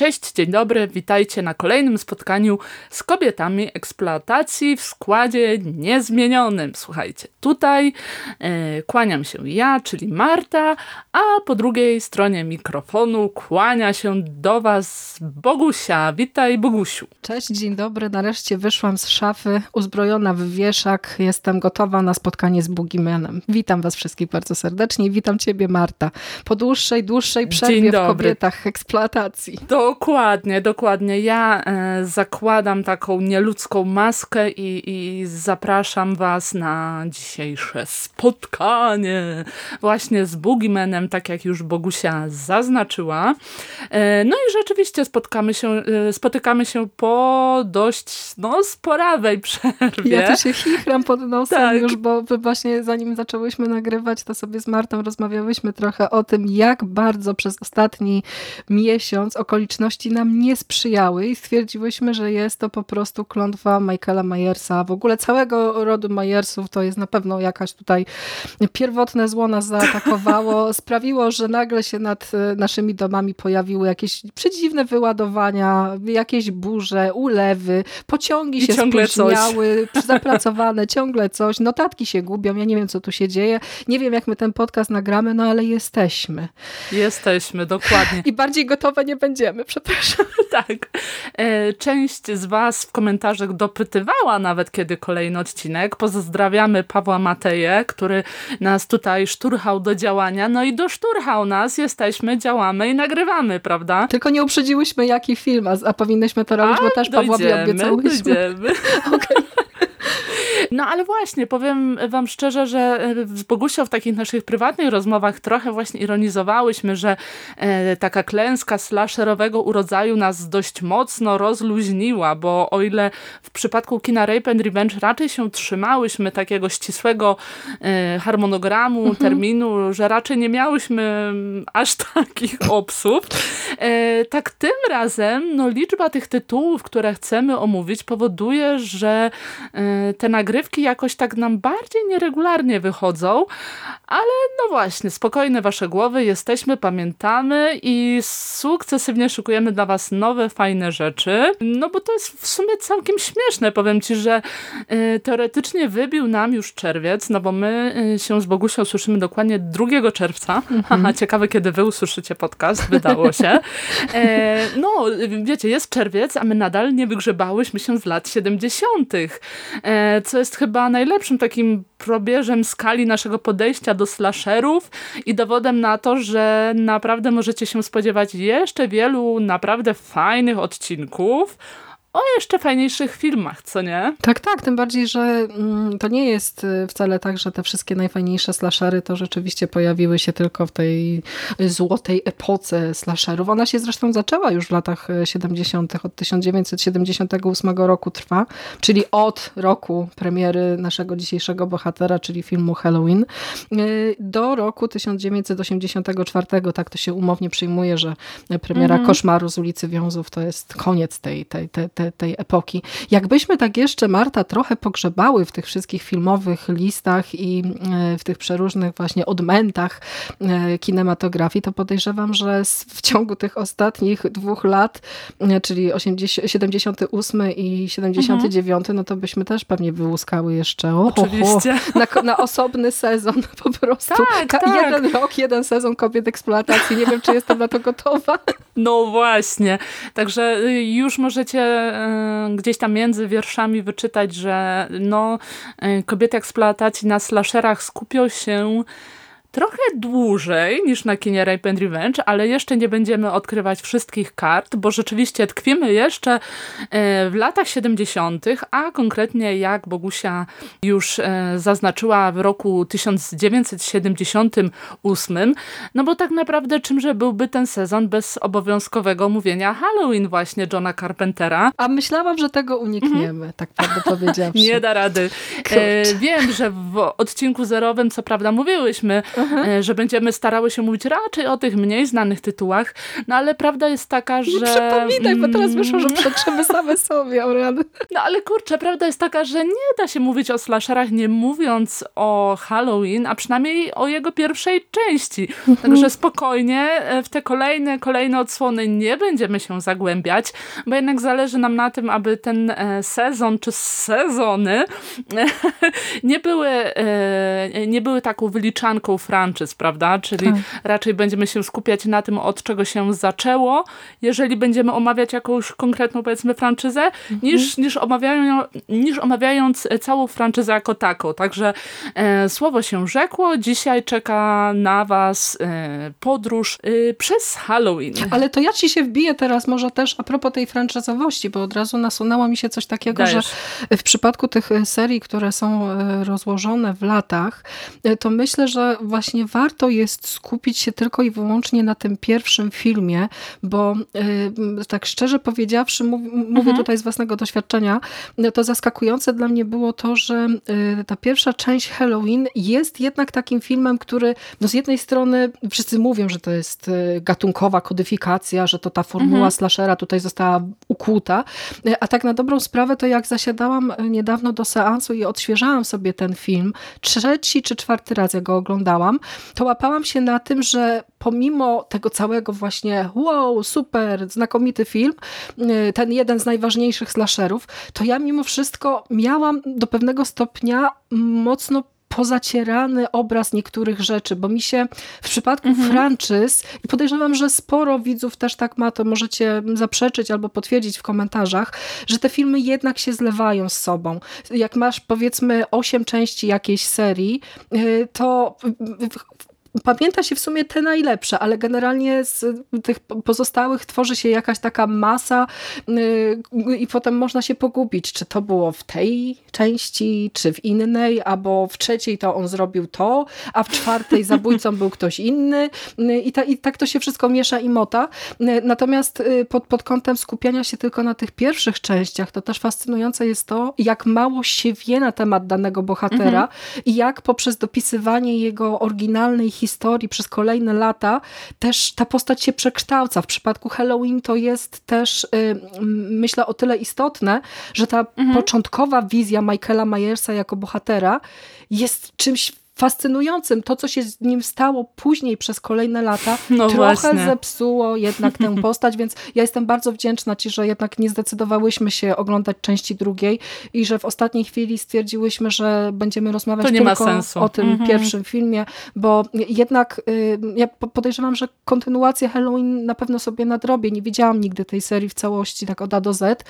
Cześć, dzień dobry, witajcie na kolejnym spotkaniu z kobietami eksploatacji w składzie niezmienionym. Słuchajcie, tutaj e, kłaniam się ja, czyli Marta, a po drugiej stronie mikrofonu kłania się do Was Bogusia. Witaj, Bogusiu. Cześć, dzień dobry. Nareszcie wyszłam z szafy, uzbrojona w wieszak. Jestem gotowa na spotkanie z Boogeymanem. Witam was wszystkich bardzo serdecznie i witam ciebie, Marta. Po dłuższej, dłuższej przerwie w kobietach eksploatacji. Dokładnie, dokładnie. Ja e, zakładam taką nieludzką maskę i, i zapraszam Was na dzisiejsze spotkanie właśnie z Boogeymanem, tak jak już Bogusia zaznaczyła. E, no i rzeczywiście spotkamy się, e, spotykamy się po dość no, sporawej przerwie. Ja tu się chichram pod nosem Tak. już, bo właśnie zanim zaczęłyśmy nagrywać, to sobie z Martą rozmawiałyśmy trochę o tym, jak bardzo przez ostatni miesiąc okoliczności nam nie sprzyjały i stwierdziłyśmy, że jest to po prostu klątwa Michaela Myersa. W ogóle całego rodu Myersów to jest na pewno jakaś tutaj pierwotne zło nas zaatakowało. Sprawiło, że nagle się nad e, naszymi domami pojawiły jakieś przedziwne wyładowania, jakieś burze, ulewy, pociągi I się ciągle coś. spóźniały, zapracowane, ciągle coś, notatki się gubią, ja nie wiem, co tu się dzieje, nie wiem, jak my ten podcast nagramy, no ale jesteśmy. Jesteśmy, dokładnie. I bardziej gotowe nie będziemy, przepraszam. tak. E, Część z Was w komentarzach dopytywała nawet, kiedy kolejny odcinek. Pozdrawiamy Pawła Mateję, który nas tutaj szturchał do działania. No i doszturchał nas. Jesteśmy, działamy i nagrywamy, prawda? Tylko nie uprzedziłyśmy, jaki film, a, a powinnyśmy to robić, bo też Pawłowi dojdziemy, obiecałyśmy. dojdziemy. No ale właśnie, powiem wam szczerze, że e, z Bogusią w takich naszych prywatnych rozmowach trochę właśnie ironizowałyśmy, że e, taka klęska slasherowego urodzaju nas dość mocno rozluźniła, bo o ile w przypadku kina Rape and Revenge raczej się trzymałyśmy takiego ścisłego e, harmonogramu, terminu, że raczej nie miałyśmy mm, aż takich obsów, e, tak tym razem no, liczba tych tytułów, które chcemy omówić powoduje, że e, te nagrywki jakoś tak nam bardziej nieregularnie wychodzą, ale no właśnie, spokojne wasze głowy, jesteśmy, pamiętamy i sukcesywnie szykujemy dla was nowe, fajne rzeczy. No bo to jest w sumie całkiem śmieszne, powiem ci, że e, teoretycznie wybił nam już czerwiec, no bo my e, się z Bogusią słyszymy dokładnie 2 czerwca. Haha, ciekawe kiedy wy usłyszycie podcast, wydało się. E, no, wiecie, jest czerwiec, a my nadal nie wygrzebałyśmy się z lat 70., e, co jest chyba najlepszym takim probierzem skali naszego podejścia do slasherów i dowodem na to, że naprawdę możecie się spodziewać jeszcze wielu naprawdę fajnych odcinków o jeszcze fajniejszych filmach, co nie? Tak, tak, tym bardziej, że mm, to nie jest y, wcale tak, że te wszystkie najfajniejsze slashery to rzeczywiście pojawiły się tylko w tej złotej epoce slasherów. Ona się zresztą zaczęła już w latach y, 70., od 1978 roku trwa, czyli od roku premiery naszego dzisiejszego bohatera, czyli filmu Halloween, y, do roku 1984, tak to się umownie przyjmuje, że premiera Koszmaru z ulicy Wiązów to jest koniec tej, tej, tej, tej, tej epoki. Jakbyśmy tak jeszcze, Marta, trochę pogrzebały w tych wszystkich filmowych listach i e, w tych przeróżnych właśnie odmętach e, kinematografii, to podejrzewam, że w ciągu tych ostatnich dwóch lat, e, czyli 80, 78 i 79, no to byśmy też pewnie wyłuskały jeszcze o, Oczywiście. na, na osobny sezon po prostu. Tak, tak. Jeden rok, jeden sezon kobiet eksploatacji. Nie wiem, czy jestem na to gotowa. No właśnie. Także y, już możecie gdzieś tam między wierszami wyczytać, że no, e, kobiety eksploatacji na slasherach skupią się trochę dłużej niż na kinie Rape and Revenge, ale jeszcze nie będziemy odkrywać wszystkich kart, bo rzeczywiście tkwimy jeszcze e, w latach 70., a konkretnie jak Bogusia już e, zaznaczyła w roku 1978, no bo tak naprawdę czymże byłby ten sezon bez obowiązkowego mówienia Halloween właśnie Johna Carpentera. A myślałam, że tego unikniemy, mhm. tak prawdę powiedziawszy. Nie da rady. E, wiem, że w odcinku zerowym co prawda mówiłyśmy, uh-huh. że będziemy starały się mówić raczej o tych mniej znanych tytułach, no ale prawda jest taka, że... Nie przypominaj, bo teraz wyszło, że mm. przetrzymy same sobie, Aurel. No ale kurczę, prawda jest taka, że nie da się mówić o slasherach nie mówiąc o Halloween, a przynajmniej o jego pierwszej części. Także spokojnie e, w te kolejne, kolejne odsłony nie będziemy się zagłębiać, bo jednak zależy nam na tym, aby ten e, sezon czy sezony nie były, nie były taką wyliczanką franczyz, prawda? Czyli tak. raczej będziemy się skupiać na tym, od czego się zaczęło, jeżeli będziemy omawiać jakąś konkretną, powiedzmy, franczyzę, mhm. niż, niż, omawiają, niż omawiając całą franczyzę jako taką. Także e, słowo się rzekło. Dzisiaj czeka na was e, podróż e, przez Halloween. Ale to ja ci się wbiję teraz może też a propos tej franczyzowości, bo od razu nasunęło mi się coś takiego, Dajesz. że w przypadku tych serii, które są e, rozłożone w latach, e, to myślę, że właśnie warto jest skupić się tylko i wyłącznie na tym pierwszym filmie, bo y, tak szczerze powiedziawszy, mów, mówię mhm. tutaj z własnego doświadczenia, to zaskakujące dla mnie było to, że y, ta pierwsza część Halloween jest jednak takim filmem, który no z jednej strony wszyscy mówią, że to jest y, gatunkowa kodyfikacja, że to ta formuła mhm. slashera tutaj została ukłuta, a tak na dobrą sprawę to jak zasiadałam niedawno do seansu i odświeżałam sobie ten film, trzeci czy czwarty raz ja go oglądałam, to łapałam się na tym, że pomimo tego całego właśnie wow, super, znakomity film, y, ten jeden z najważniejszych slasherów, to ja mimo wszystko miałam do pewnego stopnia mocno pozacierany obraz niektórych rzeczy, bo mi się w przypadku mhm. franczyz i podejrzewam, że sporo widzów też tak ma, to możecie zaprzeczyć albo potwierdzić w komentarzach, że te filmy jednak się zlewają z sobą. Jak masz powiedzmy osiem części jakiejś serii, y, to pamięta się w sumie te najlepsze, ale generalnie z tych pozostałych tworzy się jakaś taka masa yy, i potem można się pogubić, czy to było w tej części, czy w innej, albo w trzeciej to on zrobił to, a w czwartej zabójcą był ktoś inny yy, i, ta, i tak to się wszystko miesza i mota. Yy, natomiast pod, pod kątem skupiania się tylko na tych pierwszych częściach, to też fascynujące jest to, jak mało się wie na temat danego bohatera mhm. i jak poprzez dopisywanie jego oryginalnej historii przez kolejne lata też ta postać się przekształca. W przypadku Halloween to jest też, y, myślę, o tyle istotne, że ta mhm. początkowa wizja Michaela Myersa jako bohatera jest czymś fascynującym. To, co się z nim stało później przez kolejne lata, no trochę właśnie. zepsuło jednak tę postać, więc ja jestem bardzo wdzięczna Ci, że jednak nie zdecydowałyśmy się oglądać części drugiej i że w ostatniej chwili stwierdziłyśmy, że będziemy rozmawiać tylko o tym mhm. pierwszym filmie, bo jednak y, ja podejrzewam, że kontynuację Halloween na pewno sobie nadrobię. Nie widziałam nigdy tej serii w całości, tak od A do Z,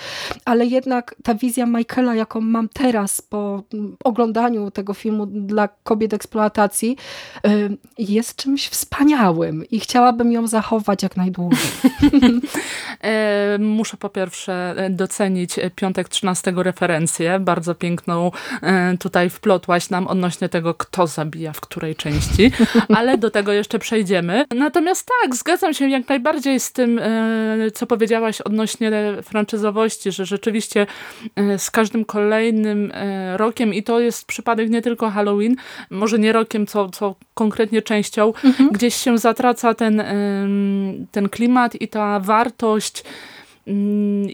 ale jednak ta wizja Michaela, jaką mam teraz po oglądaniu tego filmu dla kobiet eksploatacji y, jest czymś wspaniałym i chciałabym ją zachować jak najdłużej. E, muszę po pierwsze e, docenić piątek 13 referencję, bardzo piękną e, tutaj wplotłaś nam odnośnie tego, kto zabija w której części, ale do tego jeszcze przejdziemy. Natomiast tak, zgadzam się jak najbardziej z tym, co powiedziałaś odnośnie franczyzowości, że rzeczywiście z każdym kolejnym rokiem i to jest przypadek nie tylko Halloween, może nie rokiem, co, co konkretnie częścią, mhm. gdzieś się zatraca ten, ten klimat i ta wartość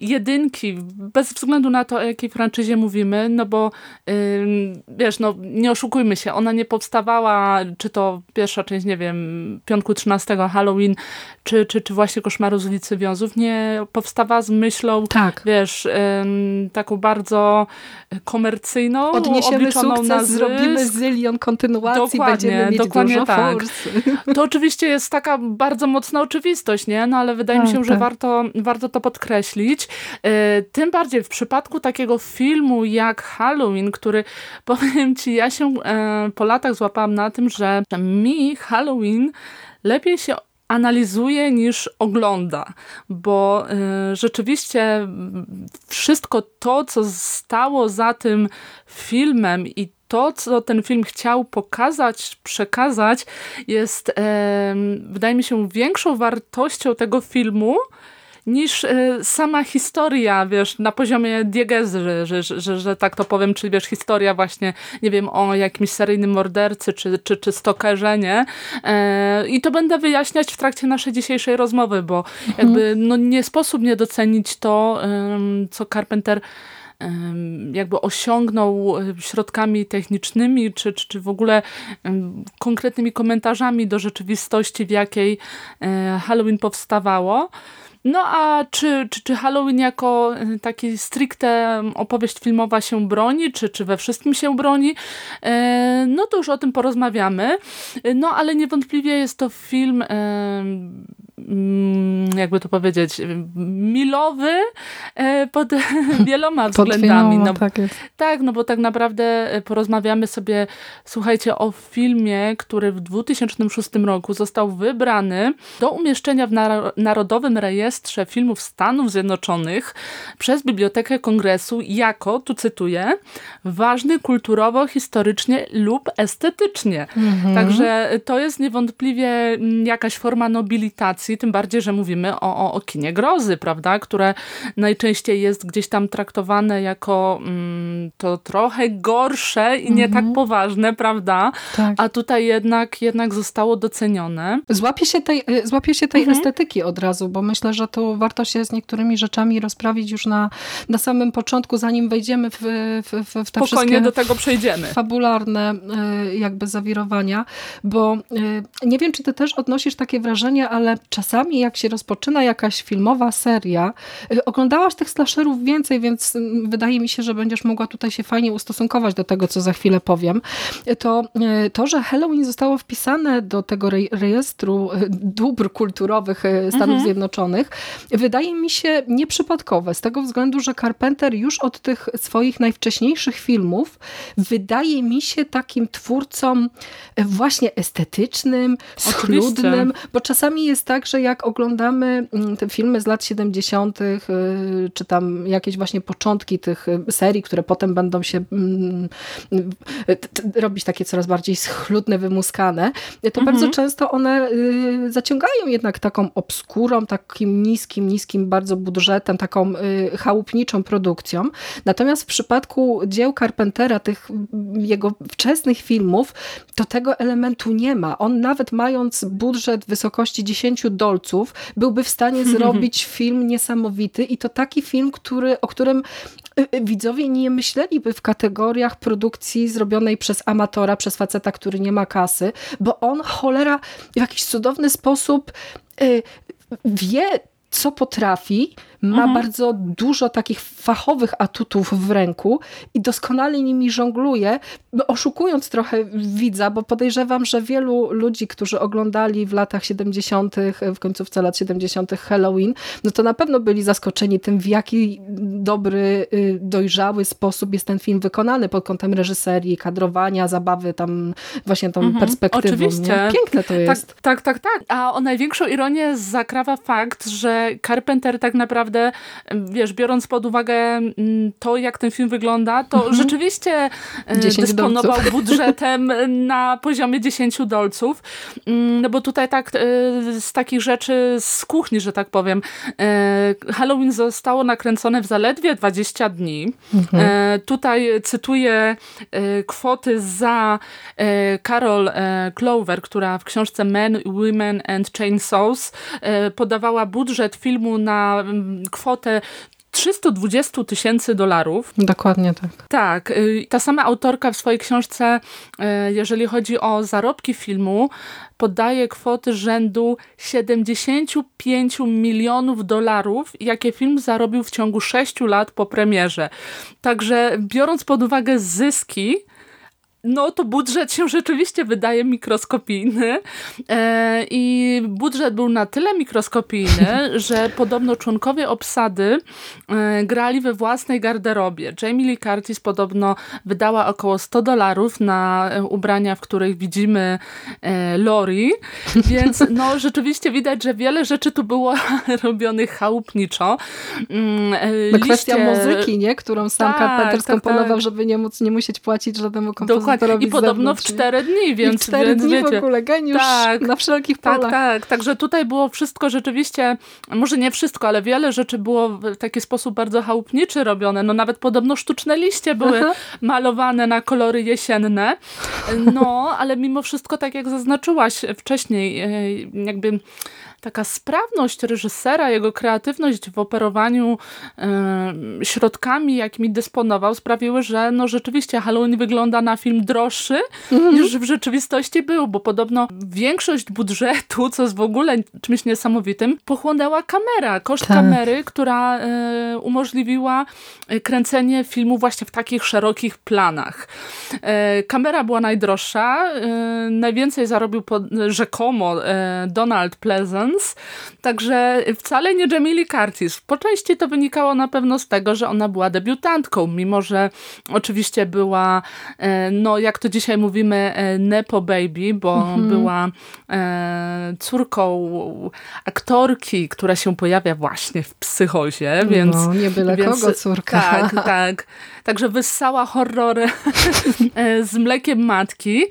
jedynki, bez względu na to, o jakiej franczyzie mówimy, no bo wiesz, no nie oszukujmy się, ona nie powstawała, czy to pierwsza część, nie wiem, Piątku 13, Halloween, czy, czy, czy właśnie Koszmaru z ulicy Wiązów, nie powstawała z myślą, tak. wiesz, taką bardzo komercyjną, Odniesiemy sukces, na zrobimy zylion kontynuacji, dokładnie, będziemy mieć dokładnie dużo tak. To oczywiście jest taka bardzo mocna oczywistość, nie? No ale wydaje tak, mi się, że tak. warto, warto to podkreślić, określić. E, tym bardziej w przypadku takiego filmu jak Halloween, który powiem ci, ja się e, po latach złapałam na tym, że mi Halloween lepiej się analizuje niż ogląda, bo y, rzeczywiście wszystko to, co stało za tym filmem i to, co ten film chciał pokazać, przekazać, jest, wydaje mi się, większą wartością tego filmu niż e, sama historia, wiesz, na poziomie diegezy, że, że, że, że, tak to powiem, czy wiesz, historia właśnie, nie wiem, o jakimś seryjnym mordercy, czy, czy, czy stokerze, nie? E, I to będę wyjaśniać w trakcie naszej dzisiejszej rozmowy, bo mhm. jakby no, nie sposób nie docenić to, co Carpenter jakby osiągnął e, środkami technicznymi, czy, czy, czy w ogóle konkretnymi komentarzami do rzeczywistości, w jakiej Halloween powstawało. No a czy, czy, czy Halloween jako y, taki stricte opowieść filmowa się broni, czy, czy we wszystkim się broni? E, no to już o tym porozmawiamy. No ale niewątpliwie jest to film Mm, jakby to powiedzieć, milowy e, pod wieloma względami. No, tak, jest. tak, no bo tak naprawdę e, porozmawiamy sobie, słuchajcie, o filmie, który w 2006 roku został wybrany do umieszczenia w Narodowym Rejestrze Filmów Stanów Zjednoczonych przez Bibliotekę Kongresu jako, tu cytuję, ważny kulturowo, historycznie lub estetycznie. Mhm. Także to jest niewątpliwie mm, jakaś forma nobilitacji tym bardziej, że mówimy o, o, o kinie grozy, prawda, które najczęściej jest gdzieś tam traktowane jako mm, to trochę gorsze i nie tak mhm. poważne, prawda, tak. a tutaj jednak, jednak zostało docenione. Złapie się tej, y, złapie się tej mhm. estetyki od razu, bo myślę, że tu warto się z niektórymi rzeczami rozprawić już na, na samym początku, zanim wejdziemy w, w, w te Spokojnie wszystkie do tego przejdziemy. fabularne y, jakby zawirowania, bo y, nie wiem, czy ty też odnosisz takie wrażenie, ale czasami jak się rozpoczyna jakaś filmowa seria, y, oglądałaś tych slasherów więcej, więc mm, wydaje mi się, że będziesz mogła tutaj się fajnie ustosunkować do tego, co za chwilę powiem. To, y, to że Halloween zostało wpisane do tego rejestru y, dóbr kulturowych Stanów mhm. Zjednoczonych, wydaje mi się nieprzypadkowe, z tego względu, że Carpenter już od tych swoich najwcześniejszych filmów wydaje mi się takim twórcą właśnie estetycznym, schludnym, bo czasami jest tak, że jak oglądamy mm, te filmy z lat 70., y, czy tam jakieś właśnie początki tych y, serii, które potem będą się mm, y, robić takie coraz bardziej schludne, wymuskane, to mhm. bardzo często one zaciągają jednak taką obskurą, takim niskim, niskim bardzo budżetem, taką chałupniczą produkcją. Natomiast w przypadku dzieł Carpentera, tych jego wczesnych filmów, to tego elementu nie ma. On nawet mając budżet w wysokości 10 dolców, byłby w stanie zrobić film niesamowity i to taki film, który, o którym y, y, widzowie nie myśleliby w kategoriach produkcji zrobionej przez amatora, przez faceta, który nie ma kasy, bo on cholera w jakiś cudowny sposób y, wie, co potrafi, ma mhm. bardzo dużo takich fachowych atutów w ręku i doskonale nimi żongluje, oszukując trochę widza, bo podejrzewam, że wielu ludzi, którzy oglądali w latach 70., w końcówce lat 70. Halloween, no to na pewno byli zaskoczeni tym, w jaki dobry, y, dojrzały sposób jest ten film wykonany pod kątem reżyserii, kadrowania, zabawy tam właśnie tą mhm. perspektywą. Oczywiście. Piękne to jest. Tak, tak, tak, tak. A o największą ironię zakrawa fakt, że Carpenter tak naprawdę naprawdę, wiesz, biorąc pod uwagę mm, to, jak ten film wygląda, to mhm. rzeczywiście e, dysponował dolców. budżetem na poziomie 10 dolców. Mm, no bo tutaj tak e, z takich rzeczy z kuchni, że tak powiem, e, Halloween zostało nakręcone w zaledwie 20 dni. Mhm. Tutaj cytuję kwoty za Carol Clover, która w książce Men, Women and Chainsaws podawała budżet filmu na kwotę 320 tysięcy dolarów. Dokładnie tak. Tak. Y, ta sama autorka w swojej książce, y, jeżeli chodzi o zarobki filmu, podaje kwoty rzędu 75 milionów dolarów, jakie film zarobił w ciągu 6 lat po premierze. Także biorąc pod uwagę zyski, no to budżet się rzeczywiście wydaje mikroskopijny e, i budżet był na tyle mikroskopijny, że podobno członkowie obsady e, grali we własnej garderobie. Jamie Lee Curtis podobno wydała około 100 dolarów na e, ubrania, w których widzimy Lori, więc no rzeczywiście widać, że wiele rzeczy tu było robionych chałupniczo. Mm, no kwestia muzyki, nie? którą sam tak, Carpenter skomponował, tak, tak. żeby nie móc nie musieć płacić żadnemu kompozytorowi Dokładnie. I podobno w cztery dni, więc... I cztery więc, dni wiecie, w ogóle, geniusz tak, na wszelkich tak, polach. Tak, tak. Także tutaj było wszystko rzeczywiście, może nie wszystko, ale wiele rzeczy było w taki sposób bardzo chałupniczy robione. No nawet podobno sztuczne liście były Aha. malowane na kolory jesienne. No, ale mimo wszystko, tak jak zaznaczyłaś wcześniej, e, jakby taka sprawność reżysera, jego kreatywność w operowaniu y, środkami, jakimi dysponował, sprawiły, że no rzeczywiście Halloween wygląda na film droższy mm -hmm. niż w rzeczywistości był, bo podobno większość budżetu, co jest w ogóle czymś niesamowitym, pochłonęła kamera. Koszt tak. kamery, która y, umożliwiła e, kręcenie filmu właśnie w takich szerokich planach. Y, kamera była najdroższa, najwięcej zarobił pod, rzekomo Donald Pleasant, także wcale nie Jamie Lee Curtis. Po części to wynikało na pewno z tego, że ona była debiutantką, mimo że oczywiście była, e, no jak to dzisiaj mówimy, e, nepo baby, bo mhm. była e, córką aktorki, która się pojawia właśnie w psychozie, więc... No, nie byle więc, kogo córka. Tak, tak. Także wyssała horrory z mlekiem matki.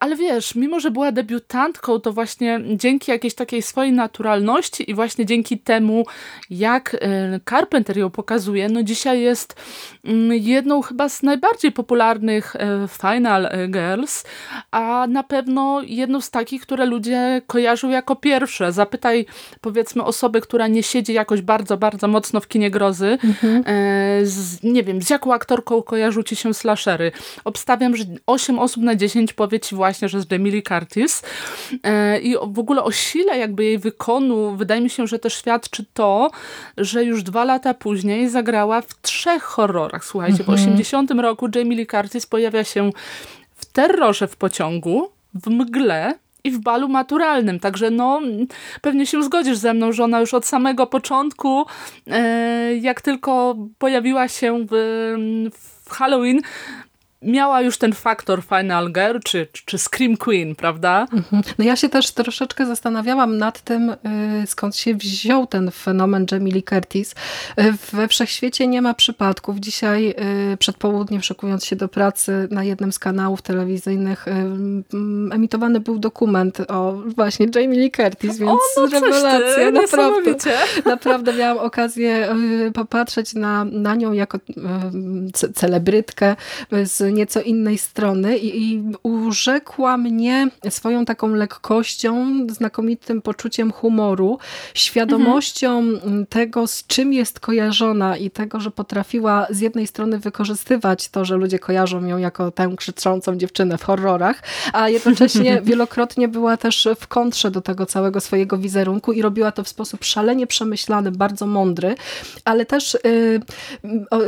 Ale wiesz, mimo że była debiutantką, to właśnie dzięki jakiejś takiej swojej naturalności i właśnie dzięki temu, jak e, Carpenter ją pokazuje, no dzisiaj jest mm, jedną chyba z najbardziej popularnych e, Final Girls, a na pewno jedną z takich, które ludzie kojarzą jako pierwsze. Zapytaj powiedzmy osoby, która nie siedzi jakoś bardzo, bardzo mocno w kinie grozy, mhm. E, z, nie wiem, z jaką aktorką kojarzą ci się slashery. Obstawiam, że 8 osób na 10 powie ci właśnie, że z Jamie Curtis i w ogóle o sile jakby jej wykonu, wydaje mi się, że to świadczy to, że już dwa lata później zagrała w trzech horrorach. Słuchajcie, mhm. w 80 roku Jamie Lee Curtis pojawia się w Terrorze w pociągu, w Mgle, i w balu maturalnym. Także no, pewnie się zgodzisz ze mną, że ona już od samego początku, e, jak tylko pojawiła się w, w Halloween, miała już ten faktor Final Girl, czy, czy Scream Queen, prawda? Mhm. No ja się też troszeczkę zastanawiałam nad tym, y, skąd się wziął ten fenomen Jamie Lee Curtis. Y, we wszechświecie nie ma przypadków. Dzisiaj y, przed południem, szykując się do pracy na jednym z kanałów telewizyjnych, mm, emitowany był dokument o właśnie Jamie Lee Curtis, więc o, no rewelacja. Naprawdę, naprawdę miałam okazję popatrzeć na, na nią jako celebrytkę z nieco innej strony i, i urzekła mnie swoją taką lekkością, znakomitym poczuciem humoru, świadomością mhm. tego, z czym jest kojarzona i tego, że potrafiła z jednej strony wykorzystywać to, że ludzie kojarzą ją jako tę krzyczącą dziewczynę w horrorach, a jednocześnie wielokrotnie była też w kontrze do tego całego swojego wizerunku i robiła to w sposób szalenie przemyślany, bardzo mądry, ale też y,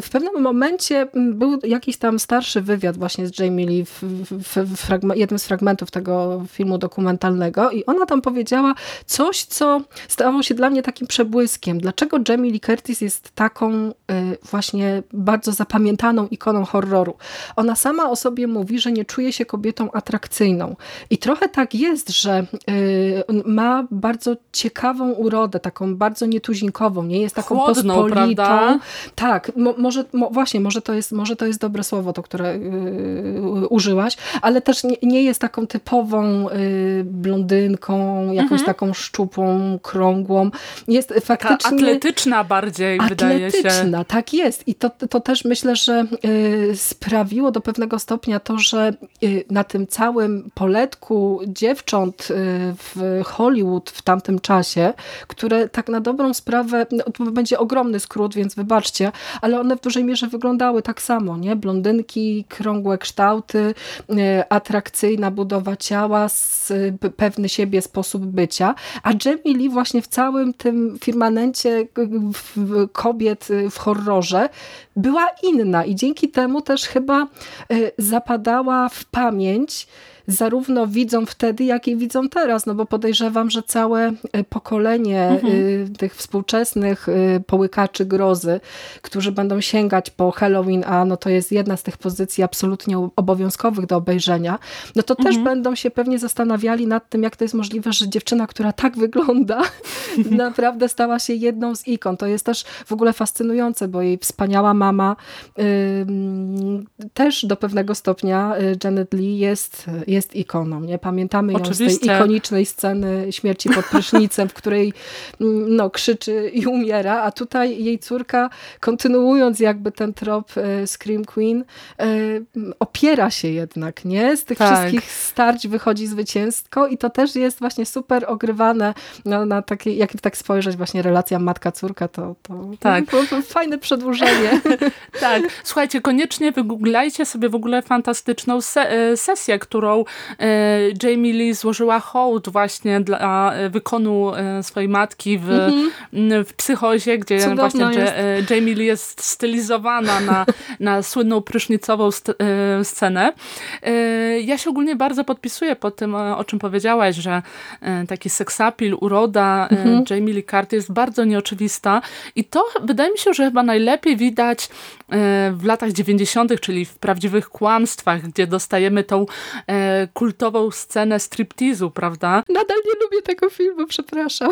w pewnym momencie był jakiś tam starszy wywiad wywiad właśnie z Jamie Lee w, w, w jednym z fragmentów tego filmu dokumentalnego i ona tam powiedziała coś, co stało się dla mnie takim przebłyskiem. Dlaczego Jamie Lee Curtis jest taką y, właśnie bardzo zapamiętaną ikoną horroru? Ona sama o sobie mówi, że nie czuje się kobietą atrakcyjną. I trochę tak jest, że y, ma bardzo ciekawą urodę, taką bardzo nietuzinkową, nie jest taką Chłodną, pospolitą. Prawda? Tak, mo, może, mo, właśnie, może to, jest, może to jest dobre słowo, to, które użyłaś, ale też nie, nie jest taką typową y, blondynką, jakąś mhm. taką szczupłą, krągłą. Jest faktycznie... Taka atletyczna bardziej, atletyczna, wydaje się. Atletyczna, tak jest. I to, to też myślę, że y, sprawiło do pewnego stopnia to, że na tym całym poletku dziewcząt w Hollywood w tamtym czasie, które tak na dobrą sprawę, no, to będzie ogromny skrót, więc wybaczcie, ale one w dużej mierze wyglądały tak samo, nie? Blondynki, okrągłe kształty, atrakcyjna budowa ciała, pewny siebie sposób bycia, a Jamie Lee właśnie w całym tym firmamencie kobiet w horrorze była inna i dzięki temu też chyba zapadała w pamięć zarówno widzą wtedy, jak i widzą teraz, no bo podejrzewam, że całe e, pokolenie mhm. Y, tych współczesnych y, połykaczy grozy, którzy będą sięgać po Halloween, a no to jest jedna z tych pozycji absolutnie obowiązkowych do obejrzenia, no to mhm. też będą się pewnie zastanawiali nad tym, jak to jest możliwe, że dziewczyna, która tak wygląda, naprawdę stała się jedną z ikon. To jest też w ogóle fascynujące, bo jej wspaniała mama też do pewnego stopnia y, Janet Lee jest, jest ikoną. Nie? Pamiętamy ją Oczywiście. z tej ikonicznej sceny śmierci pod prysznicem, w której mm, no, krzyczy i umiera, a tutaj jej córka, kontynuując jakby ten trop e, Scream Queen, e, opiera się jednak, nie? Z tych tak. wszystkich starć wychodzi zwycięsko i to też jest właśnie super ogrywane no, na takie, jak tak spojrzeć właśnie relacja matka-córka, to, to, tak. fajne przedłużenie. tak. Słuchajcie, koniecznie wygooglajcie sobie w ogóle fantastyczną se e, sesję, którą E, Jamie Lee złożyła hołd właśnie dla wykonu e, swojej matki w, mhm. w psychozie, gdzie Cudowno właśnie jest. Jamie Lee jest stylizowana na, na słynną prysznicową e, scenę. Ja się ogólnie bardzo podpisuję pod tym, o czym powiedziałaś, że taki seksapil, uroda mhm. Jamie Lee Curtis jest bardzo nieoczywista i to wydaje mi się, że chyba najlepiej widać w latach 90., czyli w prawdziwych kłamstwach, gdzie dostajemy tą kultową scenę striptizu, prawda? Nadal nie lubię tego filmu, przepraszam.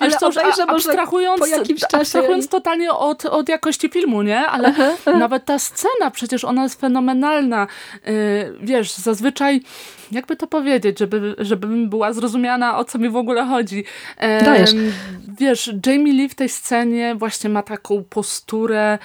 Ale Wiesz co, obejrzę abstrahując, po jakimś czasie. Abstrahując totalnie od, od jakości filmu, nie? Ale aha, aha. nawet ta scena, przecież ona jest fenomenalna. Yy, wiesz, zazwyczaj jakby to powiedzieć, żeby, żebym była zrozumiana, o co mi w ogóle chodzi. Dajesz. Wiesz, Jamie Lee w tej scenie właśnie ma taką posturę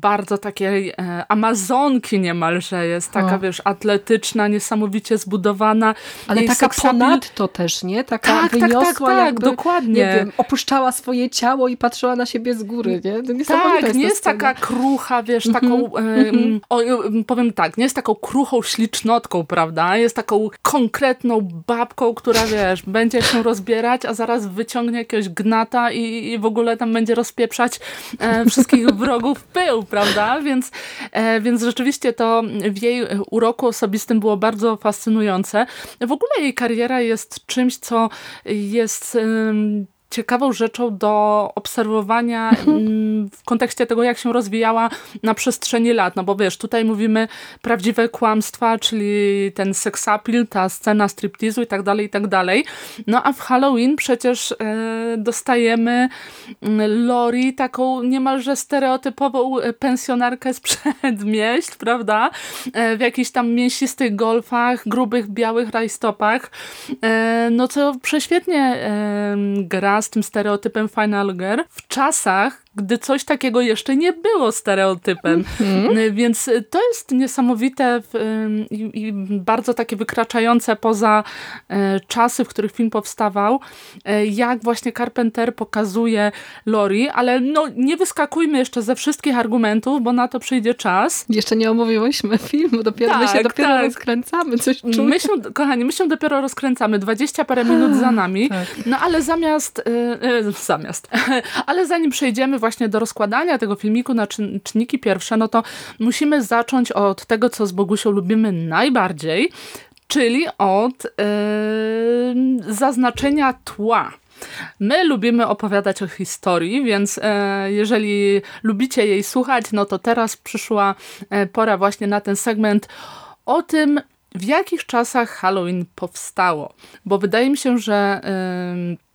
bardzo takiej e, amazonki niemalże jest, taka o. wiesz, atletyczna, niesamowicie zbudowana. Ale taka seksabil... ponadto też, nie? Taka tak, wyniosła, tak, tak, tak, jakby, dokładnie. Nie wiem, opuszczała swoje ciało i patrzyła na siebie z góry, nie? tak, jest nie jest taka krucha, wiesz, -hmm. taką, -hmm. o, powiem tak, nie jest taką kruchą ślicznotką, prawda? Jest taką konkretną babką, która, wiesz, będzie się rozbierać, a zaraz wyciągnie jakiegoś gnata i, i w ogóle tam będzie rozpieprzać e, wszystkich wrogów w pył, prawda? Więc, e, więc rzeczywiście to w jej uroku osobistym było bardzo fascynujące. W ogóle jej kariera jest czymś, co jest ciekawą rzeczą do obserwowania mhm. mm, w kontekście tego, jak się rozwijała na przestrzeni lat. No bo wiesz, tutaj mówimy prawdziwe kłamstwa, czyli ten seksapil, ta scena striptizu i tak dalej, i tak dalej. No a w Halloween przecież e, dostajemy mm, Lori, taką niemalże stereotypową pensjonarkę z przedmieść, prawda? E, w jakichś tam mięsistych golfach, grubych, białych rajstopach. E, no co prześwietnie e, gra z tym stereotypem Final Girl. W czasach, gdy coś takiego jeszcze nie było stereotypem. Mm -hmm. Więc to jest niesamowite i, bardzo takie wykraczające poza e, czasy, w których film powstawał, e, jak właśnie Carpenter pokazuje Lori, ale no nie wyskakujmy jeszcze ze wszystkich argumentów, bo na to przyjdzie czas. Jeszcze nie omówiłyśmy filmu, dopiero tak, my się dopiero tak. rozkręcamy, coś czuję. My się, kochani, my się dopiero rozkręcamy, 20 parę minut za nami, tak. no ale zamiast, zamiast, ale zanim przejdziemy właśnie do rozkładania tego filmiku na czynniki pierwsze, no to musimy zacząć od tego, co z Bogusią lubimy najbardziej, czyli od yy, zaznaczenia tła. My lubimy opowiadać o historii, więc e, jeżeli lubicie jej słuchać, no to teraz przyszła e, pora właśnie na ten segment o tym, w jakich czasach Halloween powstało. Bo wydaje mi się, że e,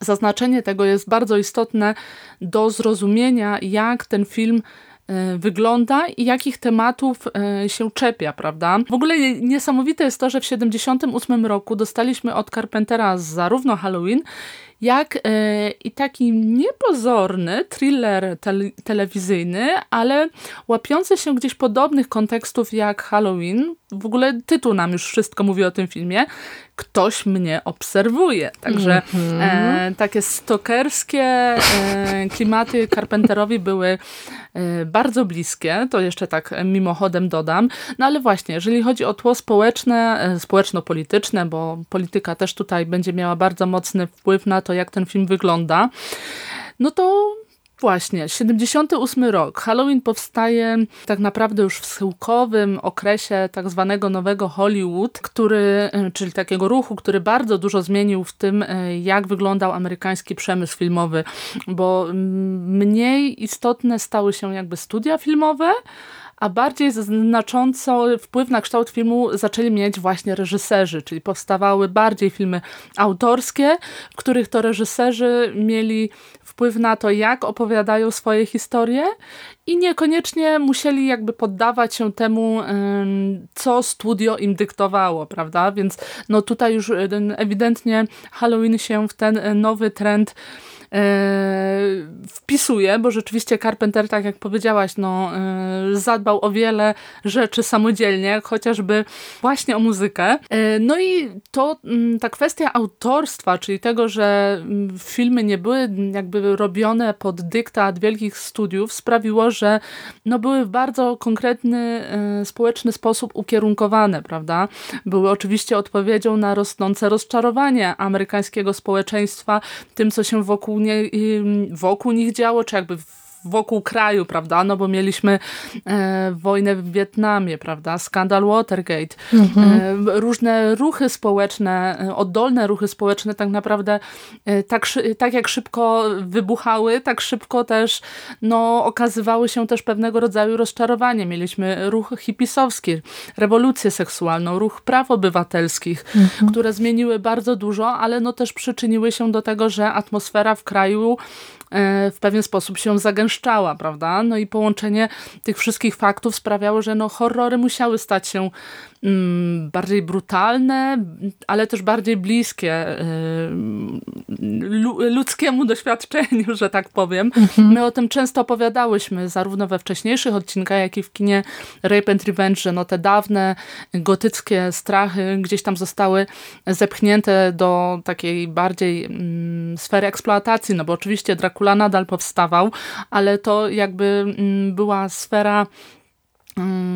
Zaznaczenie tego jest bardzo istotne do zrozumienia, jak ten film e, wygląda i jakich tematów e, się czepia, prawda? W ogóle niesamowite jest to, że w 1978 roku dostaliśmy od Carpentera zarówno Halloween, jak e, i taki niepozorny thriller telewizyjny, ale łapiący się gdzieś podobnych kontekstów jak Halloween. W ogóle tytuł nam już wszystko mówi o tym filmie. Ktoś mnie obserwuje. Także mm -hmm. e, takie stokerskie e, klimaty Carpenterowi były bardzo bliskie, to jeszcze tak mimochodem dodam, no ale właśnie, jeżeli chodzi o tło społeczne, społeczno-polityczne, bo polityka też tutaj będzie miała bardzo mocny wpływ na to, jak ten film wygląda, no to Właśnie, 78 rok. Halloween powstaje tak naprawdę już w schyłkowym okresie tak zwanego nowego Hollywood, który, e, czyli takiego ruchu, który bardzo dużo zmienił w tym, e, jak wyglądał amerykański przemysł filmowy, bo mniej istotne stały się jakby studia filmowe, a bardziej znacząco wpływ na kształt filmu zaczęli mieć właśnie reżyserzy, czyli powstawały bardziej filmy autorskie, w których to reżyserzy mieli wpływ na to, jak opowiadają swoje historie i niekoniecznie musieli jakby poddawać się temu, co studio im dyktowało, prawda? Więc no tutaj już ewidentnie Halloween się w ten nowy trend E, wpisuje, bo rzeczywiście Carpenter, tak jak powiedziałaś, no, e, zadbał o wiele rzeczy samodzielnie, chociażby właśnie o muzykę. E, no i to mm, ta kwestia autorstwa, czyli tego, że mm, filmy nie były jakby robione pod dyktat wielkich studiów, sprawiło, że no, były w bardzo konkretny społeczny sposób ukierunkowane, prawda? Były oczywiście odpowiedzią na rosnące rozczarowanie amerykańskiego społeczeństwa tym, co się wokół nie, wokół nich działo, czy jakby wokół kraju, prawda, no bo mieliśmy e, wojnę w Wietnamie, prawda, skandal Watergate, mhm. e, różne ruchy społeczne, e, oddolne ruchy społeczne tak naprawdę e, tak, tak jak szybko wybuchały, tak szybko też no, okazywały się też pewnego rodzaju rozczarowanie. Mieliśmy ruch hipisowski, rewolucję seksualną, ruch praw obywatelskich, mhm. które zmieniły bardzo dużo, ale no też przyczyniły się do tego, że atmosfera w kraju w pewien sposób się zagęszczała, prawda? No i połączenie tych wszystkich faktów sprawiało, że no horrory musiały stać się bardziej brutalne, ale też bardziej bliskie y, ludzkiemu doświadczeniu, że tak powiem. Mhm. My o tym często opowiadałyśmy, zarówno we wcześniejszych odcinkach, jak i w kinie Rape and Revenge, że no te dawne gotyckie strachy gdzieś tam zostały zepchnięte do takiej bardziej mm, sfery eksploatacji, no bo oczywiście Dracula nadal powstawał, ale to jakby mm, była sfera Mm,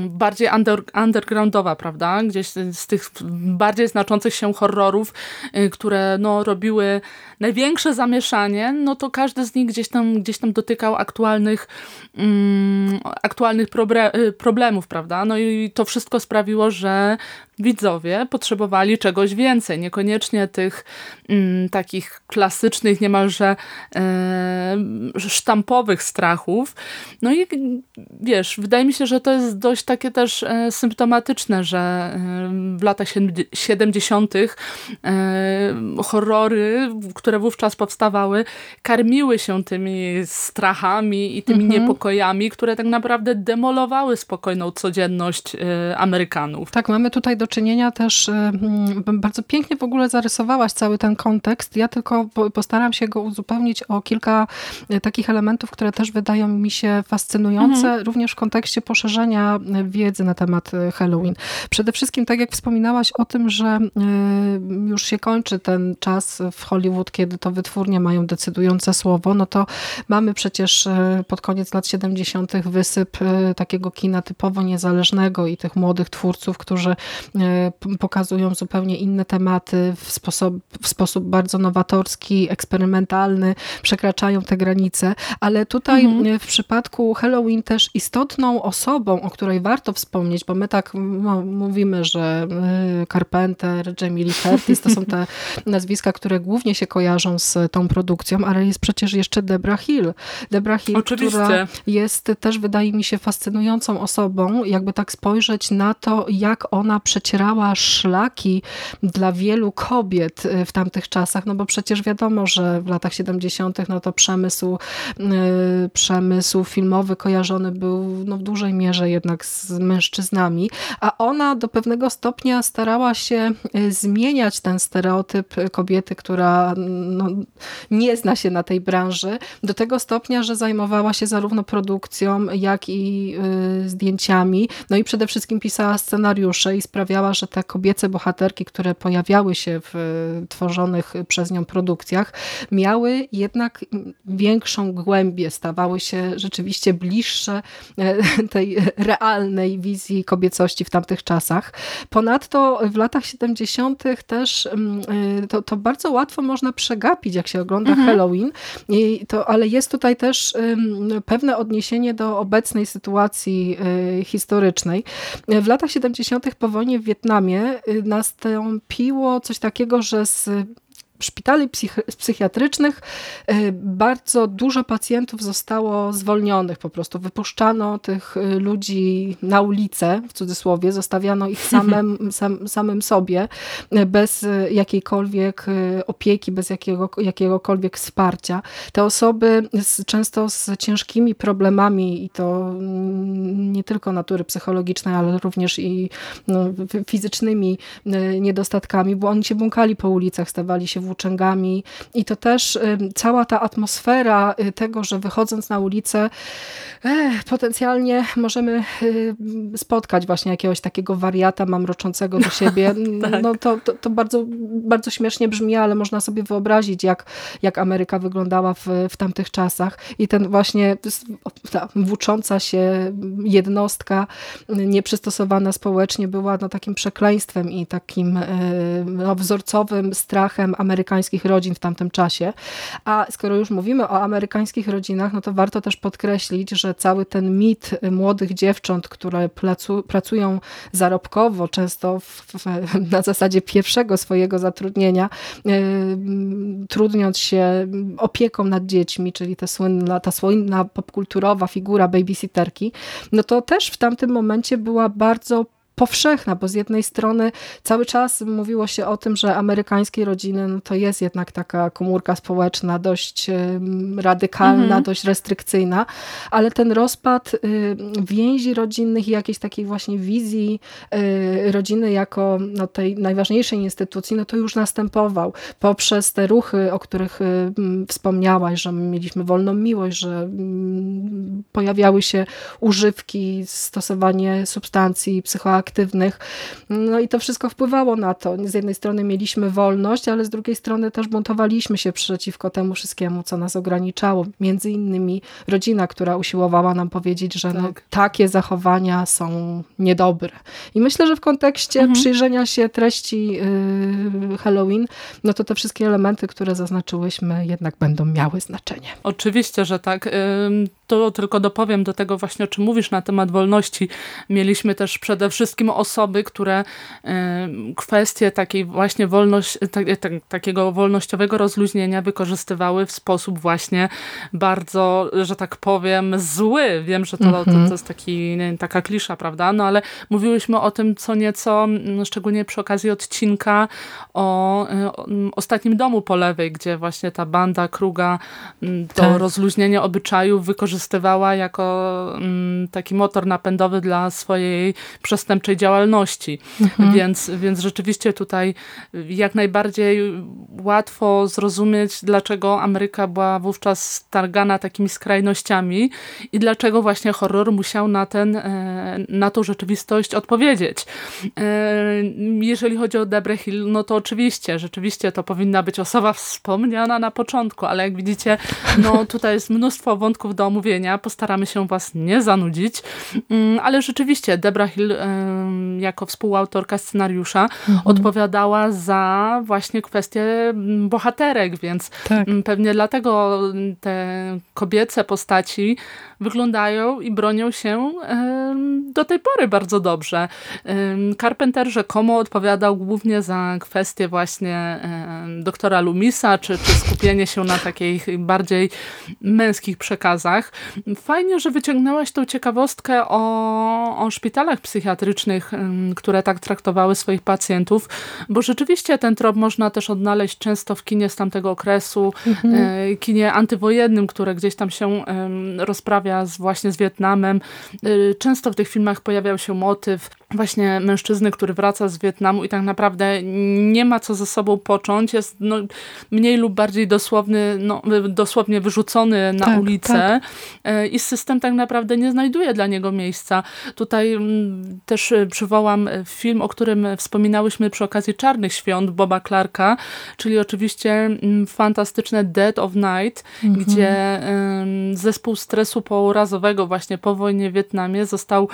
bardziej under, undergroundowa, prawda? Gdzieś z tych bardziej znaczących się horrorów, y, które no, robiły największe zamieszanie, no to każdy z nich gdzieś tam, gdzieś tam dotykał aktualnych, um, aktualnych y, problemów, prawda? No i to wszystko sprawiło, że widzowie potrzebowali czegoś więcej, niekoniecznie tych mm, takich klasycznych, niemalże e, sztampowych strachów. No i wiesz, wydaje mi się, że to jest dość takie też e, symptomatyczne, że e, w latach 70. E, horrory, które wówczas powstawały, karmiły się tymi strachami i tymi mhm. niepokojami, które tak naprawdę demolowały spokojną codzienność e, Amerykanów. Tak, mamy tutaj do czynienia też, y, mm, bardzo pięknie w ogóle zarysowałaś cały ten kontekst. Ja tylko postaram się go uzupełnić o kilka y, takich elementów, które też wydają mi się fascynujące, mhm. również w kontekście poszerzenia y, wiedzy na temat Halloween. Przede wszystkim, tak jak wspominałaś o tym, że już się kończy ten czas w Hollywood, kiedy to wytwórnie mają decydujące słowo, no to mamy przecież pod koniec lat 70. wysyp takiego kina typowo niezależnego i tych młodych twórców, którzy E, pokazują zupełnie inne tematy w sposób, w sposób bardzo nowatorski, eksperymentalny, przekraczają te granice, ale tutaj mhm. w przypadku Halloween też istotną osobą, o której warto wspomnieć, bo my tak no, mówimy, że e, Carpenter, Jamie Lee Curtis to są te nazwiska, które głównie się kojarzą z tą produkcją, ale jest przecież jeszcze Debra Hill. Debra Hill, Oczywiście. która jest też wydaje mi się fascynującą osobą, jakby tak spojrzeć na to, jak ona przecierała szlaki dla wielu kobiet y, w tamtych czasach, no bo przecież wiadomo, że w latach 70. no to przemysł, y, przemysł filmowy kojarzony był no w dużej mierze jednak z mężczyznami, a ona do pewnego stopnia starała się zmieniać ten stereotyp kobiety, która no, nie zna się na tej branży, do tego stopnia, że zajmowała się zarówno produkcją, jak i zdjęciami, no i przede wszystkim pisała scenariusze i sprawiała, że te kobiece bohaterki, które pojawiały się w tworzonych przez nią produkcjach, miały jednak większą głębię, stawały się rzeczywiście bliższe e, tej realnej wizji kobiecości w tamtych czasach. Ponadto w latach 70. też mm, e, to, to bardzo łatwo można przegapić, jak się ogląda mhm. Halloween, I to, ale jest tutaj też pewne odniesienie do obecnej sytuacji e, historycznej. W latach 70. po wojnie w Wietnamie nastąpiło coś takiego, że z szpitali psychiatrycznych y, bardzo dużo pacjentów zostało zwolnionych po prostu. Wypuszczano tych y, ludzi na ulicę, w cudzysłowie, zostawiano ich samym, sam, samym sobie, y, bez jakiejkolwiek opieki, bez jakiego, jakiegokolwiek wsparcia. Te osoby z, często z ciężkimi problemami i to mm, nie tylko natury psychologicznej, ale również i no, fizycznymi niedostatkami, bo oni się błąkali po ulicach, stawali się włóczęgami i to też cała ta atmosfera y, tego, że wychodząc na ulicę eh, potencjalnie możemy y, spotkać właśnie jakiegoś takiego wariata mamroczącego do siebie. tak. No to, to, to, bardzo, bardzo śmiesznie brzmi, ale można sobie wyobrazić, jak, jak Ameryka wyglądała w, w tamtych czasach i ten właśnie ta włócząca się jednostka nieprzystosowana społecznie była no, takim przekleństwem i takim no, wzorcowym strachem Amerykanów amerykańskich rodzin w tamtym czasie. A skoro już mówimy o amerykańskich rodzinach, no to warto też podkreślić, że cały ten mit młodych dziewcząt, które placu, pracują zarobkowo, często w, w, na zasadzie pierwszego swojego zatrudnienia, yy, trudniąc się opieką nad dziećmi, czyli ta słynna, ta słynna popkulturowa figura babysitterki, no to też w tamtym momencie była bardzo powszechna, bo z jednej strony cały czas mówiło się o tym, że amerykańskie rodziny no to jest jednak taka komórka społeczna dość radykalna, mhm. dość restrykcyjna, ale ten rozpad y, więzi rodzinnych i jakiejś takiej właśnie wizji y, rodziny jako no, tej najważniejszej instytucji, no to już następował poprzez te ruchy, o których y, wspomniałaś, że mieliśmy wolną miłość, że pojawiały się używki, stosowanie substancji psychoaktywnych, aktywnych. No i to wszystko wpływało na to. Z jednej strony mieliśmy wolność, ale z drugiej strony też buntowaliśmy się przeciwko temu wszystkiemu, co nas ograniczało. Między innymi rodzina, która usiłowała nam powiedzieć, że no, tak. no, takie zachowania są niedobre. I myślę, że w kontekście mhm. przyjrzenia się treści yy, Halloween, no to te wszystkie elementy, które zaznaczyłyśmy, jednak będą miały znaczenie. Oczywiście, że tak. To tylko dopowiem do tego właśnie, o czym mówisz na temat wolności. Mieliśmy też przede wszystkim wszystkim osoby, które kwestie takiej właśnie wolność, takiego wolnościowego rozluźnienia wykorzystywały w sposób właśnie bardzo, że tak powiem, zły. Wiem, że to, to, to mhm. jest taki, taka klisza, prawda? No ale mówiłyśmy o tym co nieco, szczególnie przy okazji odcinka o, o ostatnim domu po lewej, gdzie właśnie ta banda Kruga to tak. rozluźnienie obyczajów wykorzystywała jako taki motor napędowy dla swojej przestępczej przestępczej działalności. Mhm. Więc, więc rzeczywiście tutaj jak najbardziej łatwo zrozumieć, dlaczego Ameryka była wówczas targana takimi skrajnościami i dlaczego właśnie horror musiał na, ten, e, na tą rzeczywistość odpowiedzieć. E, jeżeli chodzi o Debre Hill, no to oczywiście, rzeczywiście to powinna być osoba wspomniana na początku, ale jak widzicie, no tutaj jest mnóstwo wątków do omówienia, postaramy się was nie zanudzić, mm, ale rzeczywiście Debra Hill e, jako współautorka scenariusza mhm. odpowiadała za właśnie kwestie bohaterek, więc tak. pewnie dlatego te kobiece postaci wyglądają i bronią się do tej pory bardzo dobrze. Carpenter rzekomo odpowiadał głównie za kwestie właśnie doktora Lumisa, czy, czy skupienie się na takich bardziej męskich przekazach. Fajnie, że wyciągnęłaś tą ciekawostkę o, o szpitalach psychiatrycznych, które tak traktowały swoich pacjentów, bo rzeczywiście ten trop można też odnaleźć często w kinie z tamtego okresu, mhm. E, kinie antywojennym, które gdzieś tam się rozprawia z, właśnie z Wietnamem. E, często w tych filmach pojawiał się motyw właśnie mężczyzny, który wraca z Wietnamu i tak naprawdę nie ma co ze sobą począć, jest no, mniej lub bardziej dosłowny, no, dosłownie wyrzucony na tak, ulicę tak. E, i system tak naprawdę nie znajduje dla niego miejsca. Tutaj mm, też e, przywołam e, film, o którym wspominałyśmy przy okazji Czarnych Świąt Boba Clarka, czyli oczywiście mm, fantastyczne Dead of Night, mhm. gdzie zespół stresu pourazowego właśnie po wojnie w Wietnamie został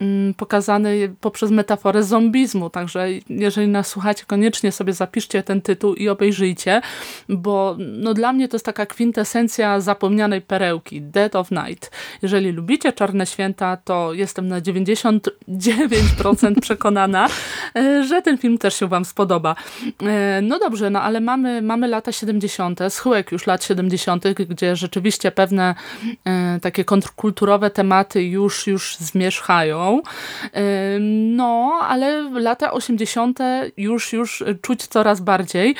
mm, pokazany poprzez metaforę zombizmu. Także jeżeli nas słuchacie, koniecznie sobie zapiszcie ten tytuł i obejrzyjcie, bo no, dla mnie to jest taka kwintesencja zapomnianej perełki, Dead of Night. Jeżeli lubicie Czarne Święta, to jestem na 99% przekonana, e, że ten film też się wam spodoba. E, no dobrze, no ale mamy, mamy lata 70., schyłek już lat 70., gdzie rzeczywiście pewne e, takie kontrkulturowe tematy już, już zmierzchają. No, ale lata 80. już, już czuć coraz bardziej.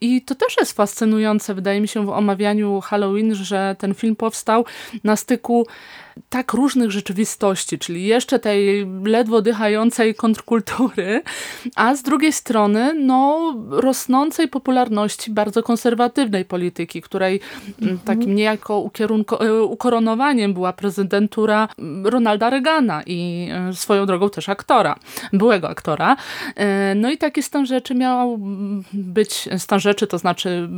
I to też jest fascynujące, wydaje mi się, w omawianiu Halloween, że ten film powstał na styku tak różnych rzeczywistości, czyli jeszcze tej ledwo dychającej kontrkultury, a z drugiej strony no, rosnącej popularności bardzo konserwatywnej polityki, której mhm. takim niejako e, ukoronowaniem była prezydentura Ronalda Reagana i e, swoją drogą też aktora, byłego aktora. E, no i taki stan rzeczy miał być, stan rzeczy to znaczy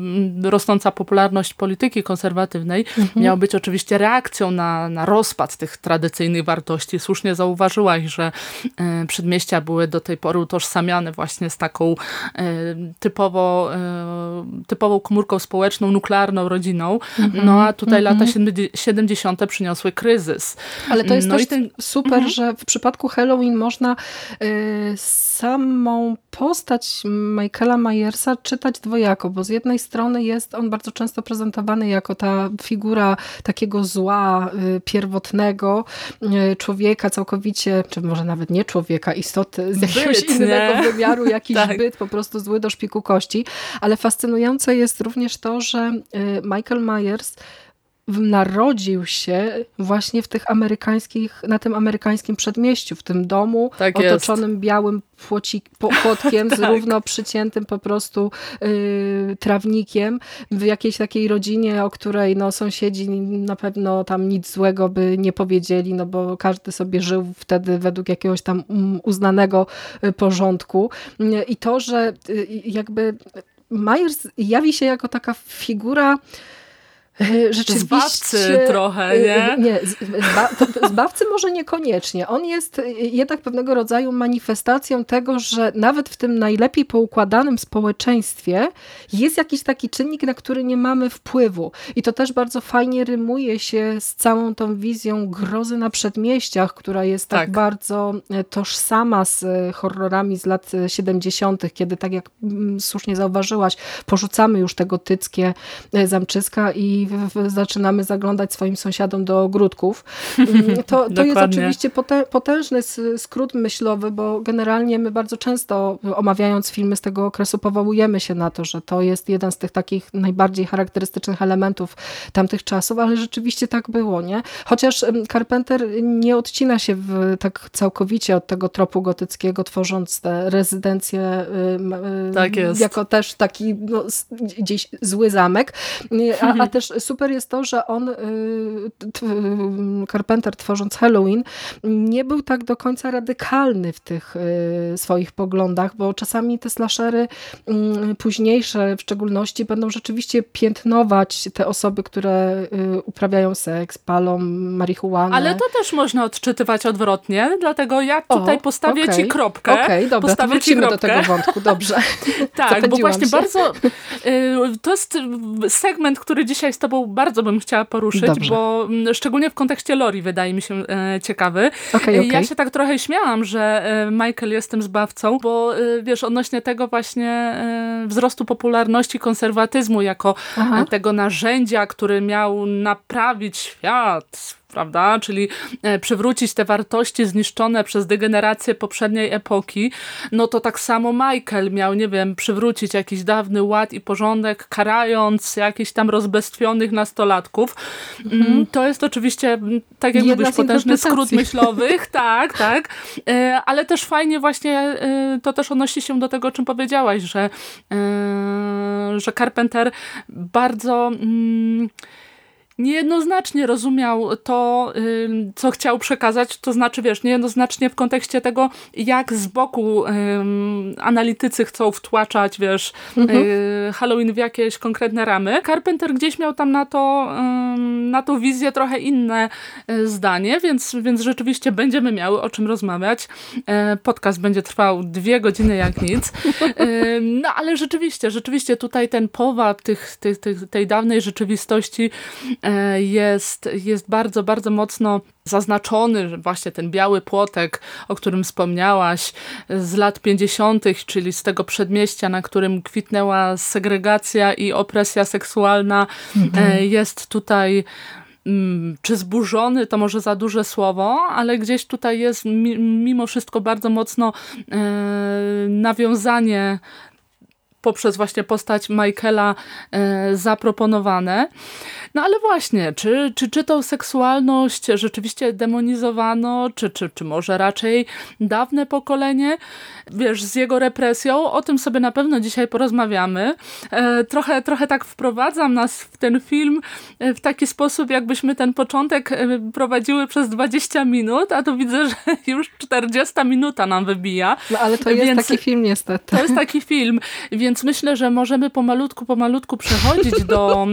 rosnąca popularność polityki konserwatywnej mhm. miał być oczywiście reakcją na, na roz rozpad tych tradycyjnych wartości. Słusznie zauważyłaś, że e, przedmieścia były do tej pory utożsamiane właśnie z taką e, typowo, e, typową komórką społeczną, nuklearną rodziną. Mhm, no a tutaj lata 70. Mhm. przyniosły kryzys. Ale to jest no też ten... super, mhm. że w przypadku Halloween można samą postać Michaela Myersa czytać dwojako, bo z jednej strony jest on bardzo często prezentowany jako ta figura takiego zła pierwotnego e, człowieka całkowicie, czy może nawet nie człowieka, istoty z jakiegoś byt, innego nie? wymiaru, jakiś tak. byt po prostu zły do szpiku kości. Ale fascynujące jest również to, że e, Michael Myers narodził się właśnie w tych amerykańskich, na tym amerykańskim przedmieściu, w tym domu tak otoczonym jest. białym płoci, płotkiem tak. z równo przyciętym po prostu y, trawnikiem w jakiejś takiej rodzinie, o której no, sąsiedzi na pewno tam nic złego by nie powiedzieli, no bo każdy sobie żył wtedy według jakiegoś tam mm, uznanego y, porządku. I to, że y, jakby Myers jawi się jako taka figura rzeczywiście... Zbawcy trochę, e, nie? Nie, zba, zbawcy może niekoniecznie. On jest e, jednak pewnego rodzaju manifestacją tego, że nawet w tym najlepiej poukładanym społeczeństwie jest jakiś taki czynnik, na który nie mamy wpływu. I to też bardzo fajnie rymuje się z całą tą wizją grozy na przedmieściach, która jest tak, tak bardzo tożsama z horrorami z lat 70., kiedy tak jak mm, słusznie zauważyłaś, porzucamy już tego tyckie zamczyska i zaczynamy zaglądać swoim sąsiadom do ogródków. Mm, to, to jest oczywiście potężny skrót myślowy, bo generalnie my bardzo często omawiając filmy z tego okresu powołujemy się na to, że to jest jeden z tych takich najbardziej charakterystycznych elementów tamtych czasów, ale rzeczywiście tak było, nie? Chociaż Carpenter nie odcina się w, tak całkowicie od tego tropu gotyckiego, tworząc te rezydencje tak jako też taki no, gdzieś zły zamek, a, a też super jest to, że on, y, Carpenter tworząc Halloween, nie był tak do końca radykalny w tych y, swoich poglądach, bo czasami te slashery mm, późniejsze w szczególności będą rzeczywiście piętnować te osoby, które y, uprawiają seks, palą marihuanę. Ale to też można odczytywać odwrotnie, dlatego ja tutaj o, postawię okay, ci kropkę. Okej, okay, dobra, postawię to wrócimy do tego wątku, dobrze. tak, bo właśnie się. bardzo to jest segment, który dzisiaj z tobą bardzo bym chciała poruszyć, Dobrze. bo mm, szczególnie w kontekście Lori wydaje mi się e, ciekawy. Okay, okay. Ja się tak trochę śmiałam, że e, Michael jest tym zbawcą, bo e, wiesz, odnośnie tego właśnie wzrostu popularności konserwatyzmu jako Aha. tego narzędzia, który miał naprawić świat, prawda? Czyli e, przywrócić te wartości zniszczone przez degenerację poprzedniej epoki, no to tak samo Michael miał, nie wiem, przywrócić jakiś dawny ład i porządek, karając jakichś tam rozbestwionych nastolatków. Mhm. To jest oczywiście, tak jak Jedna mówisz, potężny skrót myślowych, tak, tak, e, ale też fajnie właśnie e, to też odnosi się do tego, o czym powiedziałaś, że, że Carpenter bardzo... Mm, niejednoznacznie rozumiał to, co chciał przekazać, to znaczy, wiesz, niejednoznacznie w kontekście tego, jak z boku analitycy chcą wtłaczać, wiesz, mhm. Y, Halloween w jakieś konkretne ramy. Carpenter gdzieś miał tam na to, na tą wizję trochę inne y, zdanie, więc, więc rzeczywiście będziemy miały o czym rozmawiać. E, podcast będzie trwał dwie godziny jak nic. No ale rzeczywiście, rzeczywiście tutaj ten powab tych, tych, tych, tej dawnej rzeczywistości jest, jest bardzo, bardzo mocno zaznaczony, właśnie ten biały płotek, o którym wspomniałaś, z lat 50., czyli z tego przedmieścia, na którym kwitnęła segregacja i opresja seksualna, mhm. jest tutaj mm, czy zburzony, to może za duże słowo, ale gdzieś tutaj jest mimo wszystko bardzo mocno e, nawiązanie poprzez właśnie postać Michaela e, zaproponowane. No ale właśnie, czy, czy, czy tą seksualność rzeczywiście demonizowano, czy, czy, czy może raczej dawne pokolenie, wiesz, z jego represją, o tym sobie na pewno dzisiaj porozmawiamy. E, trochę, trochę tak wprowadzam nas w ten film e, w taki sposób, jakbyśmy ten początek e, prowadziły przez 20 minut, a to widzę, że już 40 minuta nam wybija. No ale to jest więc, taki film niestety. To jest taki film, więc myślę, że możemy pomalutku, pomalutku przechodzić do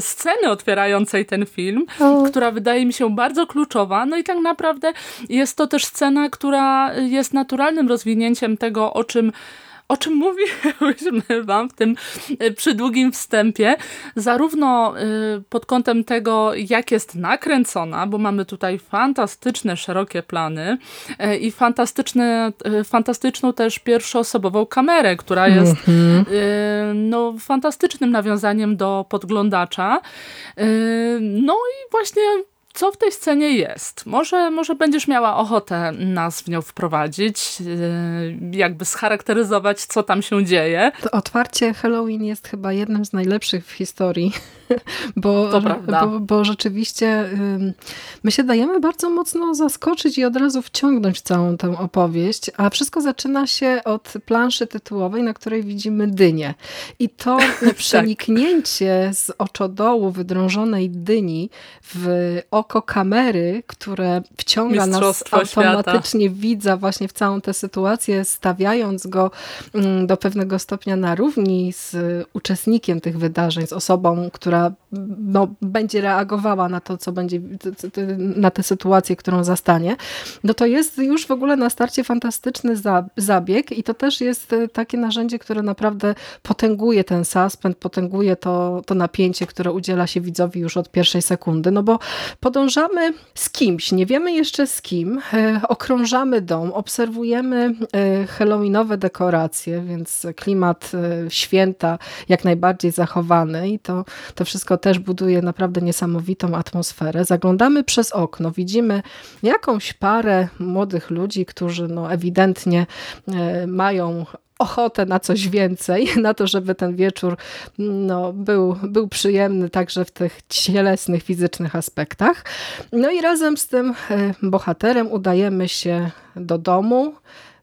sceny otwierającej ten film, o. która wydaje mi się bardzo kluczowa. No i tak naprawdę jest to też scena, która jest naturalnym rozwinięciem tego, o czym o czym mówiłyśmy wam w tym e, przydługim wstępie, zarówno e, pod kątem tego, jak jest nakręcona, bo mamy tutaj fantastyczne, szerokie plany e, i fantastyczne, fantastyczną też pierwszoosobową kamerę, która jest mm -hmm. no, fantastycznym nawiązaniem do podglądacza. No i właśnie co w tej scenie jest? Może, może będziesz miała ochotę nas w nią wprowadzić, yy, jakby scharakteryzować, co tam się dzieje. To otwarcie Halloween jest chyba jednym z najlepszych w historii, bo, bo, bo, rzeczywiście my się dajemy bardzo mocno zaskoczyć i od razu wciągnąć całą tę opowieść, a wszystko zaczyna się od planszy tytułowej, na której widzimy dynię. I to tak. przeniknięcie z oczodołu wydrążonej dyni w oko kamery, które wciąga nas automatycznie świata. widza właśnie w całą tę sytuację, stawiając go mm, do pewnego stopnia na równi z uczestnikiem tych wydarzeń, z osobą, która no, będzie reagowała na to, co będzie, na tę sytuację, którą zastanie, no to jest już w ogóle na starcie fantastyczny zabieg i to też jest e, takie narzędzie, które naprawdę potęguje ten suspend, potęguje to, to napięcie, które udziela się widzowi już od pierwszej sekundy, no bo podążamy z kimś, nie wiemy jeszcze z kim, e, okrążamy dom, obserwujemy e, halloweenowe dekoracje, więc klimat święta jak najbardziej zachowany i to, to wszystko też buduje naprawdę niesamowitą atmosferę. Zaglądamy przez okno, widzimy jakąś parę młodych ludzi, którzy no ewidentnie e, mają ochotę na coś więcej, na to, żeby ten wieczór no, był, był przyjemny także w tych cielesnych, fizycznych aspektach. No i razem z tym e, bohaterem udajemy się do domu,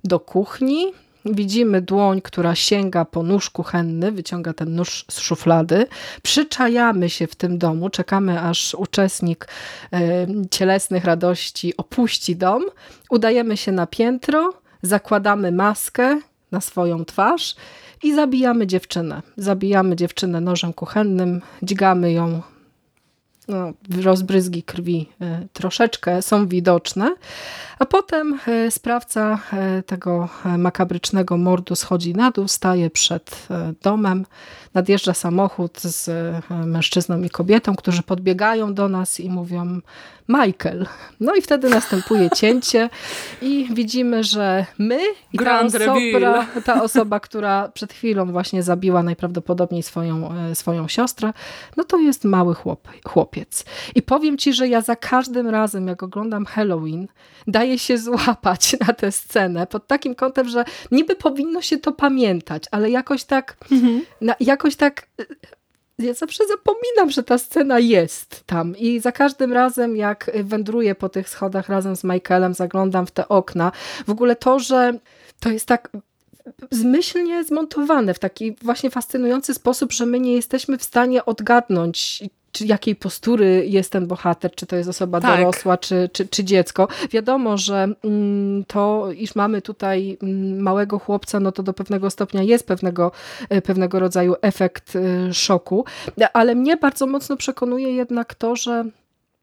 do kuchni, Widzimy dłoń, która sięga po nóż kuchenny, wyciąga ten nóż z szuflady. Przyczajamy się w tym domu, czekamy aż uczestnik e, cielesnych radości opuści dom. Udajemy się na piętro, zakładamy maskę na swoją twarz i zabijamy dziewczynę. Zabijamy dziewczynę nożem kuchennym, dźgamy ją no, rozbryzgi krwi e, troszeczkę są widoczne, a potem e, sprawca e, tego makabrycznego mordu schodzi na dół, staje przed domem, nadjeżdża samochód z mężczyzną i kobietą, którzy podbiegają do nas i mówią Michael. No i wtedy następuje cięcie i widzimy, że my i ta osoba, ta osoba, która przed chwilą właśnie zabiła najprawdopodobniej swoją, swoją siostrę, no to jest mały chłop, chłopiec. I powiem ci, że ja za każdym razem, jak oglądam Halloween, daję się złapać na tę scenę pod takim kątem, że niby powinno się to pamiętać, ale jakoś tak, mhm. na, jakoś tak ja zawsze zapominam, że ta scena jest tam i za każdym razem jak wędruję po tych schodach razem z Michaelem, zaglądam w te okna. W ogóle to, że to jest tak zmyślnie zmontowane w taki właśnie fascynujący sposób, że my nie jesteśmy w stanie odgadnąć czy jakiej postury jest ten bohater, czy to jest osoba tak. dorosła, czy, czy, czy dziecko. Wiadomo, że mm, to, iż mamy tutaj mm, małego chłopca, no to do pewnego stopnia jest pewnego, e, pewnego rodzaju efekt e, szoku, ale mnie bardzo mocno przekonuje jednak to, że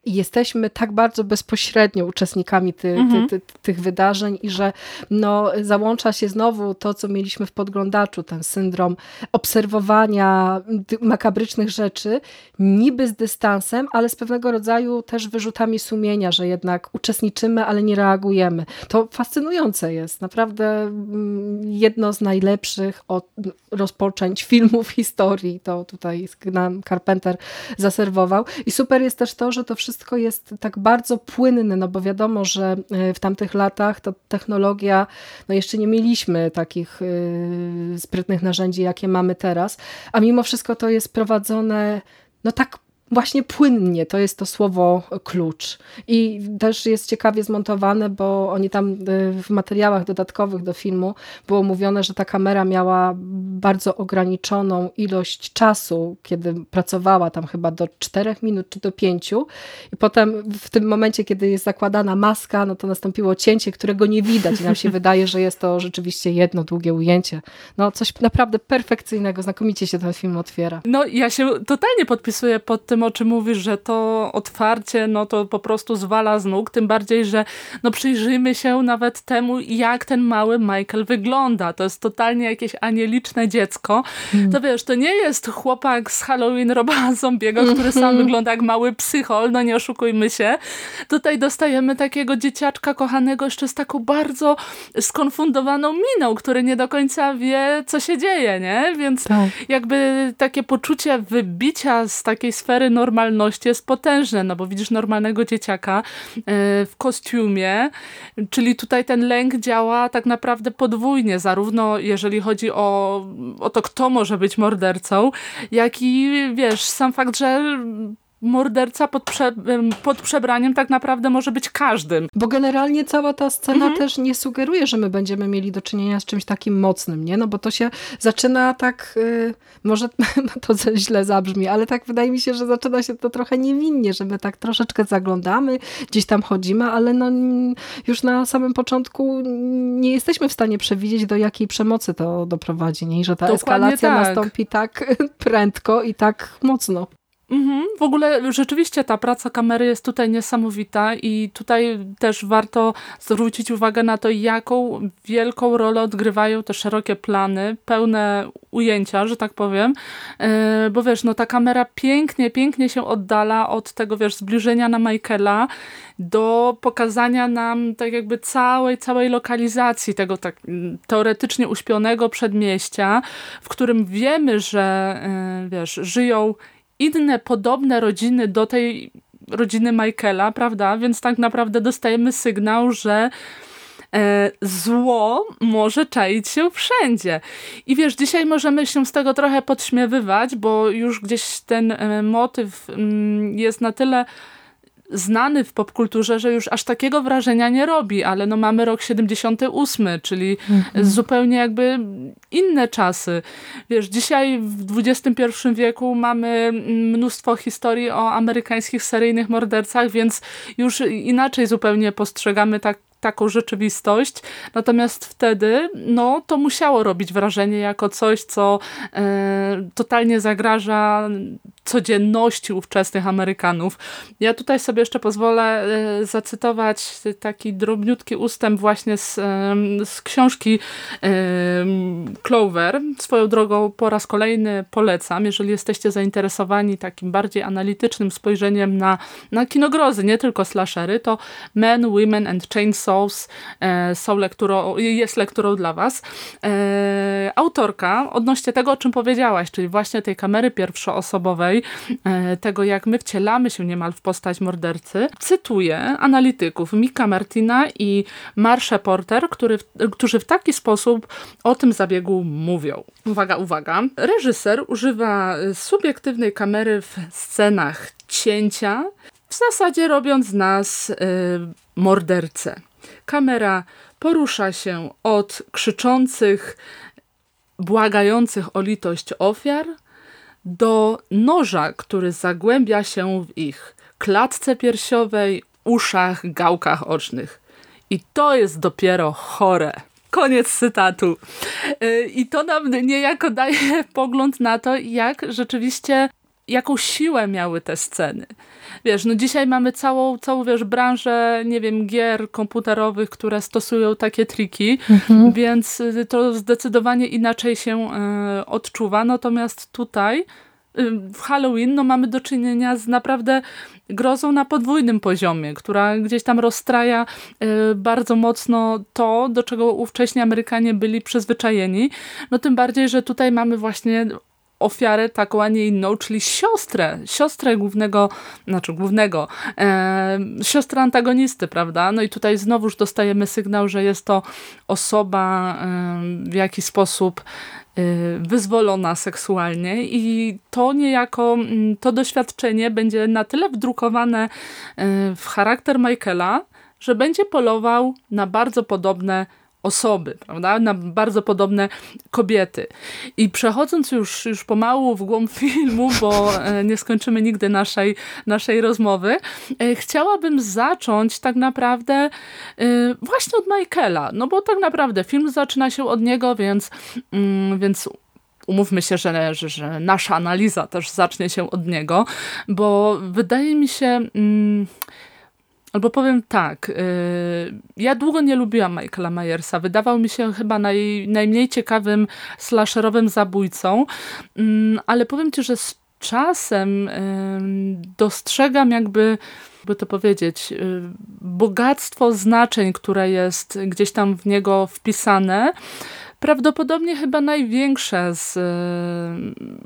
jesteśmy tak bardzo bezpośrednio uczestnikami ty, mhm. ty, ty, tych wydarzeń i że no, załącza się znowu to, co mieliśmy w podglądaczu, ten syndrom obserwowania makabrycznych rzeczy, niby z dystansem, ale z pewnego rodzaju też wyrzutami sumienia, że jednak uczestniczymy, ale nie reagujemy. To fascynujące jest. Naprawdę mm, jedno z najlepszych od rozpoczęć filmów historii. To tutaj nam Carpenter zaserwował. I super jest też to, że to wszystko wszystko jest tak bardzo płynne, no bo wiadomo, że e, w tamtych latach to technologia, no jeszcze nie mieliśmy takich e, sprytnych narzędzi, jakie mamy teraz, a mimo wszystko to jest prowadzone no tak właśnie płynnie, to jest to słowo klucz. I też jest ciekawie zmontowane, bo oni tam y, w materiałach dodatkowych do filmu było mówione, że ta kamera miała bardzo ograniczoną ilość czasu, kiedy pracowała tam chyba do 4 minut czy do 5 i potem w tym momencie, kiedy jest zakładana maska, no to nastąpiło cięcie, którego nie widać i nam się wydaje, że jest to rzeczywiście jedno długie ujęcie. No coś naprawdę perfekcyjnego, znakomicie się ten film otwiera. No ja się totalnie podpisuję pod tym o czym mówisz, że to otwarcie, no to po prostu zwala z nóg, tym bardziej, że no przyjrzyjmy się nawet temu, jak ten mały Michael wygląda. To jest totalnie jakieś anieliczne dziecko. Mm. To wiesz, to nie jest chłopak z Halloween Roba Zombiego, który sam wygląda jak mały psychol, no nie oszukujmy się. Tutaj dostajemy takiego dzieciaczka kochanego jeszcze z taką bardzo skonfundowaną miną, który nie do końca wie, co się dzieje, nie? Więc tak. jakby takie poczucie wybicia z takiej sfery normalności jest potężne, no bo widzisz normalnego dzieciaka e, w kostiumie, czyli tutaj ten lęk działa tak naprawdę podwójnie, zarówno jeżeli chodzi o, o to, kto może być mordercą, jak i wiesz, sam fakt, że morderca pod, prze, pod przebraniem tak naprawdę może być każdym. Bo generalnie cała ta scena mhm. też nie sugeruje, że my będziemy mieli do czynienia z czymś takim mocnym, nie? No bo to się zaczyna tak, yy, może to źle zabrzmi, ale tak wydaje mi się, że zaczyna się to trochę niewinnie, że my tak troszeczkę zaglądamy, gdzieś tam chodzimy, ale no już na samym początku nie jesteśmy w stanie przewidzieć, do jakiej przemocy to doprowadzi, nie? I że ta Dokładnie eskalacja tak. nastąpi tak prędko i tak mocno. Mhm. W ogóle rzeczywiście ta praca kamery jest tutaj niesamowita i tutaj też warto zwrócić uwagę na to, jaką wielką rolę odgrywają te szerokie plany, pełne ujęcia, że tak powiem, e, bo wiesz, no ta kamera pięknie, pięknie się oddala od tego, wiesz, zbliżenia na Michaela do pokazania nam tak jakby całej, całej lokalizacji tego tak teoretycznie uśpionego przedmieścia, w którym wiemy, że e, wiesz, żyją inne podobne rodziny do tej rodziny Michaela, prawda? Więc tak naprawdę dostajemy sygnał, że e, zło może czaić się wszędzie. I wiesz, dzisiaj możemy się z tego trochę podśmiewywać, bo już gdzieś ten e, motyw mm, jest na tyle znany w popkulturze, że już aż takiego wrażenia nie robi, ale no mamy rok 78, czyli mhm. zupełnie jakby inne czasy. Wiesz, dzisiaj w XXI wieku mamy mnóstwo historii o amerykańskich seryjnych mordercach, więc już inaczej zupełnie postrzegamy tak taką rzeczywistość. Natomiast wtedy no, to musiało robić wrażenie jako coś, co e, totalnie zagraża codzienności ówczesnych Amerykanów. Ja tutaj sobie jeszcze pozwolę e, zacytować taki drobniutki ustęp właśnie z, e, z książki e, Clover. Swoją drogą po raz kolejny polecam, jeżeli jesteście zainteresowani takim bardziej analitycznym spojrzeniem na, na kinogrozy, nie tylko slashery, to Men, Women and Chainsaws są lekturą, jest lekturą dla was. Autorka odnośnie tego, o czym powiedziałaś, czyli właśnie tej kamery pierwszoosobowej, e, tego jak my wcielamy się niemal w postać mordercy, cytuję analityków Mika Martina i Marsha Porter, który, którzy w taki sposób o tym zabiegu mówią. Uwaga, uwaga. Reżyser używa subiektywnej kamery w scenach cięcia, w zasadzie robiąc nas y, mordercę. Kamera porusza się od krzyczących, błagających o litość ofiar do noża, który zagłębia się w ich klatce piersiowej, uszach, gałkach ocznych. I to jest dopiero chore. Koniec cytatu. Y, I to nam niejako daje pogląd na to, jak rzeczywiście jaką siłę miały te sceny. Wiesz, no dzisiaj mamy całą, całą wiesz, branżę, nie wiem, gier komputerowych, które stosują takie triki, mhm. więc y, to zdecydowanie inaczej się y, odczuwa. Natomiast tutaj y, w Halloween no, mamy do czynienia z naprawdę grozą na podwójnym poziomie, która gdzieś tam rozstraja y, bardzo mocno to, do czego ówcześni Amerykanie byli przyzwyczajeni. No tym bardziej, że tutaj mamy właśnie ofiarę taką, a nie inną, czyli siostrę, siostrę głównego, znaczy głównego, e, siostrę antagonisty, prawda? No i tutaj znowuż dostajemy sygnał, że jest to osoba e, w jakiś sposób e, wyzwolona seksualnie i to niejako, mm, to doświadczenie będzie na tyle wdrukowane e, w charakter Michaela, że będzie polował na bardzo podobne osoby, prawda? Na bardzo podobne kobiety. I przechodząc już, już pomału w głąb filmu, bo e, nie skończymy nigdy naszej, naszej rozmowy, e, chciałabym zacząć tak naprawdę e, właśnie od Michaela, no bo tak naprawdę film zaczyna się od niego, więc, mm, więc umówmy się, że, że, że nasza analiza też zacznie się od niego, bo wydaje mi się... Mm, Albo powiem tak, yy, ja długo nie lubiłam Michaela Myersa. Wydawał mi się chyba naj, najmniej ciekawym slasherowym zabójcą, yy, ale powiem ci, że z czasem yy, dostrzegam jakby by to powiedzieć, y, bogactwo znaczeń, które jest gdzieś tam w niego wpisane, prawdopodobnie chyba największe z,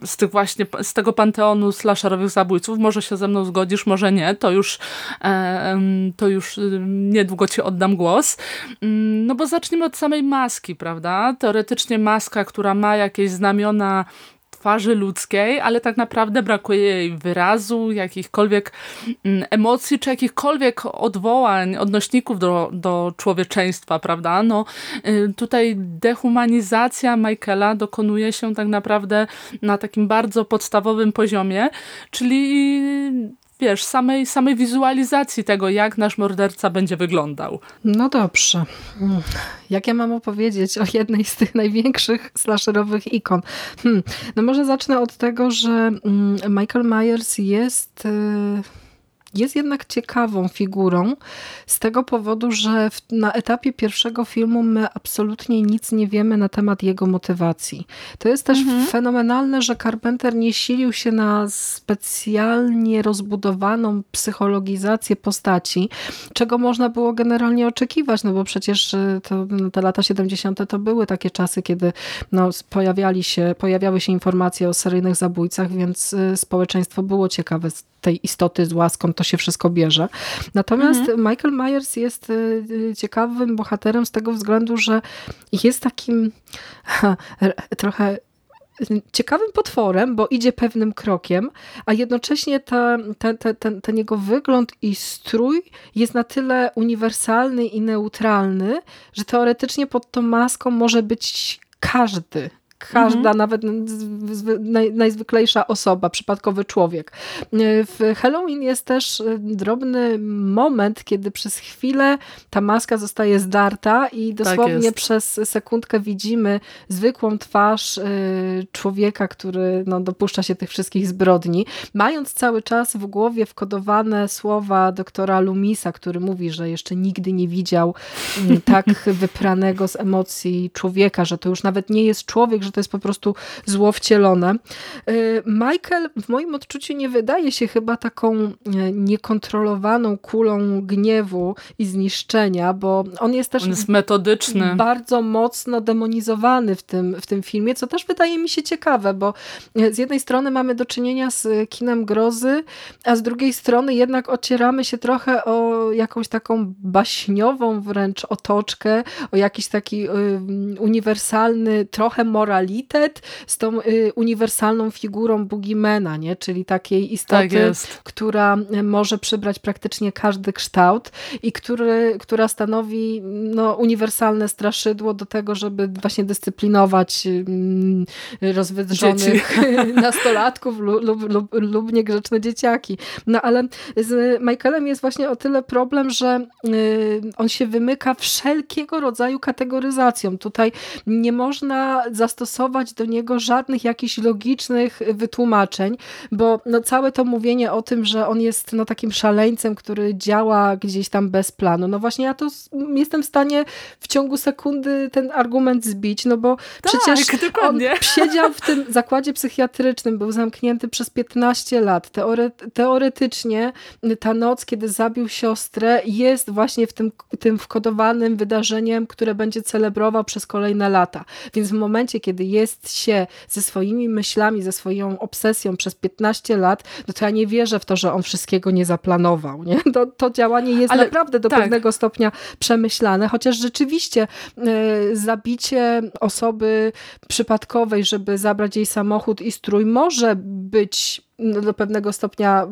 z tych właśnie, z tego panteonu slasherowych zabójców. Może się ze mną zgodzisz, może nie, to już, e, to już y, niedługo ci oddam głos. Mm, no bo zacznijmy od samej maski, prawda? Teoretycznie maska, która ma jakieś znamiona twarzy ludzkiej, ale tak naprawdę brakuje jej wyrazu, jakichkolwiek mm, emocji, czy jakichkolwiek odwołań, odnośników do, do człowieczeństwa, prawda? No, y, tutaj dehumanizacja Michaela dokonuje się tak naprawdę na takim bardzo podstawowym poziomie, czyli wiesz, samej, samej wizualizacji tego, jak nasz morderca będzie wyglądał. No dobrze. Jak ja mam opowiedzieć o jednej z tych największych slasherowych ikon? Hmm. No może zacznę od tego, że mm, Michael Myers jest... Yy jest jednak ciekawą figurą z tego powodu, że w, na etapie pierwszego filmu my absolutnie nic nie wiemy na temat jego motywacji. To jest też mhm. fenomenalne, że Carpenter nie silił się na specjalnie rozbudowaną psychologizację postaci, czego można było generalnie oczekiwać, no bo przecież e, to, no, te lata 70. to były takie czasy, kiedy no, pojawiali się, pojawiały się informacje o seryjnych zabójcach, więc e, społeczeństwo było ciekawe tej istoty zła, skąd to się wszystko bierze. Natomiast mhm. Michael Myers jest y, y, ciekawym bohaterem z tego względu, że jest takim trochę ciekawym potworem, bo idzie pewnym krokiem, a jednocześnie ta, ta, ta, ten, ten jego wygląd i strój jest na tyle uniwersalny i neutralny, że teoretycznie pod tą maską może być każdy każda, mhm. nawet najzwyklejsza osoba, przypadkowy człowiek. W Halloween jest też e, drobny moment, kiedy przez chwilę ta maska zostaje zdarta i tak dosłownie tak przez sekundkę widzimy zwykłą twarz e, człowieka, który no, dopuszcza się tych wszystkich zbrodni, mając cały czas w głowie wkodowane słowa doktora Lumisa, który mówi, że jeszcze nigdy nie widział tak wypranego z emocji człowieka, że to już nawet nie jest człowiek, że to jest po prostu zło wcielone. Michael w moim odczuciu nie wydaje się chyba taką niekontrolowaną kulą gniewu i zniszczenia, bo on jest też on jest metodyczny. bardzo mocno demonizowany w tym, w tym filmie, co też wydaje mi się ciekawe, bo z jednej strony mamy do czynienia z kinem grozy, a z drugiej strony jednak ocieramy się trochę o jakąś taką baśniową wręcz otoczkę, o jakiś taki y, uniwersalny trochę z tą y, uniwersalną figurą Boogiemana, nie? czyli takiej istoty, tak która może przybrać praktycznie każdy kształt i który, która stanowi no, uniwersalne straszydło do tego, żeby właśnie dyscyplinować y, rozwydrzonych nastolatków lub, lub, lub, lub niegrzeczne dzieciaki. No ale z Michaelem jest właśnie o tyle problem, że y, on się wymyka wszelkiego rodzaju kategoryzacją. Tutaj nie można zastosować do niego żadnych jakichś logicznych wytłumaczeń, bo no całe to mówienie o tym, że on jest no takim szaleńcem, który działa gdzieś tam bez planu. No właśnie ja to jestem w stanie w ciągu sekundy ten argument zbić, no bo tak, przecież dokładnie. on siedział w tym zakładzie psychiatrycznym, był zamknięty przez 15 lat. Teore teoretycznie ta noc, kiedy zabił siostrę jest właśnie w tym, tym wkodowanym wydarzeniem, które będzie celebrował przez kolejne lata. Więc w momencie, kiedy jest się ze swoimi myślami, ze swoją obsesją przez 15 lat, no to ja nie wierzę w to, że on wszystkiego nie zaplanował. Nie? To, to działanie jest Ale, naprawdę do tak. pewnego stopnia przemyślane, chociaż rzeczywiście y, zabicie osoby przypadkowej, żeby zabrać jej samochód i strój może być no, do pewnego stopnia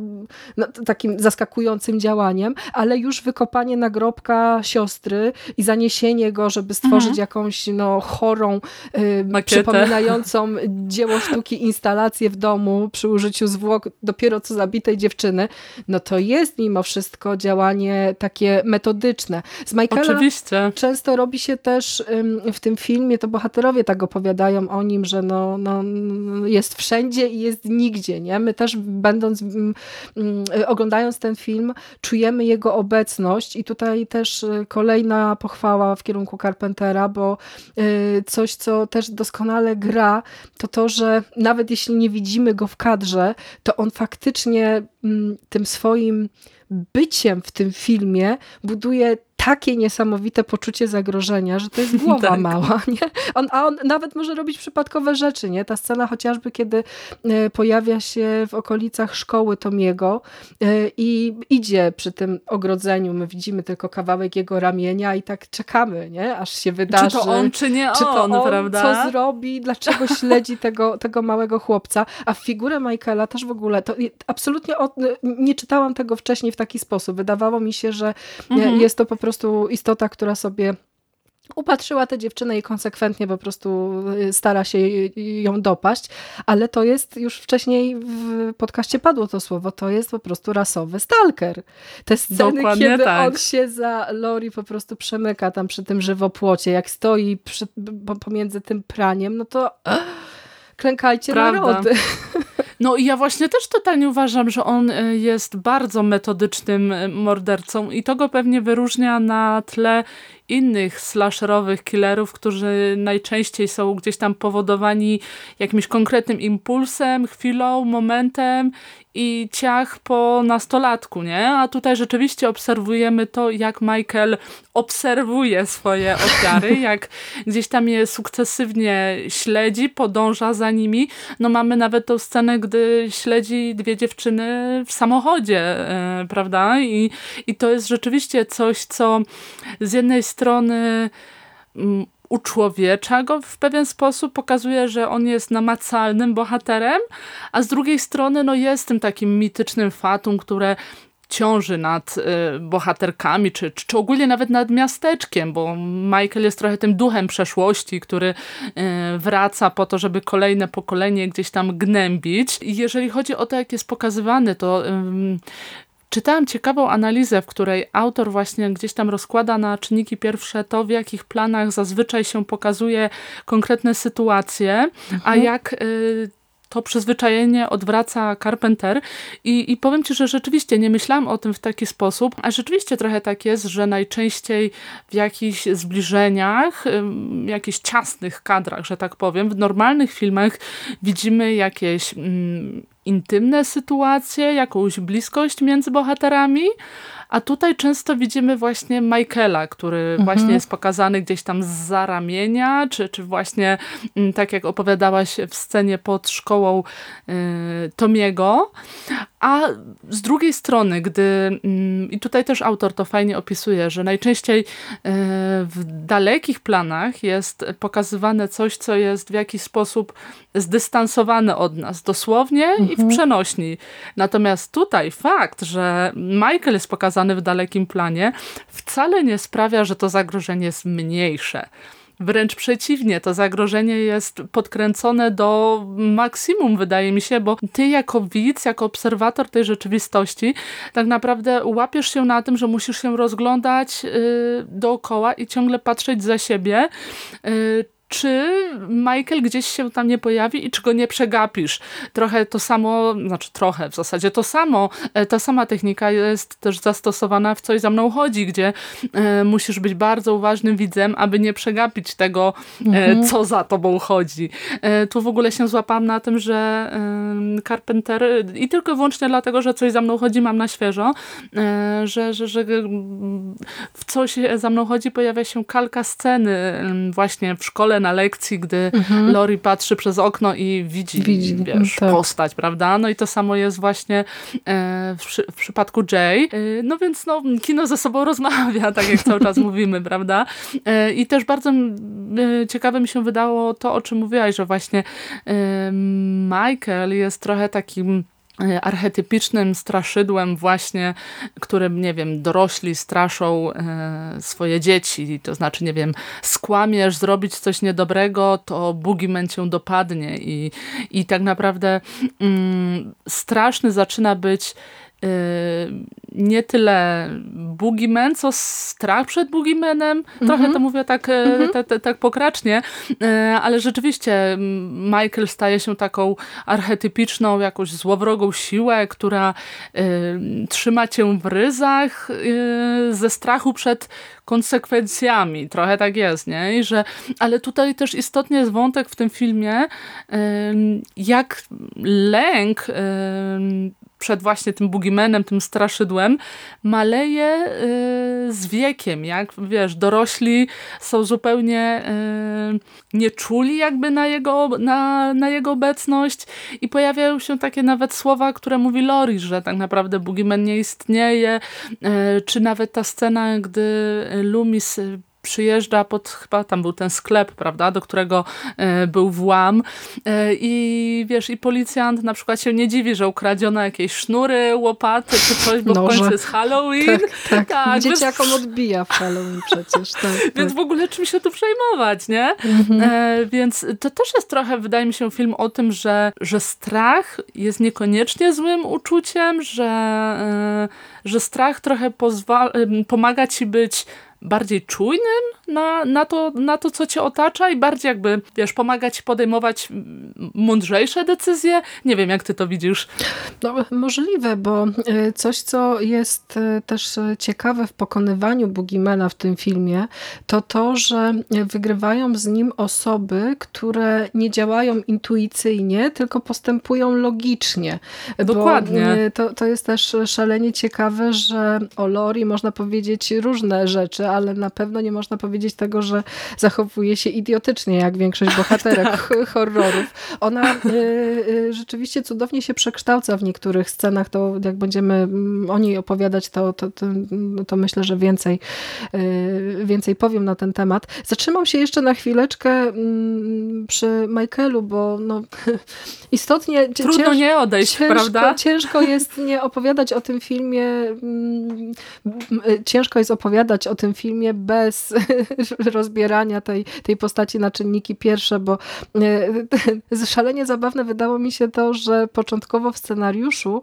no, takim zaskakującym działaniem, ale już wykopanie nagrobka siostry i zaniesienie go, żeby stworzyć mhm. jakąś no, chorą, y, przypominającą dzieło sztuki instalację w domu przy użyciu zwłok dopiero co zabitej dziewczyny, no to jest mimo wszystko działanie takie metodyczne. Z Michaela Oczywiście. często robi się też w tym filmie, to bohaterowie tak opowiadają o nim, że no, no, jest wszędzie i jest nigdzie, nie? My też będąc, mm, mm, oglądając ten film, czujemy jego obecność. I tutaj też y, kolejna pochwała w kierunku Carpentera, bo y, coś, co też doskonale gra, to to, że nawet jeśli nie widzimy go w kadrze, to on faktycznie mm, tym swoim byciem w tym filmie buduje takie niesamowite poczucie zagrożenia, że to jest głowa tak. mała. Nie? On, a on nawet może robić przypadkowe rzeczy. Nie? Ta scena chociażby, kiedy e, pojawia się w okolicach szkoły Tomiego e, i idzie przy tym ogrodzeniu. My widzimy tylko kawałek jego ramienia i tak czekamy, nie? aż się wydarzy. Czy to on, czy nie czy on, on prawda? Co zrobi, dlaczego śledzi tego, tego małego chłopca. A figurę Michaela też w ogóle, to absolutnie od, nie czytałam tego wcześniej w taki sposób. Wydawało mi się, że mhm. jest to po prostu istota, która sobie upatrzyła tę dziewczynę i konsekwentnie po prostu y, stara się ją dopaść, ale to jest już wcześniej w podcaście padło to słowo, to jest po prostu rasowy stalker. Te sceny, Dokładnie kiedy tak. on się za Lori po prostu przemyka tam przy tym żywopłocie, jak stoi przy, pomiędzy tym praniem, no to klękajcie Prawda. narody. No i ja właśnie też totalnie uważam, że on e, jest bardzo metodycznym e, mordercą i to go pewnie wyróżnia na tle innych slasherowych killerów, którzy najczęściej są gdzieś tam powodowani jakimś konkretnym impulsem, chwilą, momentem i ciach po nastolatku, nie? A tutaj rzeczywiście obserwujemy to, jak Michael obserwuje swoje ofiary, jak gdzieś tam je sukcesywnie śledzi, podąża za nimi. No mamy nawet tą scenę, gdy śledzi dwie dziewczyny w samochodzie, e, prawda? I, I to jest rzeczywiście coś, co z jednej strony mm, uczłowiecza go w pewien sposób, pokazuje, że on jest namacalnym bohaterem, a z drugiej strony no, jest tym takim mitycznym fatum, które ciąży nad y, bohaterkami, czy, czy, ogólnie nawet nad miasteczkiem, bo Michael jest trochę tym duchem przeszłości, który y, wraca po to, żeby kolejne pokolenie gdzieś tam gnębić. I jeżeli chodzi o to, jak jest pokazywany, to Czytałam ciekawą analizę, w której autor właśnie gdzieś tam rozkłada na czynniki pierwsze to, w jakich planach zazwyczaj się pokazuje konkretne sytuacje, mhm. a jak y, to przyzwyczajenie odwraca Carpenter i, i powiem Ci, że rzeczywiście nie myślałam o tym w taki sposób, a rzeczywiście trochę tak jest, że najczęściej w jakichś zbliżeniach, jakichś ciasnych kadrach, że tak powiem, w normalnych filmach widzimy jakieś mm, intymne sytuacje, jakąś bliskość między bohaterami, a tutaj często widzimy właśnie Michaela, który mhm. właśnie jest pokazany gdzieś tam z za ramienia, czy, czy właśnie mm, tak jak opowiadałaś w scenie pod szkołą y, Tomiego. A z drugiej strony, gdy, mm, i tutaj też autor to fajnie opisuje, że najczęściej y, w dalekich planach jest pokazywane coś, co jest w jakiś sposób zdystansowane od nas, dosłownie mhm. i w mhm. przenośni. Natomiast tutaj fakt, że Michael jest pokazany w dalekim planie, wcale nie sprawia, że to zagrożenie jest mniejsze. Wręcz przeciwnie, to zagrożenie jest podkręcone do maksimum, wydaje mi się, bo ty jako widz, jako obserwator tej rzeczywistości, tak naprawdę łapiesz się na tym, że musisz się rozglądać yy, dookoła i ciągle patrzeć za siebie, yy, czy Michael gdzieś się tam nie pojawi i czy go nie przegapisz. Trochę to samo, znaczy trochę w zasadzie to samo, e, ta sama technika jest też zastosowana w Coś za mną chodzi, gdzie e, musisz być bardzo uważnym widzem, aby nie przegapić tego, e, mhm. co za tobą chodzi. Tu w ogóle się złapałam na tym, że Carpenter i tylko wyłącznie dlatego, że Coś za mną chodzi mam na świeżo, że, że, że w Coś za mną chodzi pojawia się kalka sceny właśnie w szkole na lekcji, gdy mhm. Lori patrzy przez okno i widzi, widzi wiesz, tak. postać, prawda? No i to samo jest właśnie e, w, w, przypadku Jay. E, no więc no, kino ze sobą rozmawia, tak jak cały czas mówimy, prawda? E, I też bardzo ciekawe mi się wydało to, o czym mówiłaś, że właśnie Michael jest trochę takim archetypicznym straszydłem właśnie, którym, nie wiem, dorośli straszą e, swoje dzieci, to znaczy, nie wiem, skłamiesz zrobić coś niedobrego, to Boogeyman cię dopadnie. I, i tak naprawdę mm, straszny zaczyna być nie tyle Boogeyman, co strach przed Boogiemanem. Trochę to mhm. mówię tak, mm -hmm. tak pokracznie, y, ale rzeczywiście Michael staje się taką archetypiczną, jakąś złowrogą siłę, która trzyma cię w ryzach ze strachu przed konsekwencjami. Trochę tak jest, nie? I że, ale tutaj też istotnie jest wątek w tym filmie, jak lęk przed właśnie tym bugimenem, tym straszydłem, maleje y, z wiekiem, jak wiesz, dorośli są zupełnie y, nieczuli jakby na jego, na, na jego obecność i pojawiają się takie nawet słowa, które mówi Lori, że tak naprawdę bugimen nie istnieje, y, czy nawet ta scena, gdy Loomis przyjeżdża pod, chyba tam był ten sklep, prawda, do którego e, był włam e, i wiesz, i policjant na przykład się nie dziwi, że ukradziono jakieś sznury, łopaty czy coś, bo Noże. w końcu jest Halloween. Tak, tak. tak Dzieciakom więc... odbija w Halloween przecież. Tak, więc tak. w ogóle czym się tu przejmować, nie? Mhm. E, więc to też jest trochę, wydaje mi się, film o tym, że, że strach jest niekoniecznie złym uczuciem, że, e, że strach trochę pozwala, pomaga ci być bardziej czujnym na, na, to, na to, co cię otacza i bardziej jakby, wiesz, pomagać podejmować mądrzejsze decyzje. Nie wiem, jak ty to widzisz. No, możliwe, bo e, coś, co jest e, też ciekawe w pokonywaniu Boogiemana w tym filmie, to to, że wygrywają z nim osoby, które nie działają intuicyjnie, tylko postępują logicznie. Dokładnie. E, to, to jest też szalenie ciekawe, że o Lori można powiedzieć różne rzeczy, ale na pewno nie można powiedzieć tego, że zachowuje się idiotycznie, jak większość bohaterek tak. horrorów. Ona y, y, rzeczywiście cudownie się przekształca w niektórych scenach, to jak będziemy mm, o niej opowiadać, to, to, to, to myślę, że więcej, y, więcej powiem na ten temat. Zatrzymam się jeszcze na chwileczkę mm, przy Michaelu, bo no, istotnie Trudno cięż, nie odejść, ciężko, prawda? Ciężko jest nie opowiadać o tym filmie, mm, ciężko jest opowiadać o tym filmie bez rozbierania tej, tej postaci na czynniki pierwsze, bo e, szalenie zabawne wydało mi się to, że początkowo w scenariuszu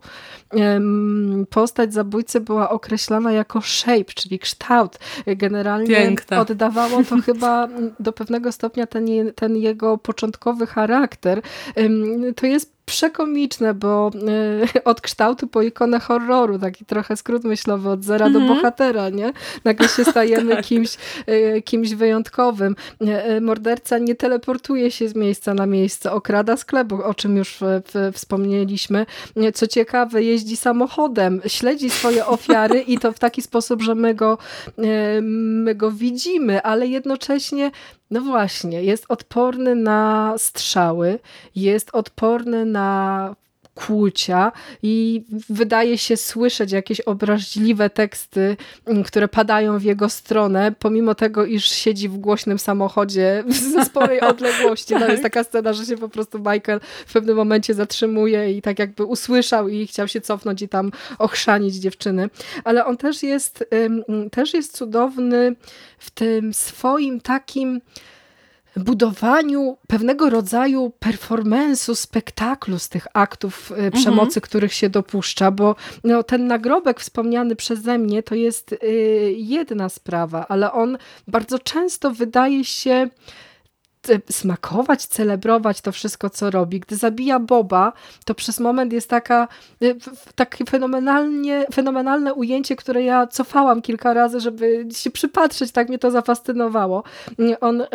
postać zabójcy była określana jako shape, czyli kształt. Generalnie Piękne. oddawało to chyba do pewnego stopnia ten, ten jego początkowy charakter. To jest przekomiczne, bo y, od kształtu po ikonę horroru, taki trochę skrót myślowy od zera mm -hmm. do mhm. bohatera, nie? Nagle się stajemy tak. kimś, y, kimś wyjątkowym. Y, morderca nie teleportuje się z miejsca na miejsce, okrada sklep, o czym już wspomnieliśmy. Co ciekawe, jeździ samochodem, śledzi swoje ofiary i to w taki sposób, że my go, my go widzimy, ale jednocześnie no właśnie, jest odporny na strzały, jest odporny na kłucia i wydaje się słyszeć jakieś obraźliwe teksty, mm, które padają w jego stronę, pomimo tego, iż siedzi w głośnym samochodzie ze sporej odległości. To jest tak. taka scena, że się po prostu Michael w pewnym momencie zatrzymuje i tak jakby usłyszał i chciał się cofnąć i tam ochrzanić dziewczyny. Ale on też jest, też jest cudowny w tym swoim takim budowaniu pewnego rodzaju performance'u, spektaklu z tych aktów y, przemocy, mhm. których się dopuszcza, bo no, ten nagrobek wspomniany przeze mnie to jest y, jedna sprawa, ale on bardzo często wydaje się smakować, celebrować to wszystko, co robi. Gdy zabija Boba, to przez moment jest taka, takie fenomenalnie, fenomenalne ujęcie, które ja cofałam kilka razy, żeby się przypatrzeć, tak mnie to zafascynowało. On y,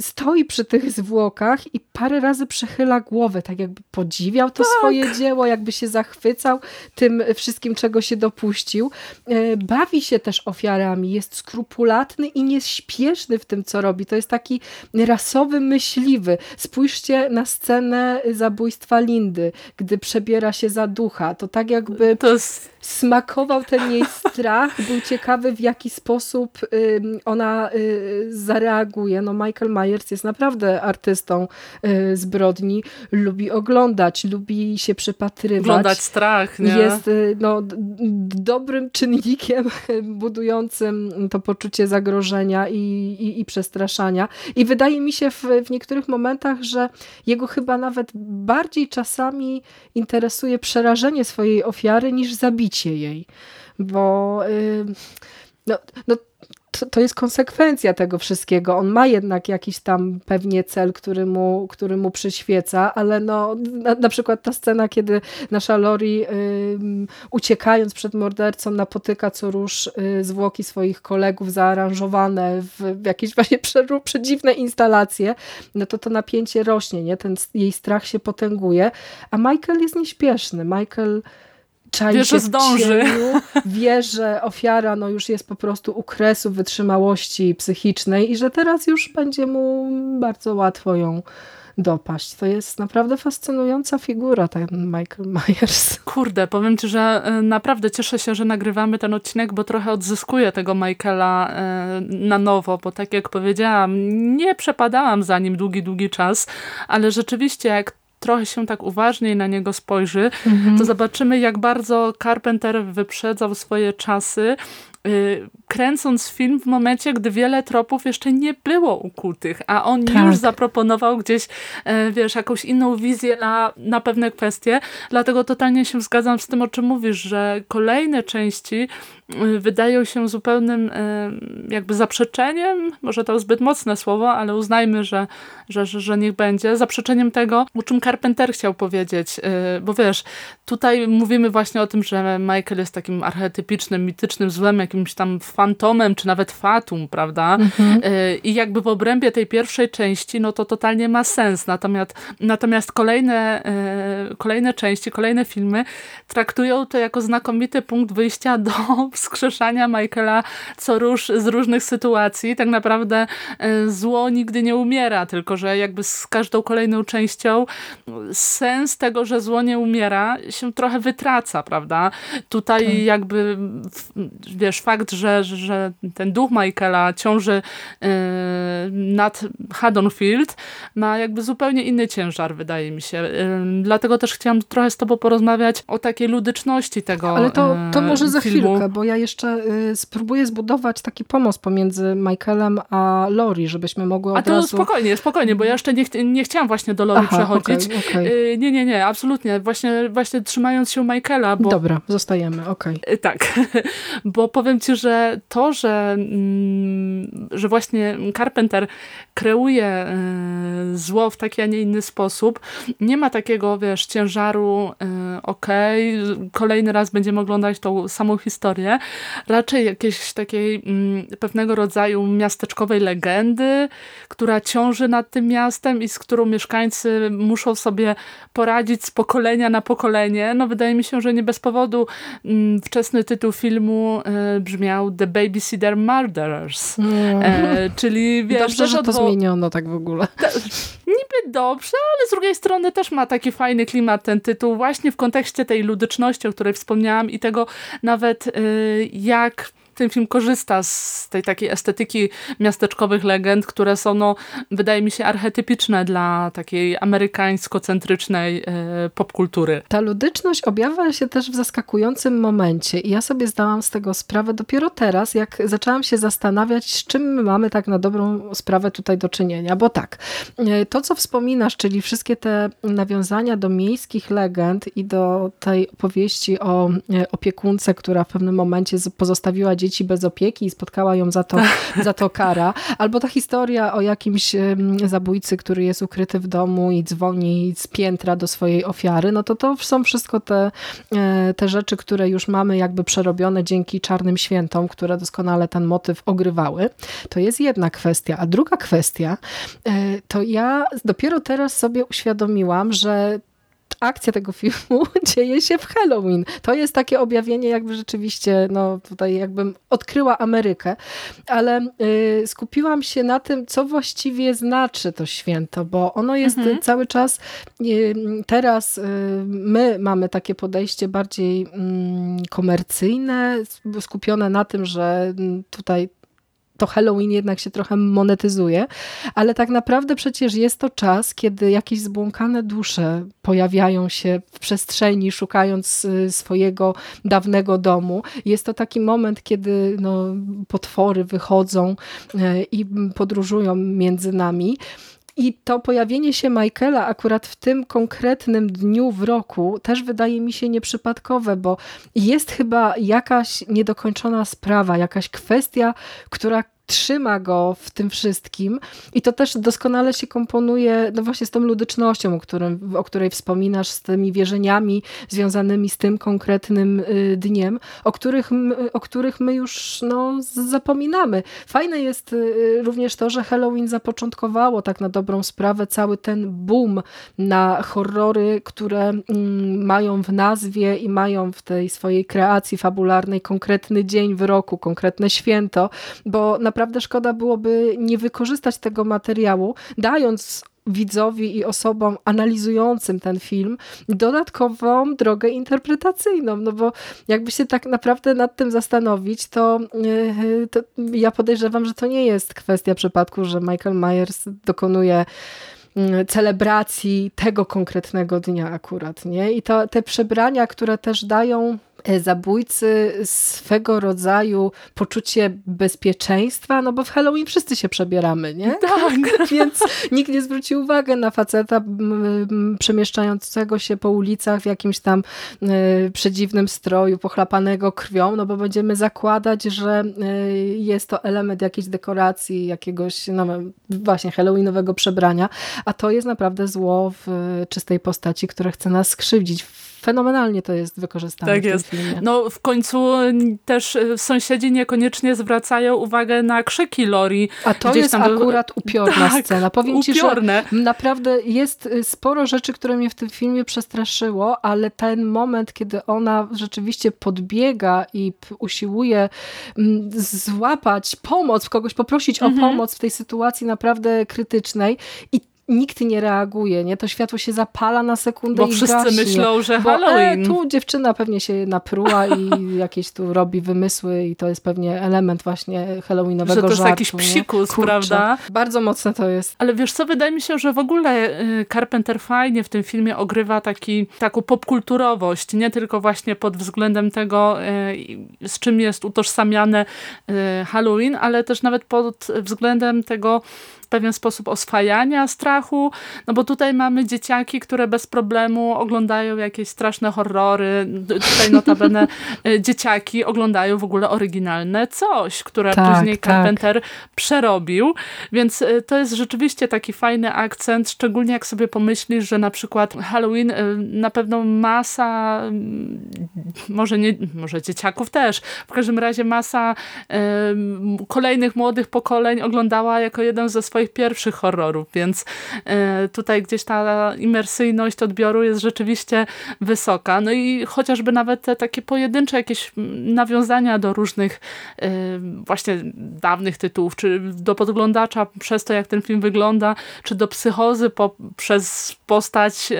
stoi przy tych zwłokach i parę razy przechyla głowę, tak jakby podziwiał to tak. swoje dzieło, jakby się zachwycał tym wszystkim, czego się dopuścił. E, bawi się też ofiarami, jest skrupulatny i nieśpieszny w tym, co robi. To jest taki rasowy myśliwy. Spójrzcie na scenę zabójstwa Lindy, gdy przebiera się za ducha. To tak jakby to jest... smakował ten jej strach, był ciekawy w jaki sposób ona y, zareaguje. No Michael Myers jest naprawdę artystą Y, zbrodni lubi oglądać, lubi się przypatrywać. Oglądać strach, nie? Jest y, no, dobrym czynnikiem budującym to poczucie zagrożenia i, i, i przestraszania. I wydaje mi się w, w niektórych momentach, że jego chyba nawet bardziej czasami interesuje przerażenie swojej ofiary niż zabicie jej. Bo no, no to jest konsekwencja tego wszystkiego. On ma jednak jakiś tam pewnie cel, który mu, który mu przyświeca, ale no, na, na przykład ta scena, kiedy nasza Lori uciekając przed mordercą napotyka co róż y, zwłoki swoich kolegów zaaranżowane w, w jakieś właśnie przedziwne instalacje, no to to napięcie rośnie, nie? Ten jej strach się potęguje, a Michael jest nieśpieszny. Michael czai wie, się zdąży. Cieniu, wie, że ofiara no, już jest po prostu u kresu wytrzymałości psychicznej i że teraz już będzie mu bardzo łatwo ją dopaść. To jest naprawdę fascynująca figura, ten Michael Myers. Kurde, powiem ci, że e, naprawdę cieszę się, że nagrywamy ten odcinek, bo trochę odzyskuję tego Michaela e, na nowo, bo tak jak powiedziałam, nie przepadałam za nim długi, długi czas, ale rzeczywiście jak trochę się tak uważniej na niego spojrzy, mhm. to zobaczymy, jak bardzo Carpenter wyprzedzał swoje czasy Y, kręcąc film w momencie, gdy wiele tropów jeszcze nie było ukutych, a on tak. już zaproponował gdzieś, e, wiesz, jakąś inną wizję na, na pewne kwestie. Dlatego totalnie się zgadzam z tym, o czym mówisz, że kolejne części y, wydają się zupełnym e, jakby zaprzeczeniem, może to zbyt mocne słowo, ale uznajmy, że, że, że, że niech będzie, zaprzeczeniem tego, o czym Carpenter chciał powiedzieć. E, bo wiesz, tutaj mówimy właśnie o tym, że Michael jest takim archetypicznym, mitycznym złem, jakim jakimś tam fantomem, czy nawet fatum, prawda? Mhm. E, I jakby w obrębie tej pierwszej części, no to totalnie ma sens. Natomiast, natomiast kolejne, e, kolejne części, kolejne filmy traktują to jako znakomity punkt wyjścia do wskrzeszania Michaela co róż, z różnych sytuacji. Tak naprawdę e, zło nigdy nie umiera, tylko że jakby z każdą kolejną częścią sens tego, że zło nie umiera się trochę wytraca, prawda? Tutaj tak. jakby wiesz, fakt, że, że ten duch Michaela ciąży yy, nad Haddonfield ma jakby zupełnie inny ciężar, wydaje mi się. Yy, dlatego też chciałam trochę z tobą porozmawiać o takiej ludyczności tego Ale to, to może za filmu. chwilkę, bo ja jeszcze spróbuję zbudować taki pomost pomiędzy Michaelem a Lori, żebyśmy mogły od A to razu... spokojnie, spokojnie, bo ja jeszcze nie, ch nie chciałam właśnie do Lori Aha, przechodzić. Okay, okay. nie, nie, nie, absolutnie. Właśnie, właśnie trzymając się Michaela, bo... Dobra, zostajemy, okej. Okay. Tak, bo powiem ci, że to, że, mm, że właśnie Carpenter kreuje e, zło w taki, a nie inny sposób. Nie ma takiego, wiesz, ciężaru okej, okay, kolejny raz będziemy oglądać tą samą historię. Raczej jakiejś takiej mm, pewnego rodzaju miasteczkowej legendy, która ciąży nad tym miastem i z którą mieszkańcy muszą sobie poradzić z pokolenia na pokolenie. No wydaje mi się, że nie bez powodu mm, wczesny tytuł filmu e, brzmiał The Babysitter Murderers. Mm. E, czyli wiesz, Dobrze, że to zmieniono tak w ogóle. Ta, niby dobrze, ale z drugiej strony też ma taki fajny klimat ten tytuł właśnie w kontekście tej ludyczności, o której wspomniałam i tego nawet y, jak ten film korzysta z tej takiej estetyki miasteczkowych legend, które są, no, wydaje mi się, archetypiczne dla takiej amerykańsko-centrycznej e, popkultury. Ta ludyczność objawia się też w zaskakującym momencie i ja sobie zdałam z tego sprawę dopiero teraz, jak zaczęłam się zastanawiać, z czym my mamy tak na dobrą sprawę tutaj do czynienia, bo tak, e, to co wspominasz, czyli wszystkie te nawiązania do miejskich legend i do tej opowieści o e, opiekunce, która w pewnym momencie pozostawiła dzieci dzieci bez opieki i spotkała ją za to, za to kara. Albo ta historia o jakimś zabójcy, który jest ukryty w domu i dzwoni z piętra do swojej ofiary, no to to są wszystko te, e, te rzeczy, które już mamy jakby przerobione dzięki Czarnym Świętom, które doskonale ten motyw ogrywały. To jest jedna kwestia. A druga kwestia, e, to ja dopiero teraz sobie uświadomiłam, że akcja tego filmu dzieje się w Halloween. To jest takie objawienie jakby rzeczywiście, no tutaj jakbym odkryła Amerykę, ale y, skupiłam się na tym, co właściwie znaczy to święto, bo ono jest mhm. cały czas, y, teraz y, my mamy takie podejście bardziej mm, komercyjne, skupione na tym, że mm, tutaj to Halloween jednak się trochę monetyzuje, ale tak naprawdę przecież jest to czas, kiedy jakieś zbłąkane dusze pojawiają się w przestrzeni, szukając y, swojego dawnego domu. Jest to taki moment, kiedy no, potwory wychodzą y, i podróżują między nami. I to pojawienie się Michaela akurat w tym konkretnym dniu w roku też wydaje mi się nieprzypadkowe, bo jest chyba jakaś niedokończona sprawa, jakaś kwestia, która trzyma go w tym wszystkim i to też doskonale się komponuje no właśnie z tą ludycznością, o, którym, o której wspominasz, z tymi wierzeniami związanymi z tym konkretnym y, dniem, o których, o których my już no, zapominamy. Fajne jest y, również to, że Halloween zapoczątkowało tak na dobrą sprawę cały ten boom na horrory, które mm, mają w nazwie i mają w tej swojej kreacji fabularnej konkretny dzień w roku, konkretne święto, bo na naprawdę szkoda byłoby nie wykorzystać tego materiału, dając widzowi i osobom analizującym ten film dodatkową drogę interpretacyjną, no bo jakby się tak naprawdę nad tym zastanowić, to, e, to ja podejrzewam, że to nie jest kwestia przypadku, że Michael Myers dokonuje mm, celebracji tego konkretnego dnia akurat, nie? I to, te przebrania, które też dają zabójcy swego rodzaju poczucie bezpieczeństwa, no bo w Halloween wszyscy się przebieramy, nie? Tak. Więc nikt nie zwróci uwagi na faceta przemieszczającego się po ulicach w jakimś tam y, przedziwnym stroju, pochlapanego krwią, no bo będziemy zakładać, że y, jest to element jakiejś dekoracji, jakiegoś no, właśnie halloweenowego przebrania, a to jest naprawdę zło w czystej postaci, które chce nas skrzywdzić fenomenalnie to jest wykorzystane tak w jest. filmie. No w końcu też e, sąsiedzi niekoniecznie zwracają uwagę na krzyki Lori. A to jest tam... akurat upiorna tak, scena. Powiem upiorne. ci, że naprawdę jest y, sporo rzeczy, które mnie w tym filmie przestraszyło, ale ten moment, kiedy ona rzeczywiście podbiega i usiłuje złapać pomoc, kogoś poprosić mhm. o pomoc w tej sytuacji naprawdę krytycznej i nikt nie reaguje, nie? To światło się zapala na sekundę Bo i wszyscy gaśnie. myślą, że Bo, Halloween. E, tu dziewczyna pewnie się napruła i jakieś tu robi wymysły i to jest pewnie element właśnie halloweenowego żartu. Że to jest jakiś psikus, Kurczę. prawda? Bardzo mocne to jest. Ale wiesz co, wydaje mi się, że w ogóle y, Carpenter fajnie w tym filmie ogrywa taki, taką popkulturowość, nie tylko właśnie pod względem tego, y, z czym jest utożsamiane y, Halloween, ale też nawet pod względem tego, w pewien sposób oswajania strachu, no bo tutaj mamy dzieciaki, które bez problemu oglądają jakieś straszne horrory. Tutaj notabene dzieciaki oglądają w ogóle oryginalne coś, które tak, później tak. Carpenter przerobił, więc to jest rzeczywiście taki fajny akcent, szczególnie jak sobie pomyślisz, że na przykład Halloween na pewno masa, może nie, może dzieciaków też, w każdym razie masa kolejnych młodych pokoleń oglądała jako jeden ze swoich pierwszych horrorów, więc e, tutaj gdzieś ta imersyjność odbioru jest rzeczywiście wysoka. No i chociażby nawet te takie pojedyncze jakieś nawiązania do różnych e, właśnie dawnych tytułów, czy do podglądacza przez to, jak ten film wygląda, czy do psychozy przez postać e,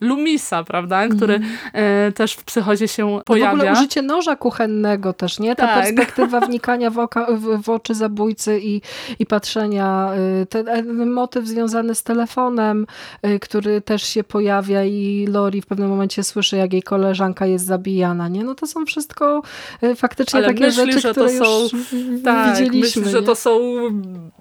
Lumisa, prawda, który mm. też w psychozie się pojawia. W ogóle użycie noża kuchennego też, nie? Ta tak. perspektywa wnikania w, oka, w, w, oczy zabójcy i, i patrzenia, ten motyw związany z telefonem, y, który też się pojawia i Lori w pewnym momencie słyszy, jak jej koleżanka jest zabijana, nie? No to są wszystko y, faktycznie Ale takie myśli, rzeczy, że które to są, tak, widzieliśmy. Myślę, że to są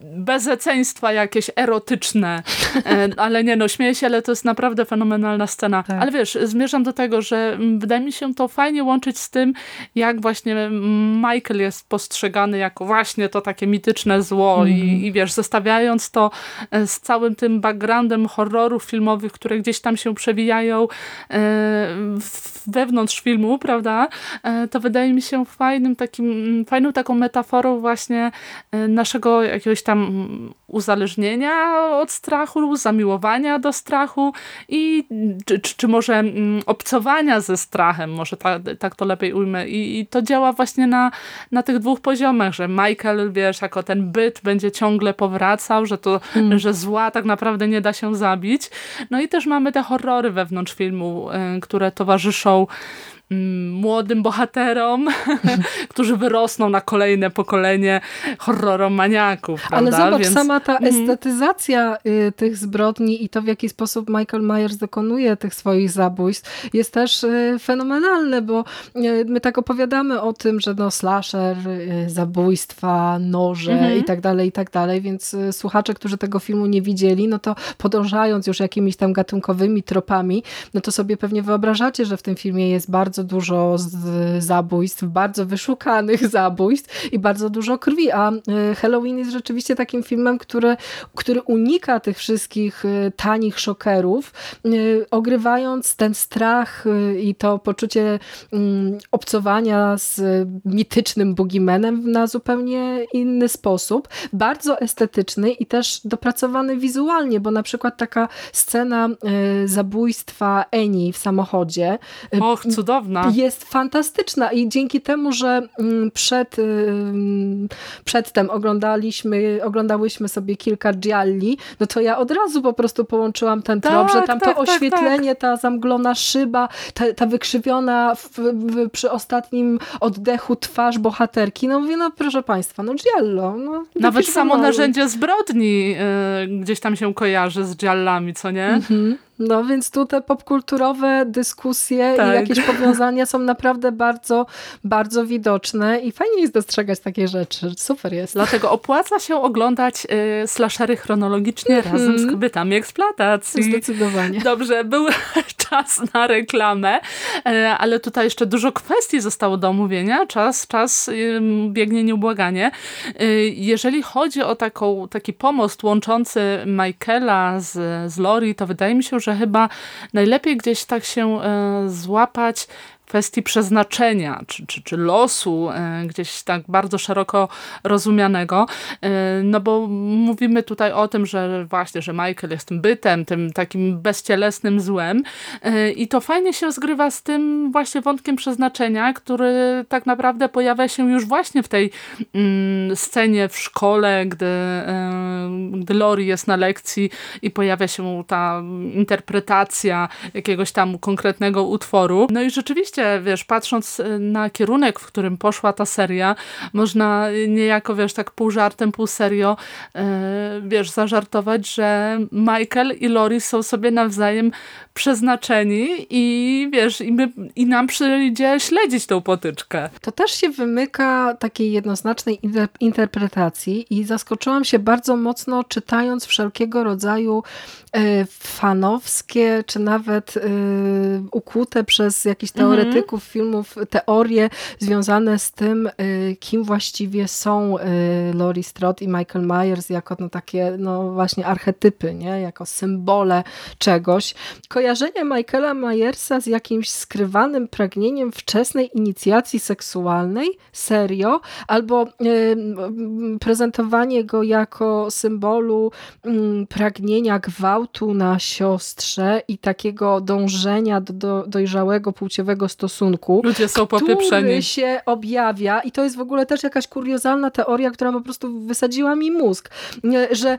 bezeceństwa jakieś erotyczne, e, ale nie no, śmieję się, ale to jest naprawdę fenomenalna scena. Tak. Ale wiesz, zmierzam do tego, że mm, wydaje mi się to fajnie łączyć z tym, jak właśnie Michael jest postrzegany jako właśnie to takie mityczne zło mm. i, mhm. i wiesz, zestawiając to e, z całym tym backgroundem horrorów filmowych, które gdzieś tam się przewijają e, wewnątrz filmu, prawda, e, to wydaje mi się fajnym takim, fajną taką metaforą właśnie naszego jakiegoś tam uzależnienia od strachu, zamiłowania do strachu i czy, czy, czy może mm, obcowania ze strachem, może tak, tak to lepiej ujmę. I, I, to działa właśnie na, na tych dwóch poziomach, że Michael, wiesz, jako ten byt będzie ciągle powracał, że, to, hmm. że zła tak naprawdę nie da się zabić. No i też mamy te horrory wewnątrz filmu, y, które towarzyszą Mm, młodym bohaterom, którzy wyrosną na kolejne pokolenie horroromaniaków. Ale zobacz, Więc... sama ta mhm. estetyzacja y, tych zbrodni i to w jaki sposób Michael Myers dokonuje tych swoich zabójstw jest też y, fenomenalne, bo y, my tak opowiadamy o tym, że no slasher, zabójstwa, noże mhm. i tak dalej, i tak dalej, więc słuchacze, którzy tego filmu nie widzieli, no to podążając już jakimiś tam gatunkowymi tropami, no to sobie pewnie wyobrażacie, że w tym filmie jest bardzo bardzo dużo zabójstw, bardzo wyszukanych zabójstw i bardzo dużo krwi, a e, Halloween jest rzeczywiście takim filmem, który, który unika tych wszystkich e, tanich szokerów, e, ogrywając ten strach i to poczucie mm, obcowania z mitycznym boogeymanem na zupełnie inny sposób, bardzo estetyczny i też dopracowany wizualnie, bo na przykład taka scena zabójstwa Eni w samochodzie. Och, cudowna cudowna. Jest fantastyczna i dzięki temu, że mm, przed, przedtem oglądaliśmy, oglądałyśmy sobie kilka gialli, no to ja od razu po prostu połączyłam ten trop, tak, że tam tak, to tak, oświetlenie, tak. ta zamglona szyba, ta, ta wykrzywiona w, w, przy ostatnim oddechu twarz bohaterki. No mówię, no proszę Państwa, no giallo. No, Nawet samo narzędzie zbrodni yy, gdzieś tam się kojarzy z giallami, co nie? Mhm. No więc tu te popkulturowe dyskusje tak. i jakieś powiązania są naprawdę bardzo, bardzo widoczne i fajnie jest dostrzegać takie rzeczy. Super jest. Dlatego opłaca się oglądać y, slashery chronologicznie mm -hmm. razem z kobietami eksploatacji. Zdecydowanie. Dobrze, był czas na reklamę, y, ale tutaj jeszcze dużo kwestii zostało do omówienia. Czas, czas y, biegnie nieubłaganie. Y, jeżeli chodzi o taką, taki pomost łączący Michaela z, z Lori, to wydaje mi się, że chyba najlepiej gdzieś tak się e, złapać kwestii przeznaczenia czy, czy, czy losu e, gdzieś tak bardzo szeroko rozumianego, e, no bo mówimy tutaj o tym, że właśnie, że Michael jest tym bytem, tym takim bezcielesnym złem e, i to fajnie się zgrywa z tym właśnie wątkiem przeznaczenia, który tak naprawdę pojawia się już właśnie w tej mm, scenie w szkole, gdy, gdy Lori jest na lekcji i pojawia się ta interpretacja jakiegoś tam konkretnego utworu. No i rzeczywiście wiesz, patrząc na kierunek, w którym poszła ta seria, można niejako, wiesz, tak pół żartem, pół serio, wiesz, zażartować, że Michael i Lori są sobie nawzajem przeznaczeni i wiesz, i, my, i nam przyjdzie śledzić tą potyczkę. To też się wymyka takiej jednoznacznej interpretacji i zaskoczyłam się bardzo mocno czytając wszelkiego rodzaju fanowskie, czy nawet e, ukute przez jakichś mhm. teoretyków filmów teorie związane z tym, e, kim właściwie są Laurie Strode i Michael Myers jako no, takie no właśnie archetypy, nie? jako symbole czegoś. Kojarzenie Michaela Myersa z jakimś skrywanym pragnieniem wczesnej inicjacji seksualnej, serio, albo prezentowanie go jako symbolu pragnienia gwałtu na siostrze i takiego dążenia do, do dojrzałego płciowego stosunku. Ludzie są popieprzeni. Który się objawia i to jest w ogóle też jakaś kuriozalna teoria, która po prostu wysadziła mi mózg, że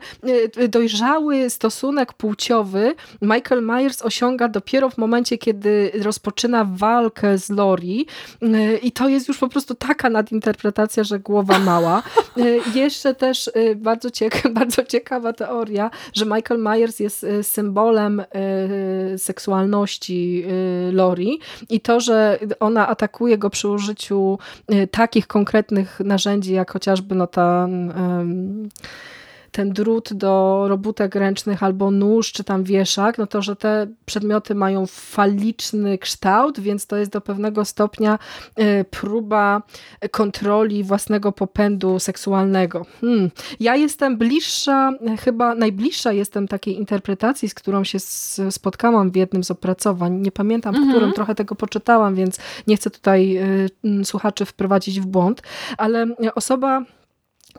e, dojrzały stosunek płciowy Michael Myers osiąga dopiero w momencie, kiedy rozpoczyna walkę z Lori e, i to jest już po prostu taka nadinterpretacja, że głowa mała. E, jeszcze też bardzo, cieka bardzo ciekawa teoria, że Michael Myers jest symbolem seksualności Lori. I to, że ona atakuje go przy użyciu takich konkretnych narzędzi, jak chociażby no ta um, ten drut do robótek ręcznych albo nóż, czy tam wieszak, no to, że te przedmioty mają faliczny kształt, więc to jest do pewnego stopnia e, próba kontroli własnego popędu seksualnego. Hmm. Ja jestem bliższa, chyba najbliższa jestem takiej interpretacji, z którą się spotkałam w jednym z opracowań. Nie pamiętam, w mhm. którym trochę tego poczytałam, więc nie chcę tutaj e, słuchaczy wprowadzić w błąd, ale osoba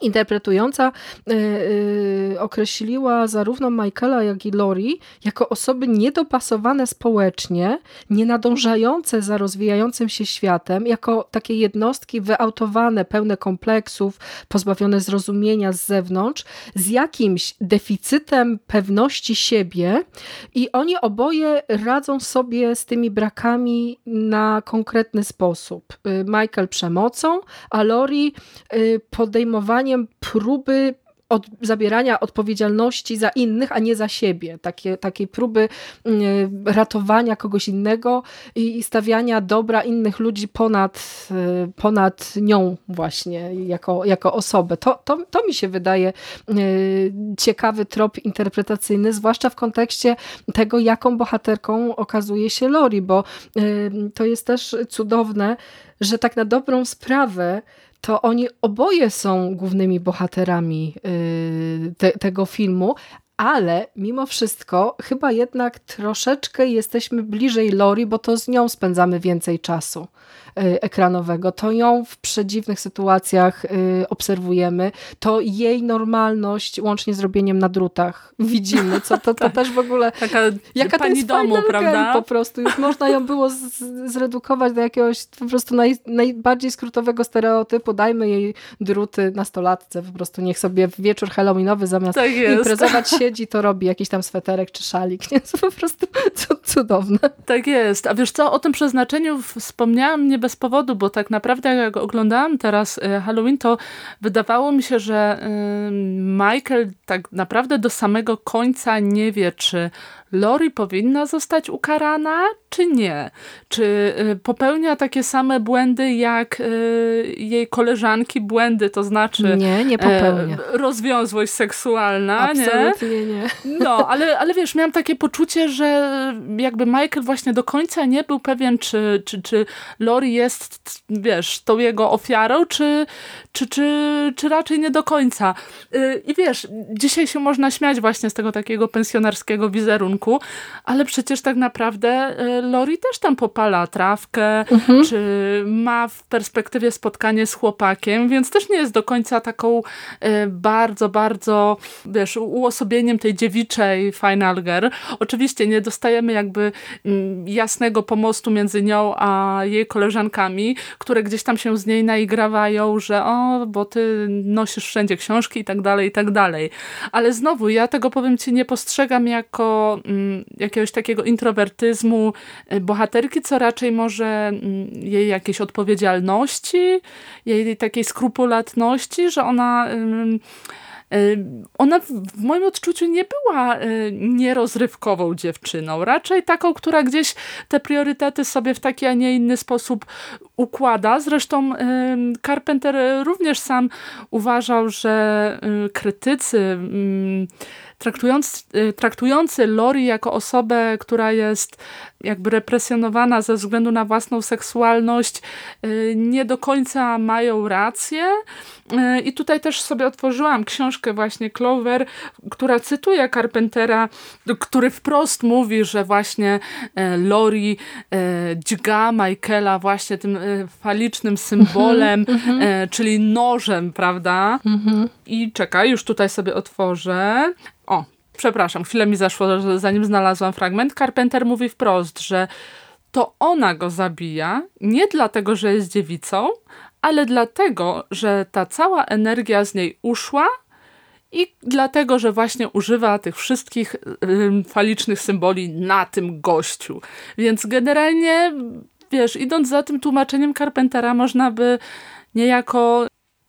interpretująca y, y, określiła zarówno Michaela, jak i Lori jako osoby niedopasowane społecznie, nienadążające za rozwijającym się światem, jako takie jednostki wyautowane, pełne kompleksów, pozbawione zrozumienia z zewnątrz, z jakimś deficytem pewności siebie i oni oboje radzą sobie z tymi brakami na konkretny sposób. Y, Michael przemocą, a Lori podejmowaniem próby od, zabierania odpowiedzialności za innych, a nie za siebie. Takie, takiej próby mm, ratowania kogoś innego i stawiania dobra innych ludzi ponad, y, ponad nią właśnie, jako, jako osobę. To, to, to mi się wydaje y, ciekawy trop interpretacyjny, zwłaszcza w kontekście tego, jaką bohaterką okazuje się Lori, bo y, to jest też cudowne, że tak na dobrą sprawę to oni oboje są głównymi bohaterami y, te, tego filmu, ale mimo wszystko chyba jednak troszeczkę jesteśmy bliżej Lori, bo to z nią spędzamy więcej czasu. Y, ekranowego. To ją w przedziwnych sytuacjach y, obserwujemy. To jej normalność łącznie z robieniem na drutach widzimy. Co to, to tak. też w ogóle... Taka jaka pani to jest domu, prawda? Po prostu. Już można ją było z, zredukować do jakiegoś po prostu naj, najbardziej skrótowego stereotypu. Dajmy jej druty nastolatce. Po prostu niech sobie w wieczór halloweenowy zamiast tak imprezować siedzi, to robi jakiś tam sweterek czy szalik. Nie? To po prostu cudowne. Tak jest. A wiesz co, o tym przeznaczeniu wspomniałam nie bez powodu, bo tak naprawdę jak oglądałam teraz y, Halloween, to wydawało mi się, że Michael tak naprawdę do samego końca nie wie, czy Lori powinna zostać ukarana, czy nie? Czy y, popełnia takie same błędy jak y, jej koleżanki błędy, to znaczy nie, nie popełnia. E, rozwiązłość seksualna, Absolutnie nie? nie. No, ale, ale wiesz, miałam takie poczucie, że jakby Michael właśnie do końca nie był pewien, czy, czy, czy Lori jest, wiesz, tą jego ofiarą, czy, czy, czy, czy raczej nie do końca. Y, I wiesz, dzisiaj się można śmiać właśnie z tego takiego pensjonarskiego wizerunku, ale przecież tak naprawdę Lori też tam popala trawkę, mhm. czy ma w perspektywie spotkanie z chłopakiem, więc też nie jest do końca taką e, bardzo, bardzo, wiesz, uosobieniem tej dziewiczej Final Girl. Oczywiście nie dostajemy jakby mm, jasnego pomostu między nią a jej koleżankami, które gdzieś tam się z niej naigrawają, że o, bo ty nosisz wszędzie książki i tak dalej, i tak dalej. Ale znowu, ja tego powiem ci nie postrzegam jako jakiegoś takiego introwertyzmu y, bohaterki, co raczej może mm, jej jakiejś odpowiedzialności, jej takiej skrupulatności, że ona ona w moim odczuciu nie była nierozrywkową dziewczyną, raczej taką, która gdzieś te priorytety sobie w taki, a nie inny sposób układa. Zresztą Carpenter również sam uważał, że y, krytycy traktujący, y, traktujący Lori jako osobę, która jest jakby represjonowana ze względu na własną seksualność, y, nie do końca mają rację. Y, I tutaj też sobie otworzyłam książkę właśnie Clover, która cytuje Carpentera, który wprost mówi, że właśnie Lori dźga Michaela właśnie tym falicznym symbolem, mm -hmm. czyli nożem, prawda? -hmm. I czekaj, już tutaj sobie otworzę. O, przepraszam, chwilę mi zaszło, zanim znalazłam fragment. Carpenter mówi wprost, że to ona go zabija, nie dlatego, że jest dziewicą, ale dlatego, że ta cała energia z niej uszła i dlatego, że właśnie używa tych wszystkich falicznych symboli na tym gościu. Więc generalnie, wiesz, idąc za tym tłumaczeniem Carpentera, można by niejako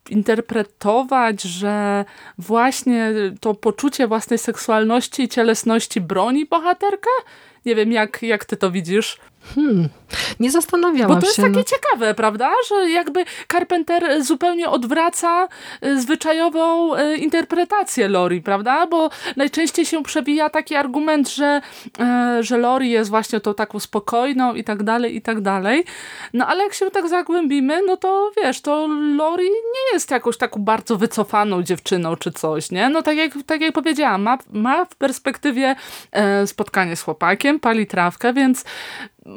interpretować, że właśnie to poczucie własnej seksualności i cielesności broni bohaterkę? Nie wiem, jak, jak ty to widzisz? Hmm, nie zastanawiałam się. Bo to jest takie no. ciekawe, prawda? Że jakby Carpenter zupełnie odwraca y, zwyczajową y, interpretację Lori, prawda? Bo najczęściej się przewija taki argument, że, y, że Lori jest właśnie tą taką spokojną i tak dalej, i tak dalej. No ale jak się tak zagłębimy, no to wiesz, to Lori nie jest jakąś taką bardzo wycofaną dziewczyną czy coś, nie? No tak jak, tak jak powiedziałam, ma, ma w perspektywie spotkanie z chłopakiem, pali trawkę, więc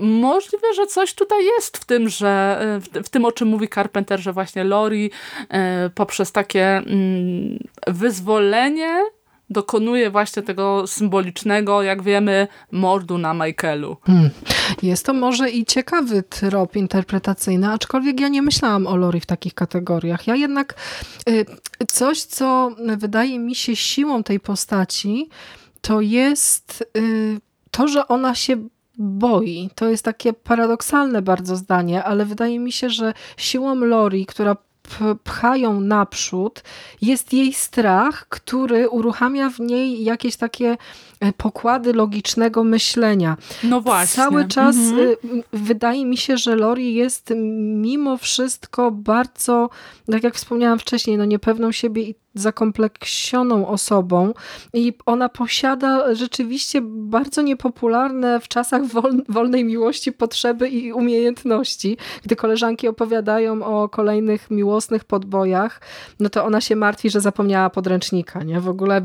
możliwe, że coś tutaj jest w tym, że w, w, tym, o czym mówi Carpenter, że właśnie Lori e, poprzez takie mm, wyzwolenie dokonuje właśnie tego symbolicznego, jak wiemy, mordu na Michaelu. Hmm. Jest to może i ciekawy trop interpretacyjny, aczkolwiek ja nie myślałam o Lori w takich kategoriach. Ja jednak y, coś, co wydaje mi się siłą tej postaci, to jest y, to, że ona się boi. To jest takie paradoksalne bardzo zdanie, ale wydaje mi się, że siłą Lori, która pchają naprzód, jest jej strach, który uruchamia w niej jakieś takie pokłady logicznego myślenia. No właśnie. Cały czas mhm. E, wydaje mi się, że Lori jest mimo wszystko bardzo, tak jak wspomniałam wcześniej, no niepewną siebie i zakompleksioną osobą i ona posiada rzeczywiście bardzo niepopularne w czasach wol, wolnej miłości potrzeby i umiejętności. Gdy koleżanki opowiadają o kolejnych miłosnych podbojach, no to ona się martwi, że zapomniała podręcznika, nie? W ogóle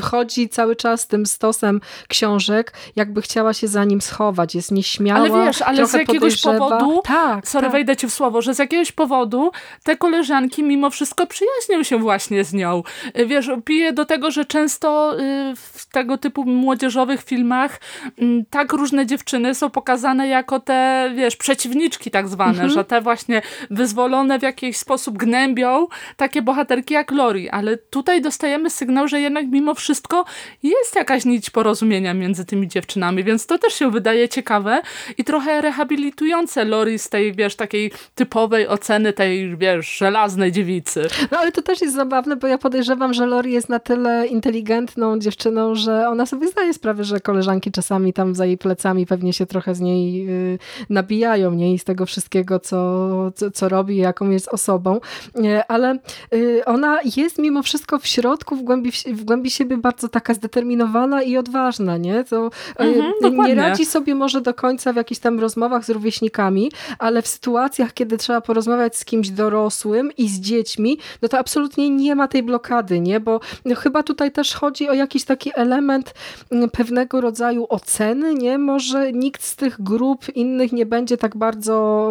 wchodzi cały czas tym stosem książek, jakby chciała się za nim schować, jest nieśmiała, Ale wiesz, ale z jakiegoś powodu, tak, sorry, tak. wejdę ci w słowo, że z jakiegoś powodu te koleżanki mimo wszystko przyjaźnią się właśnie z nią. Wiesz, piję do tego, że często y, w tego typu młodzieżowych filmach mm, tak różne dziewczyny są pokazane jako te, wiesz, przeciwniczki tak zwane, mhm. że te właśnie wyzwolone w jakiś sposób gnębią takie bohaterki jak Lori, ale tutaj dostajemy sygnał, że jednak mimo wszystko jest jakaś nić porozumienia między tymi dziewczynami, więc to też się wydaje ciekawe i trochę rehabilitujące Lori z tej, wiesz, takiej typowej oceny tej, wiesz, żelaznej dziewicy. No ale to też jest zabawne, bo ja podejrzewam, że Lori jest na tyle inteligentną dziewczyną, że ona sobie zdaje sprawę, że koleżanki czasami tam za jej plecami pewnie się trochę z niej y, nabijają, nie? I z tego wszystkiego, co, co, co robi, jaką jest osobą. Ale y, ona jest mimo wszystko w środku, w głębi, w głębi siebie bardzo taka zdeterminowana i odważna, nie? To y, mhm, nie radzi sobie może do końca w jakichś tam rozmowach z rówieśnikami, ale w sytuacjach, kiedy trzeba porozmawiać z kimś dorosłym i z dziećmi, no to absolutnie nie ma tej blokady nie? Bo chyba tutaj też chodzi o jakiś taki element mm, pewnego rodzaju oceny, nie? Może nikt z tych grup innych nie będzie tak bardzo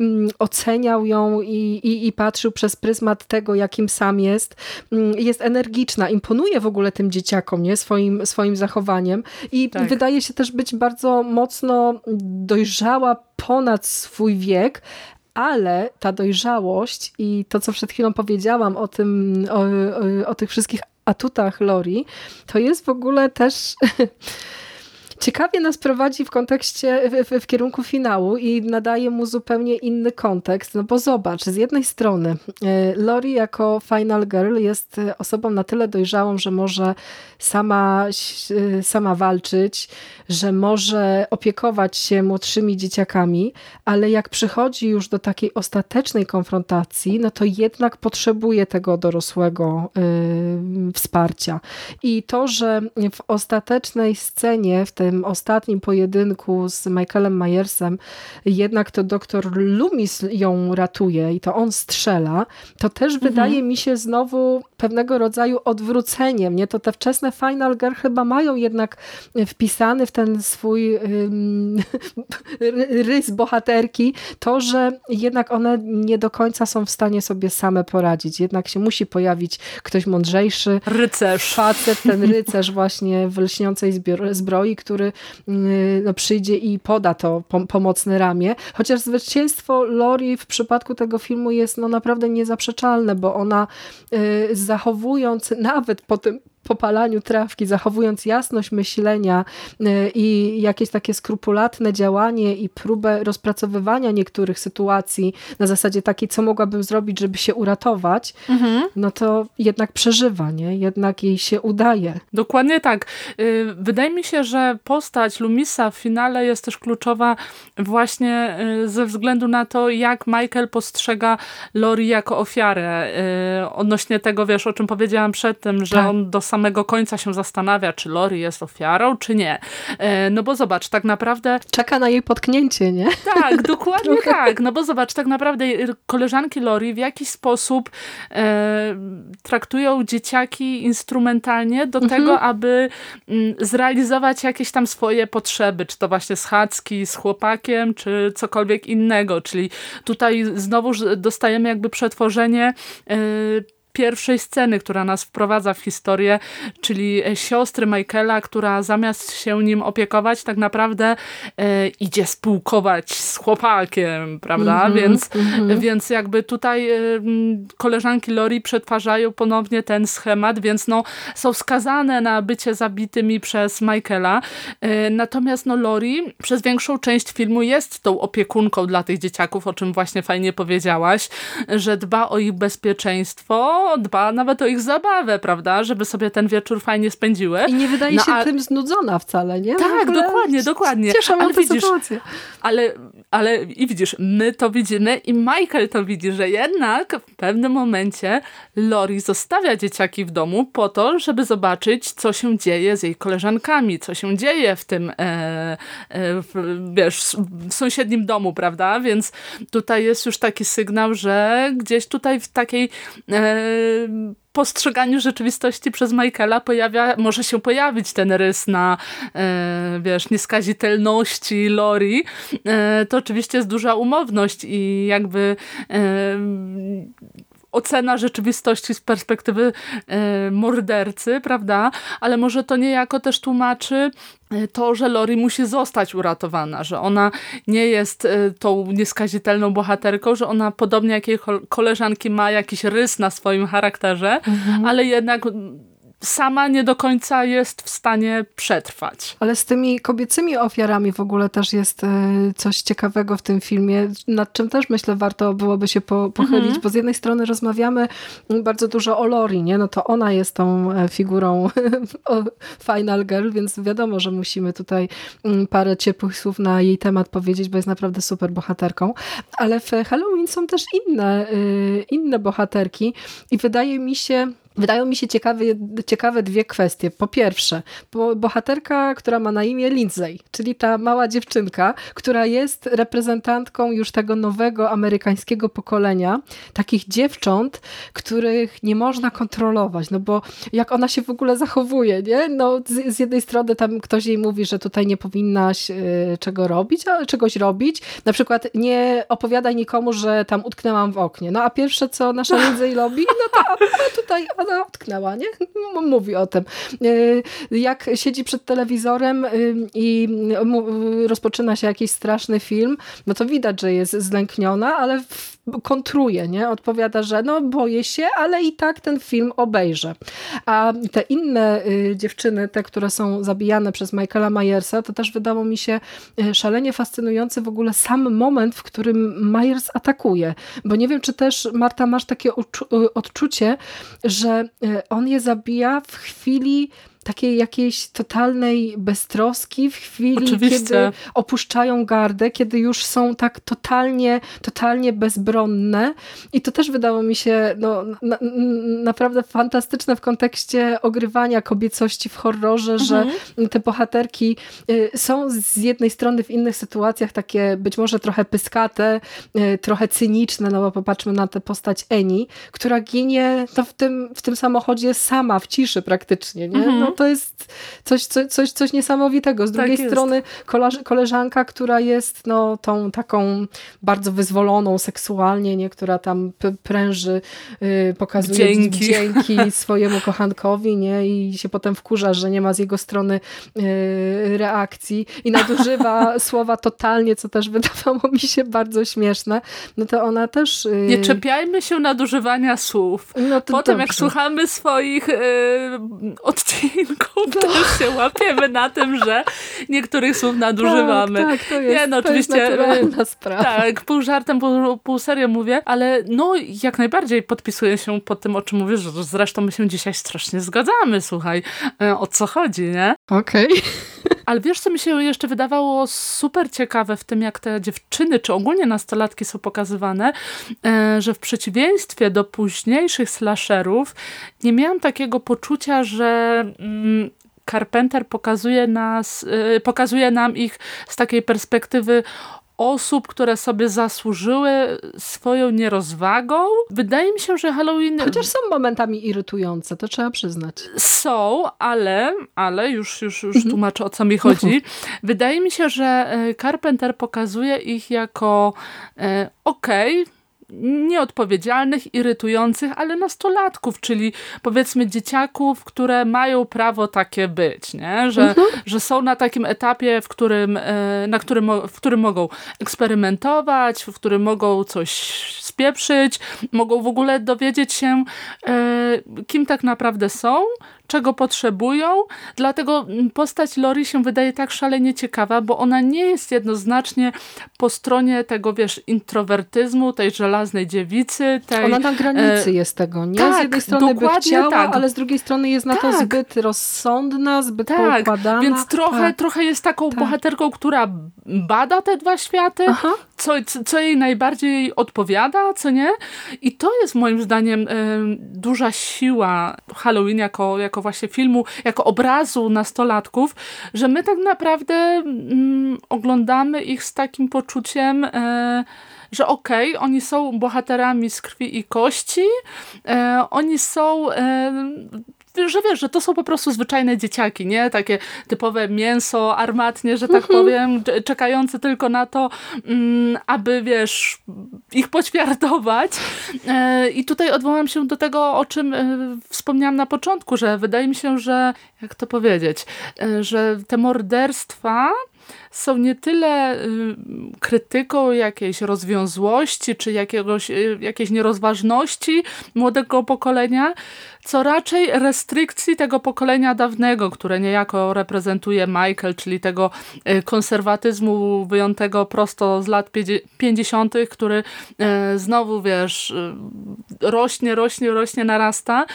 mm, oceniał ją i, i, i patrzył przez pryzmat tego, jakim sam jest. Mm, jest energiczna, imponuje w ogóle tym dzieciakom, nie? Swoim, swoim zachowaniem i tak. wydaje się też być bardzo mocno dojrzała ponad swój wiek, ale ta dojrzałość i to, co przed chwilą powiedziałam o tym, o, o, o tych wszystkich atutach Lori, to jest w ogóle też ciekawie nas prowadzi w kontekście, w, w, kierunku finału i nadaje mu zupełnie inny kontekst, no bo zobacz, z jednej strony e, Lori jako final girl jest osobą na tyle dojrzałą, że może sama, e, sama walczyć, że może opiekować się młodszymi dzieciakami, ale jak przychodzi już do takiej ostatecznej konfrontacji, no to jednak potrzebuje tego dorosłego wsparcia. I to, że w ostatecznej scenie, w tym ostatnim pojedynku z Michaelem Myersem, jednak to doktor Loomis ją ratuje i to on strzela, to też mhm. wydaje mi się znowu pewnego rodzaju odwróceniem. Nie? To te wczesne Final Girl chyba mają jednak wpisany w ten swój rys bohaterki, to, że jednak one nie do końca są w stanie sobie same poradzić. Jednak się musi pojawić ktoś mądrzejszy. Rycerz. Facet, ten rycerz właśnie w lśniącej zbroi, który y, no, przyjdzie i poda to pomocne ramię. Chociaż zwycięstwo Lori w przypadku tego filmu jest no, naprawdę niezaprzeczalne, bo ona y, zachowując nawet po tym popalaniu trawki, zachowując jasność myślenia y, i jakieś takie skrupulatne działanie i próbę rozpracowywania niektórych sytuacji na zasadzie takiej, co mogłabym zrobić, żeby się uratować, mhm. no to jednak przeżywa, nie? Jednak jej się udaje. Dokładnie tak. Y, wydaje mi się, że postać Lumisa w finale jest też kluczowa właśnie y, ze względu na to, jak Michael postrzega Lori jako ofiarę. Odnośnie tego, wiesz, o czym powiedziałam przedtem, że tak. on do samego samego końca się zastanawia, czy Lori jest ofiarą, czy nie. E, no bo zobacz, tak naprawdę... Czeka na jej potknięcie, nie? Tak, dokładnie tak. No bo zobacz, tak naprawdę koleżanki Lori w jakiś sposób e, traktują dzieciaki instrumentalnie do mhm. tego, aby mm, zrealizować jakieś tam swoje potrzeby, czy to właśnie schadzki z chłopakiem, czy cokolwiek innego. Czyli tutaj znowu dostajemy jakby przetworzenie e, pierwszej sceny, która nas wprowadza w historię, czyli e, siostry Michaela, która zamiast się nim opiekować, tak naprawdę e, idzie spółkować z chłopakiem, prawda? Mm -hmm, więc, mm -hmm. więc jakby tutaj e, koleżanki Lori przetwarzają ponownie ten schemat, więc no, są skazane na bycie zabitymi przez Michaela. E, natomiast no, Lori przez większą część filmu jest tą opiekunką dla tych dzieciaków, o czym właśnie fajnie powiedziałaś, że dba o ich bezpieczeństwo, dba nawet o ich zabawę, prawda, żeby sobie ten wieczór fajnie spędziły. I nie wydaje no, się a... tym znudzona wcale, nie? Tak, dokładnie, dokładnie. Cieszę ale widzisz, sytuację. Ale, ale i widzisz, my to widzimy i Michael to widzi, że jednak w pewnym momencie Lori zostawia dzieciaki w domu po to, żeby zobaczyć, co się dzieje z jej koleżankami, co się dzieje w tym, e, e, w, wiesz, w sąsiednim domu, prawda? Więc tutaj jest już taki sygnał, że gdzieś tutaj w takiej e, postrzeganiu rzeczywistości przez Michaela pojawia, może się pojawić ten rys na e, wiesz, nieskazitelności Lori, e, to oczywiście jest duża umowność i jakby e, ocena rzeczywistości z perspektywy e, mordercy, prawda? Ale może to niejako też tłumaczy e, to, że Lori musi zostać uratowana, że ona nie jest e, tą nieskazitelną bohaterką, że ona podobnie jak jej koleżanki ma jakiś rys na swoim charakterze, mhm. ale jednak sama nie do końca jest w stanie przetrwać. Ale z tymi kobiecymi ofiarami w ogóle też jest e, coś ciekawego w tym filmie, nad czym też myślę warto byłoby się po, pochylić, mhm. bo z jednej strony rozmawiamy bardzo dużo o Lori, nie? No to ona jest tą e, figurą Final Girl, więc wiadomo, że musimy tutaj mm, parę ciepłych słów na jej temat powiedzieć, bo jest naprawdę super bohaterką. Ale w Halloween są też inne, e, inne bohaterki i wydaje mi się, Wydają mi się ciekawe, ciekawe dwie kwestie. Po pierwsze, bohaterka, która ma na imię Lindsay, czyli ta mała dziewczynka, która jest reprezentantką już tego nowego amerykańskiego pokolenia, takich dziewcząt, których nie można kontrolować, no bo jak ona się w ogóle zachowuje, nie? No z, z jednej strony tam ktoś jej mówi, że tutaj nie powinnaś y, czego robić, a, czegoś robić, na przykład nie opowiadaj nikomu, że tam utknęłam w oknie. No a pierwsze, co nasza Lindsay robi, no to a, a tutaj, a ona utknęła, nie? Mówi o tym. Jak siedzi przed telewizorem i rozpoczyna się jakiś straszny film, no to widać, że jest zlękniona, ale kontruje, nie? Odpowiada, że no boję się, ale i tak ten film obejrzę. A te inne y, dziewczyny, te, które są zabijane przez Michaela Myersa, to też wydało mi się y, szalenie fascynujący w ogóle sam moment, w którym Myers atakuje. Bo nie wiem, czy też Marta masz takie y, odczucie, że on je zabija w chwili takiej jakiejś totalnej beztroski w chwili, Oczywiście. kiedy opuszczają gardę, kiedy już są tak totalnie, totalnie bezbronne. I to też wydało mi się no, na, naprawdę fantastyczne w kontekście ogrywania kobiecości w horrorze, mhm. że te bohaterki y, są z jednej strony w innych sytuacjach takie być może trochę pyskate, y, trochę cyniczne, no bo popatrzmy na tę postać Eni, która ginie no, w, tym, w tym samochodzie sama, w ciszy praktycznie. Nie? Mhm. No, to jest coś, coś, coś niesamowitego. Z tak drugiej tak strony koleżanka, która jest no, tą taką bardzo wyzwoloną seksualnie, nie, która tam pręży, yy, pokazuje dzięki. dzięki swojemu kochankowi nie, i się potem wkurza, że nie ma z jego strony yy, reakcji i nadużywa słowa totalnie, co też wydawało mi się bardzo śmieszne, no to ona też... Yy... Nie czepiajmy się nadużywania słów. No Potem dobrze. jak słuchamy swoich yy, odcinków odcinku no. też się łapiemy na tym, że niektórych słów nadużywamy. Tak, tak to jest, Nie, no, to oczywiście, jest naturalna sprawa. Tak, pół żartem, pół, pół serio mówię, ale no jak najbardziej podpisuję się pod tym, o czym mówisz, że zresztą my się dzisiaj strasznie zgadzamy, słuchaj, e, o co chodzi, nie? Okej. Okay. Ale wiesz, co mi się jeszcze wydawało super ciekawe w tym, jak te dziewczyny, czy ogólnie nastolatki są pokazywane, e, że w przeciwieństwie do późniejszych slasherów nie miałam takiego poczucia, że mm, Carpenter pokazuje, nas, e, pokazuje nam ich z takiej perspektywy osób, które sobie zasłużyły swoją nierozwagą. Wydaje mi się, że Halloween... Chociaż są momentami irytujące, to trzeba przyznać. Są, ale, ale już, już, już mhm. tłumaczę o co mi chodzi. Wydaje mi się, że e, Carpenter pokazuje ich jako e, okej, okay, nieodpowiedzialnych, irytujących, ale nastolatków, czyli powiedzmy dzieciaków, które mają prawo takie być, nie? Że, mhm. że są na takim etapie, w którym, e, na którym, w którym mogą eksperymentować, w którym mogą coś spieprzyć, mogą w ogóle dowiedzieć się, e, kim tak naprawdę są, czego potrzebują, dlatego postać Lori się wydaje tak szalenie ciekawa, bo ona nie jest jednoznacznie po stronie tego, wiesz, introwertyzmu, tej żelaznej dziewicy. Tej, ona na granicy e, jest tego, nie? Tak, z jednej strony by chciała, tak. ale z drugiej strony jest na tak. to zbyt rozsądna, zbyt tak, poukładana. więc trochę, tak. trochę jest taką tak. bohaterką, która bada te dwa światy, co, co jej najbardziej odpowiada, co nie? I to jest moim zdaniem duża siła Halloween jako, jako właśnie filmu, jako obrazu nastolatków, że my tak naprawdę mm, oglądamy ich z takim poczuciem e, że okej, okay, oni są bohaterami z krwi i kości, e, oni są że wiesz, że to są po prostu zwyczajne dzieciaki, nie? Takie typowe mięso armatnie, że tak mhm. powiem, czekające tylko na to, mm, aby, wiesz, ich poćwiartować. E, I tutaj odwołam się do tego, o czym e, wspomniałam na początku, że wydaje mi się, że, jak to powiedzieć, e, że te morderstwa są nie tyle y, krytyką jakiejś rozwiązłości, czy jakiegoś, y, jakiejś nierozważności młodego pokolenia, co raczej restrykcji tego pokolenia dawnego, które niejako reprezentuje Michael, czyli tego y, konserwatyzmu wyjątego prosto z lat 50., który znowu, wiesz, rośnie, rośnie, rośnie, narasta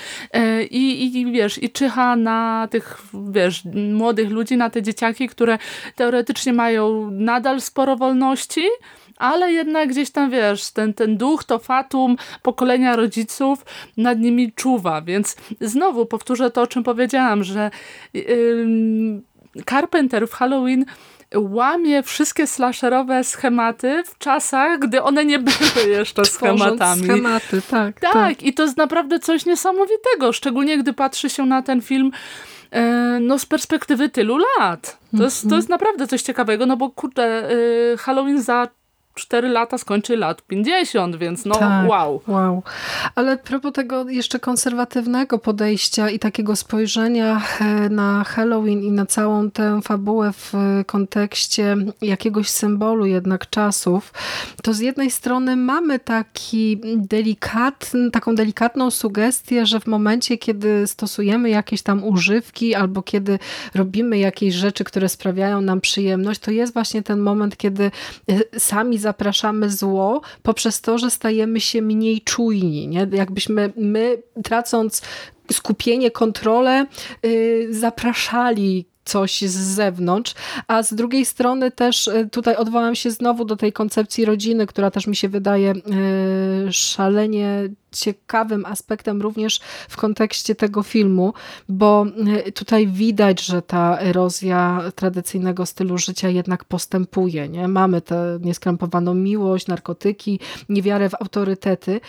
i, i wiesz, i czyha na tych, wiesz, młodych ludzi, na te dzieciaki, które teoretycznie mają nadal sporo wolności, ale jednak gdzieś tam, wiesz, ten, ten duch, to fatum pokolenia rodziców nad nimi czuwa, więc znowu powtórzę to, o czym powiedziałam, że yy, Carpenter w Halloween łamie wszystkie slasherowe schematy w czasach, gdy one nie były jeszcze schematami. schematy, tak, tak. Tak, i to jest naprawdę coś niesamowitego, szczególnie gdy patrzy się na ten film E, no z perspektywy tylu lat. To jest, to jest mhm. naprawdę coś ciekawego, no bo kurde, Halloween za 4 lata skończy lat 50, więc no tak, wow. wow. Ale propos tego jeszcze konserwatywnego podejścia i takiego spojrzenia e, na Halloween i na całą tę fabułę w kontekście jakiegoś symbolu jednak czasów, to z jednej strony mamy taki delikatny, taką delikatną sugestię, że w momencie, kiedy stosujemy jakieś tam używki albo kiedy robimy jakieś rzeczy, które sprawiają nam przyjemność, to jest właśnie ten moment, kiedy e, sami zapraszamy zło poprzez to, że stajemy się mniej czujni. Nie? Jakbyśmy my, tracąc skupienie, kontrolę, yy, zapraszali coś z zewnątrz, a z drugiej strony też y, tutaj odwołam się znowu do tej koncepcji rodziny, która też mi się wydaje y, szalenie ciekawym aspektem również w kontekście tego filmu, bo y, tutaj widać, że ta erozja tradycyjnego stylu życia jednak postępuje. Nie? Mamy tę nieskrępowaną miłość, narkotyki, niewiarę w autorytety,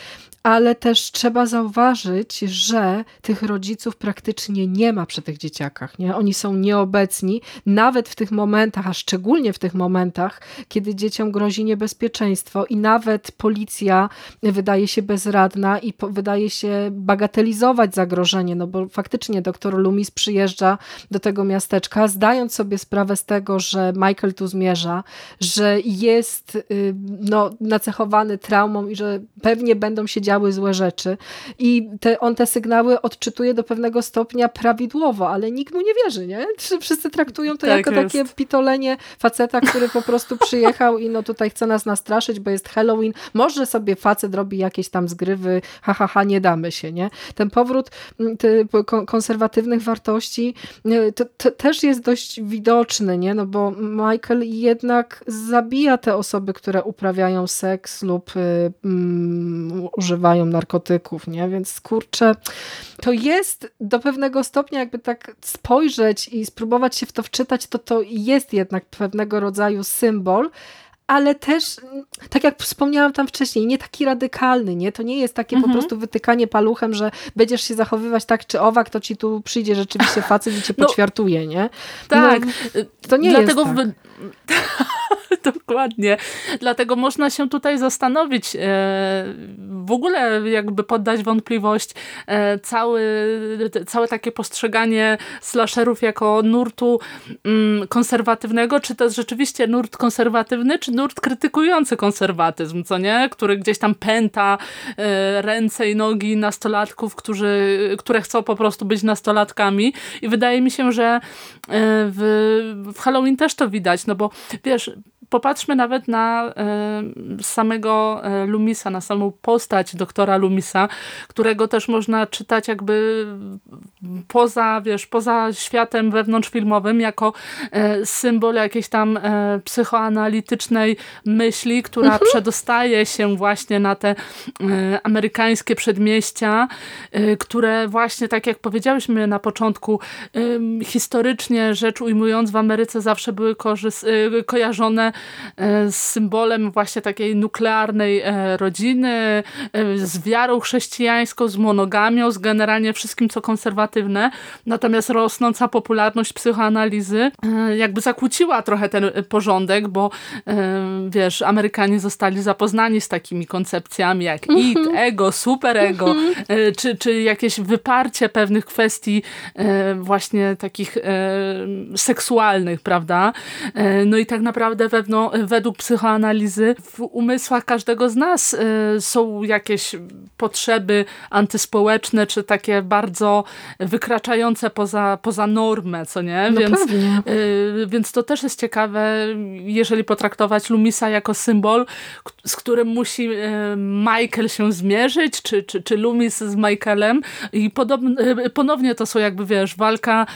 ale też trzeba zauważyć, że tych rodziców praktycznie nie ma przy tych dzieciakach. Nie? Oni są nieobecni, nawet w tych momentach, a szczególnie w tych momentach, kiedy dzieciom grozi niebezpieczeństwo i nawet policja wydaje się bezradna i wydaje się bagatelizować zagrożenie, no bo faktycznie doktor Loomis przyjeżdża do tego miasteczka, zdając sobie sprawę z tego, że Michael tu zmierza, że jest y, no, nacechowany traumą i że pewnie będą się działy złe rzeczy i te, on te sygnały odczytuje do pewnego stopnia prawidłowo, ale nikt mu nie wierzy, nie? Wszyscy traktują to tak jako jest. takie pitolenie faceta, który po prostu przyjechał i no tutaj chce nas nastraszyć, bo jest Halloween. Może sobie facet robi jakieś tam zgrywy, ha, ha, ha nie damy się, nie? Ten powrót mm, konserwatywnych wartości y, to, to też jest dość widoczny, nie? No bo Michael jednak zabija te osoby, które uprawiają seks lub y, mm, używają narkotyków, nie? Więc kurczę, to jest do pewnego stopnia jakby tak spojrzeć i spróbować się w to wczytać, to to jest jednak pewnego rodzaju symbol, ale też, tak jak wspomniałam tam wcześniej, nie taki radykalny, nie? To nie jest takie mhm. po prostu wytykanie paluchem, że będziesz się zachowywać tak czy owak, to ci tu przyjdzie rzeczywiście facet i cię no, poćwiartuje, nie? Tak. No, to nie Dlatego jest tak. Dokładnie. Dlatego można się tutaj zastanowić, e, w ogóle jakby poddać wątpliwość e, cały, całe takie postrzeganie slasherów jako nurtu mm, konserwatywnego, czy to jest rzeczywiście nurt konserwatywny, czy nurt krytykujący konserwatyzm, co nie? Który gdzieś tam pęta e, ręce i nogi nastolatków, którzy, które chcą po prostu być nastolatkami i wydaje mi się, że w, w Halloween też to widać, no bo wiesz, popatrzmy nawet na e, samego e, Lumisa, na samą postać doktora Lumisa, którego też można czytać jakby poza, wiesz, poza światem wewnątrzfilmowym, jako e, symbol jakiejś tam psychoanalitycznej myśli, która mhm. przedostaje się właśnie na te amerykańskie przedmieścia, które właśnie, tak jak powiedziałyśmy na początku, historycznie rzecz ujmując w Ameryce zawsze były kojarzone z symbolem właśnie takiej nuklearnej e, rodziny, e, z wiarą chrześcijańską, z monogamią, z generalnie wszystkim, co konserwatywne. Natomiast rosnąca popularność psychoanalizy jakby zakłóciła trochę ten porządek, bo wiesz, Amerykanie zostali zapoznani z takimi koncepcjami jak mm -hmm. id, ego, superego, mm -hmm. czy, czy jakieś wyparcie pewnych kwestii właśnie takich seksualnych, prawda? No i tak naprawdę wewnątrz no, według psychoanalizy w umysłach każdego z nas y, są jakieś potrzeby antyspołeczne, czy takie bardzo wykraczające poza, poza normę, co nie? No więc, y, więc to też jest ciekawe, jeżeli potraktować Lumisa jako symbol, z którym musi y, Michael się zmierzyć, czy, czy, czy Lumis z Michaelem i podobnie, ponownie to są jakby, wiesz, walka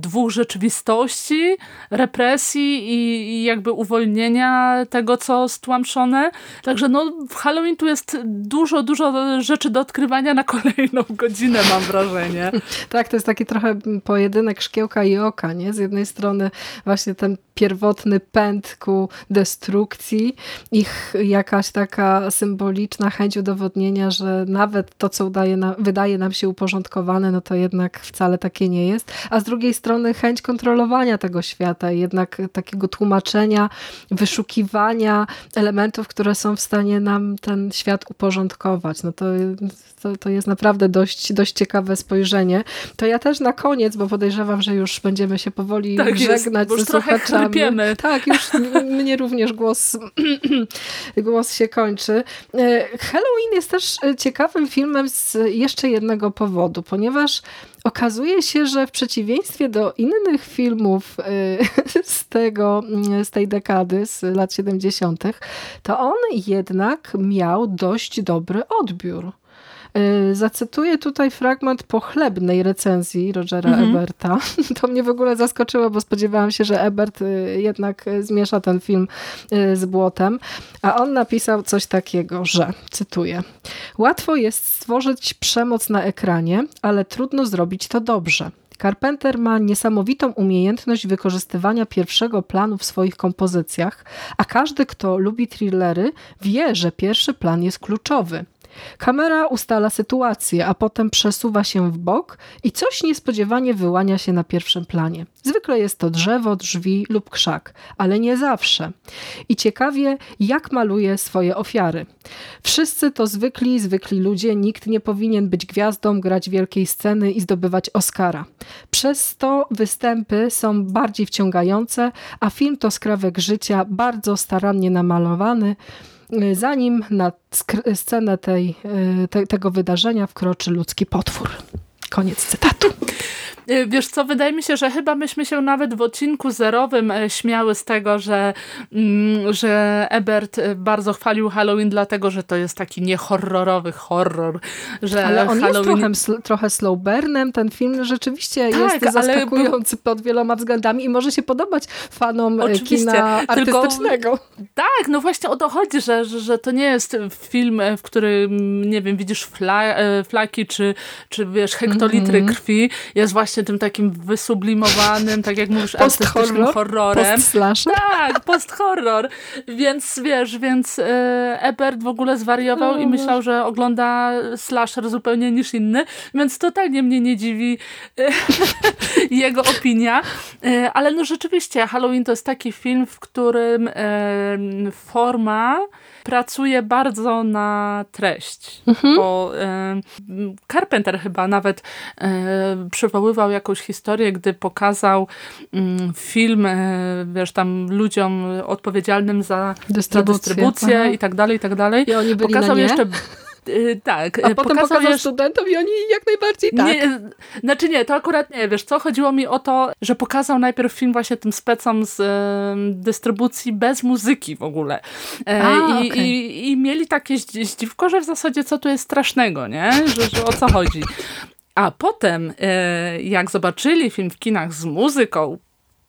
dwóch rzeczywistości, represji i, i jakby uwolnienia tego, co stłamszone. Także no, w Halloween tu jest dużo, dużo rzeczy do odkrywania na kolejną godzinę, mam wrażenie. tak, to jest taki trochę pojedynek szkiełka i oka, nie? Z jednej strony właśnie ten pierwotny pęd ku destrukcji, ich jakaś taka symboliczna chęć udowodnienia, że nawet to, co udaje nam, wydaje nam się uporządkowane, no to jednak wcale takie nie jest. A z drugiej strony chęć kontrolowania tego świata, jednak takiego tłumaczenia, wyszukiwania elementów, które są w stanie nam ten świat uporządkować. No to, to, to jest naprawdę dość, dość ciekawe spojrzenie. To ja też na koniec, bo podejrzewam, że już będziemy się powoli tak żegnać jest, ze słuchaczami. Tak, już mnie również głos, głos się kończy. E, Halloween jest też ciekawym filmem z jeszcze jednego powodu, ponieważ okazuje się, że w przeciwieństwie do innych filmów e, z, tego, z tej dekady, z lat 70., to on jednak miał dość dobry odbiór. Y, zacytuję tutaj fragment pochlebnej recenzji Rogera mhm. Eberta. To mnie w ogóle zaskoczyło, bo spodziewałam się, że Ebert y, jednak zmiesza ten film y, z błotem. A on napisał coś takiego, że, cytuję, łatwo jest stworzyć przemoc na ekranie, ale trudno zrobić to dobrze. Carpenter ma niesamowitą umiejętność wykorzystywania pierwszego planu w swoich kompozycjach, a każdy, kto lubi thrillery, wie, że pierwszy plan jest kluczowy. Kamera ustala sytuację, a potem przesuwa się w bok i coś niespodziewanie wyłania się na pierwszym planie. Zwykle jest to drzewo, drzwi lub krzak, ale nie zawsze. I ciekawie, jak maluje swoje ofiary. Wszyscy to zwykli, zwykli ludzie, nikt nie powinien być gwiazdą, grać wielkiej sceny i zdobywać Oscara. Przez to występy są bardziej wciągające, a film to skrawek życia bardzo starannie namalowany, zanim na scenę tej, e, te, tego wydarzenia wkroczy ludzki potwór. Koniec cytatu. Y, wiesz co, wydaje mi się, że chyba myśmy się nawet w odcinku zerowym e, śmiały z tego, że, mm, że Ebert e, bardzo chwalił Halloween dlatego, że to jest taki niehorrorowy horror. Że ale on Halloween... jest trochę, trochę slow burnem, ten film rzeczywiście tak, jest zaskakujący ale... pod wieloma względami i może się podobać fanom Oczywiście, kina artystycznego. Tylko, tak, no właśnie o to chodzi, że, że, że to nie jest film, w którym, nie wiem, widzisz fla, flaki czy, czy wiesz, hektolitry mm -hmm. krwi. Jest właśnie tym takim wysublimowanym, tak jak mówisz, artystycznym horrorem. Post tak, post-horror. Więc wiesz, więc e, Ebert w ogóle zwariował i myślał, że ogląda slasher zupełnie niż inny, więc totalnie mnie nie dziwi e, jego opinia. E, ale no rzeczywiście, Halloween to jest taki film, w którym forma pracuje bardzo na treść, mhm. bo Carpenter chyba nawet e, przywoływał jakąś historię, gdy pokazał film, e, wiesz, tam ludziom odpowiedzialnym za dystrybucję, dystrybucję i tak dalej, i tak dalej. I oni byli pokazał jeszcze Y, tak. A potem pokazał studentom i oni jak najbardziej tak. Nie, znaczy nie, to akurat nie, wiesz co, chodziło mi o to, że pokazał najpierw film właśnie tym specom z y, dystrybucji bez muzyki w ogóle. E, A, i, okay. i, i, mieli takie zdziwko, że w zasadzie co tu jest strasznego, nie? Że, że o co chodzi. A potem, e, jak zobaczyli film w kinach z muzyką,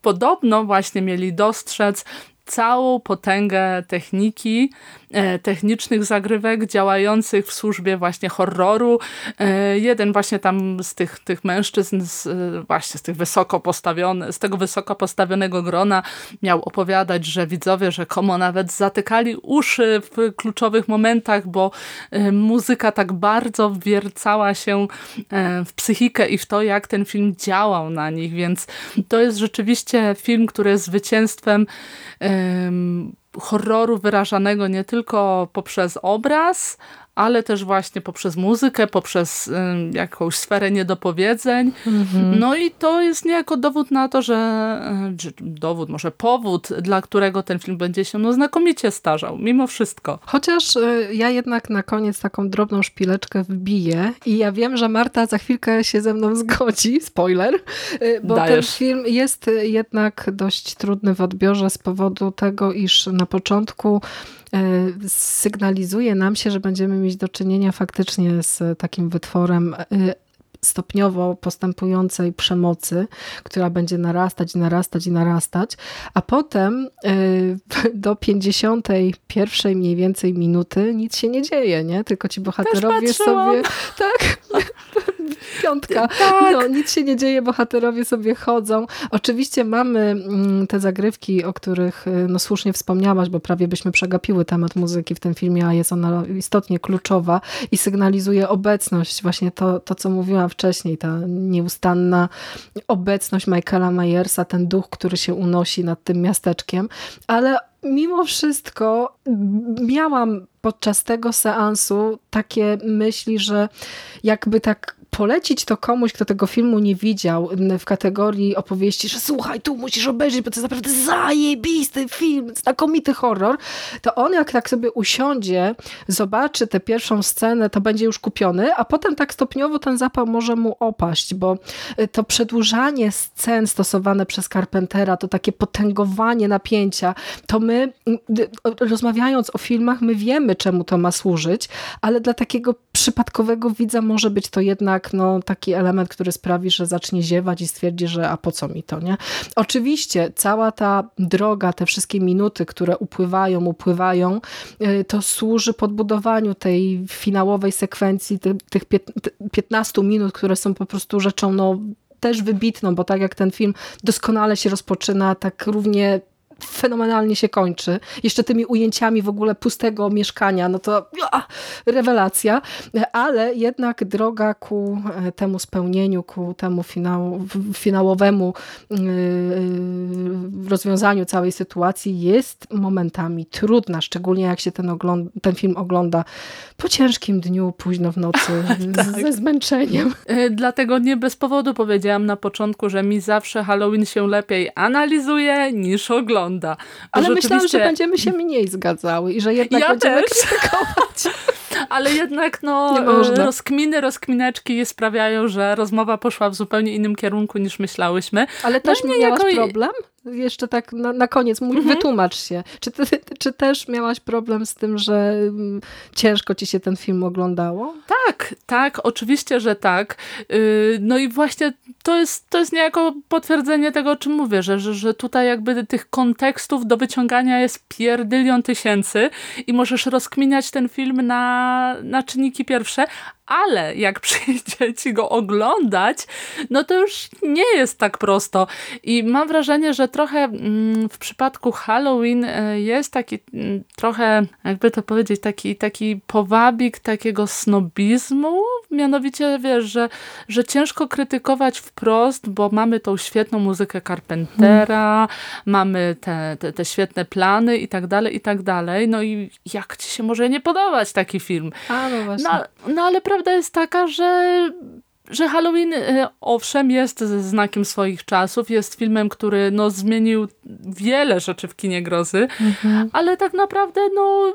podobno właśnie mieli dostrzec całą potęgę techniki, E, technicznych zagrywek działających w służbie właśnie horroru. E, jeden właśnie tam z tych, tych mężczyzn z, e, właśnie z tych wysoko postawione, z tego wysoko postawionego grona miał opowiadać, że widzowie rzekomo nawet zatykali uszy w kluczowych momentach, bo muzyka tak bardzo wiercała się w psychikę i w to, jak ten film działał na nich, więc to jest rzeczywiście film, który jest zwycięstwem horroru wyrażanego nie tylko poprzez obraz, ale też właśnie poprzez muzykę, poprzez y, jakąś sferę niedopowiedzeń. Mhm. No i to jest niejako dowód na to, że y, dowód, może powód, dla którego ten film będzie się no, znakomicie starzał, mimo wszystko. Chociaż y, ja jednak na koniec taką drobną szpileczkę wbiję i ja wiem, że Marta za chwilkę się ze mną zgodzi, spoiler, bo Dajesz. ten film jest jednak dość trudny w odbiorze z powodu tego, iż na początku sygnalizuje nam się, że będziemy mieć do czynienia faktycznie z takim wytworem e, stopniowo postępującej przemocy, która będzie narastać, narastać i narastać, a potem y, do 51 mniej więcej minuty nic się nie dzieje, nie? Tylko ci bohaterowie sobie... Tak, piątka. Tak. No, nic się nie dzieje, bohaterowie sobie chodzą. Oczywiście mamy mm, te zagrywki, o których y, no, słusznie wspomniałaś, bo prawie byśmy przegapiły temat muzyki w tym filmie, a jest ona istotnie kluczowa i sygnalizuje obecność, właśnie to, to co mówiłam wcześniej, ta nieustanna obecność Michaela Myersa, ten duch, który się unosi nad tym miasteczkiem, ale mimo wszystko miałam podczas tego seansu takie myśli, że jakby tak polecić to komuś, kto tego filmu nie widział w kategorii opowieści, że słuchaj, tu musisz obejrzeć, bo to jest naprawdę zajebisty film, znakomity horror, to on jak tak sobie usiądzie, zobaczy tę pierwszą scenę, to będzie już kupiony, a potem tak stopniowo ten zapał może mu opaść, bo y, to przedłużanie scen stosowane przez Carpentera, to takie potęgowanie napięcia, to my rozmawiając o filmach, my wiemy, czemu to ma służyć, ale dla takiego przypadkowego widza może być to jednak jednak no, taki element, który sprawi, że zacznie ziewać i stwierdzi, że a po co mi to, nie? Oczywiście cała ta droga, te wszystkie minuty, które upływają, upływają, y, to służy podbudowaniu tej finałowej sekwencji, tych 15 minut, które są po prostu rzeczą no, też wybitną, bo tak jak ten film doskonale się rozpoczyna, tak równie fenomenalnie się kończy. Jeszcze tymi ujęciami w ogóle pustego mieszkania, no to ja, rewelacja. Ale jednak droga ku e, temu spełnieniu, ku temu finał, finałowemu yy, rozwiązaniu całej sytuacji jest momentami trudna, szczególnie jak się ten, ten film ogląda po ciężkim dniu, późno w nocy, tak. ze zmęczeniem. Dlatego nie bez powodu powiedziałam na początku, że mi zawsze Halloween się lepiej analizuje niż ogląda wygląda. Ale rzeczywiście... myślałam, że będziemy się mniej zgadzały i że jednak ja będziemy też. krytykować. Ale jednak no, rozkminy, rozkmineczki sprawiają, że rozmowa poszła w zupełnie innym kierunku niż myślałyśmy. Ale no też nie miałaś jako... problem? jeszcze tak na, na koniec, mój, mhm. wytłumacz się. Czy, ty, czy też miałaś problem z tym, że mm, ciężko ci się ten film oglądało? Tak, tak, oczywiście, że tak. Yy, no i właśnie to jest, to jest niejako potwierdzenie tego, o czym mówię, że, że, że tutaj jakby tych kontekstów do wyciągania jest pierdylion tysięcy i możesz rozkminiać ten film na, na czynniki pierwsze, ale jak przyjdzie ci go oglądać, no to już nie jest tak prosto. I mam wrażenie, że trochę mm, w przypadku Halloween e, jest taki mm, trochę, jakby to powiedzieć, taki, taki powabik takiego snobizmu. Mianowicie, wiesz, że, że ciężko krytykować wprost, bo mamy tą świetną muzykę Carpentera, hmm. mamy te, te, te świetne plany i tak dalej, i tak dalej. No i jak ci się może nie podobać taki film? A, no właśnie. No, no ale prawda jest taka, że że Halloween e, owszem jest znakiem swoich czasów, jest filmem, który no, zmienił wiele rzeczy w kinie grozy, mhm. ale tak naprawdę no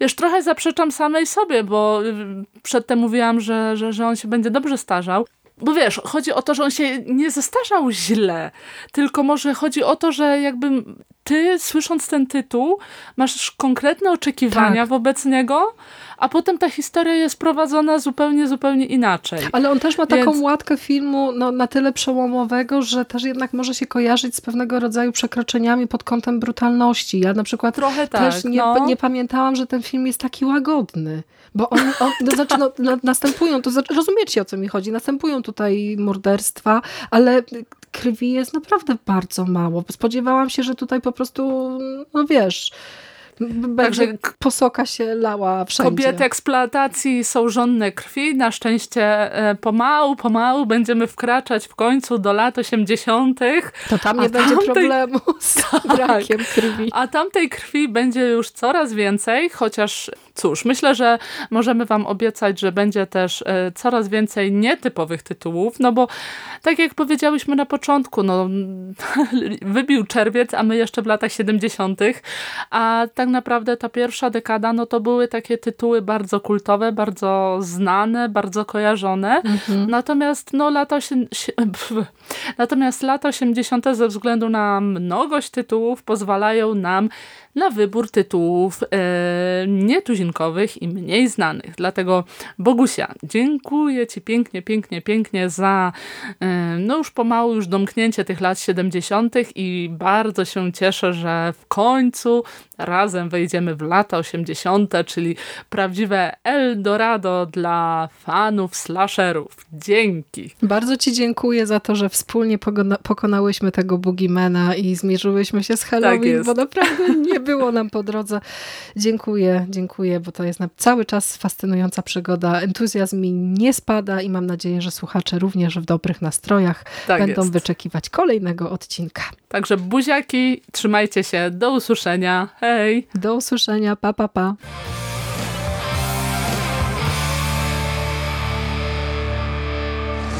wiesz, trochę zaprzeczam samej sobie, bo y, przedtem mówiłam, że, że, że on się będzie dobrze starzał. Bo wiesz, chodzi o to, że on się nie zestarzał źle, tylko może chodzi o to, że jakby ty słysząc ten tytuł masz konkretne oczekiwania tak. wobec niego, a potem ta historia jest prowadzona zupełnie, zupełnie inaczej. Ale on też ma taką Więc... łatkę filmu no, na tyle przełomowego, że też jednak może się kojarzyć z pewnego rodzaju przekroczeniami pod kątem brutalności. Ja na przykład Trochę tak, też nie, no. nie pamiętałam, że ten film jest taki łagodny. Bo on, on no, znaczy, no, następują, to rozumiecie o co mi chodzi, następują tutaj morderstwa, ale krwi jest naprawdę bardzo mało. Spodziewałam się, że tutaj po prostu, no wiesz, Także posoka się lała wszędzie. Kobiety eksploatacji są żonne krwi. Na szczęście e, pomału, pomału będziemy wkraczać w końcu do lat 80. To tam nie będzie tamtej... problemu z tak. brakiem krwi. A tamtej krwi będzie już coraz więcej, chociaż cóż, myślę, że możemy wam obiecać, że będzie też e, coraz więcej nietypowych tytułów, no bo tak jak powiedziałyśmy na początku, no wybił czerwiec, a my jeszcze w latach 70., a tak naprawdę ta pierwsza dekada, no to były takie tytuły bardzo kultowe, bardzo znane, bardzo kojarzone. Natomiast no lata osiem... sie- Natomiast lata 80. ze względu na mnogość tytułów pozwalają nam na wybór tytułów e, nietuzinkowych i mniej znanych. Dlatego Bogusia, dziękuję Ci pięknie, pięknie, pięknie za e, no już pomału już domknięcie tych lat 70. i bardzo się cieszę, że w końcu razem wejdziemy w lata 80., czyli prawdziwe Eldorado dla fanów slasherów. Dzięki. Bardzo Ci dziękuję za to, że wspólnie pokonałyśmy tego Boogiemana i zmierzyłyśmy się z Halloween, jest. bo naprawdę nie było nam po drodze. Dziękuję, dziękuję, bo to jest na cały czas fascynująca przygoda. Entuzjazm mi nie spada i mam nadzieję, że słuchacze również w dobrych nastrojach Tak będą jest. wyczekiwać kolejnego odcinka. Także buziaki, trzymajcie się, do usłyszenia. Hej! Do usłyszenia, pa pa pa.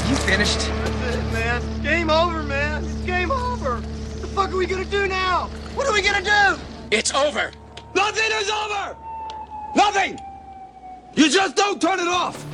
You finished? That's it, man. Game over, man. It's game over. What the fuck are we gonna do now? What are we gonna do? It's over. Nothing is over. Nothing. You just don't turn it off.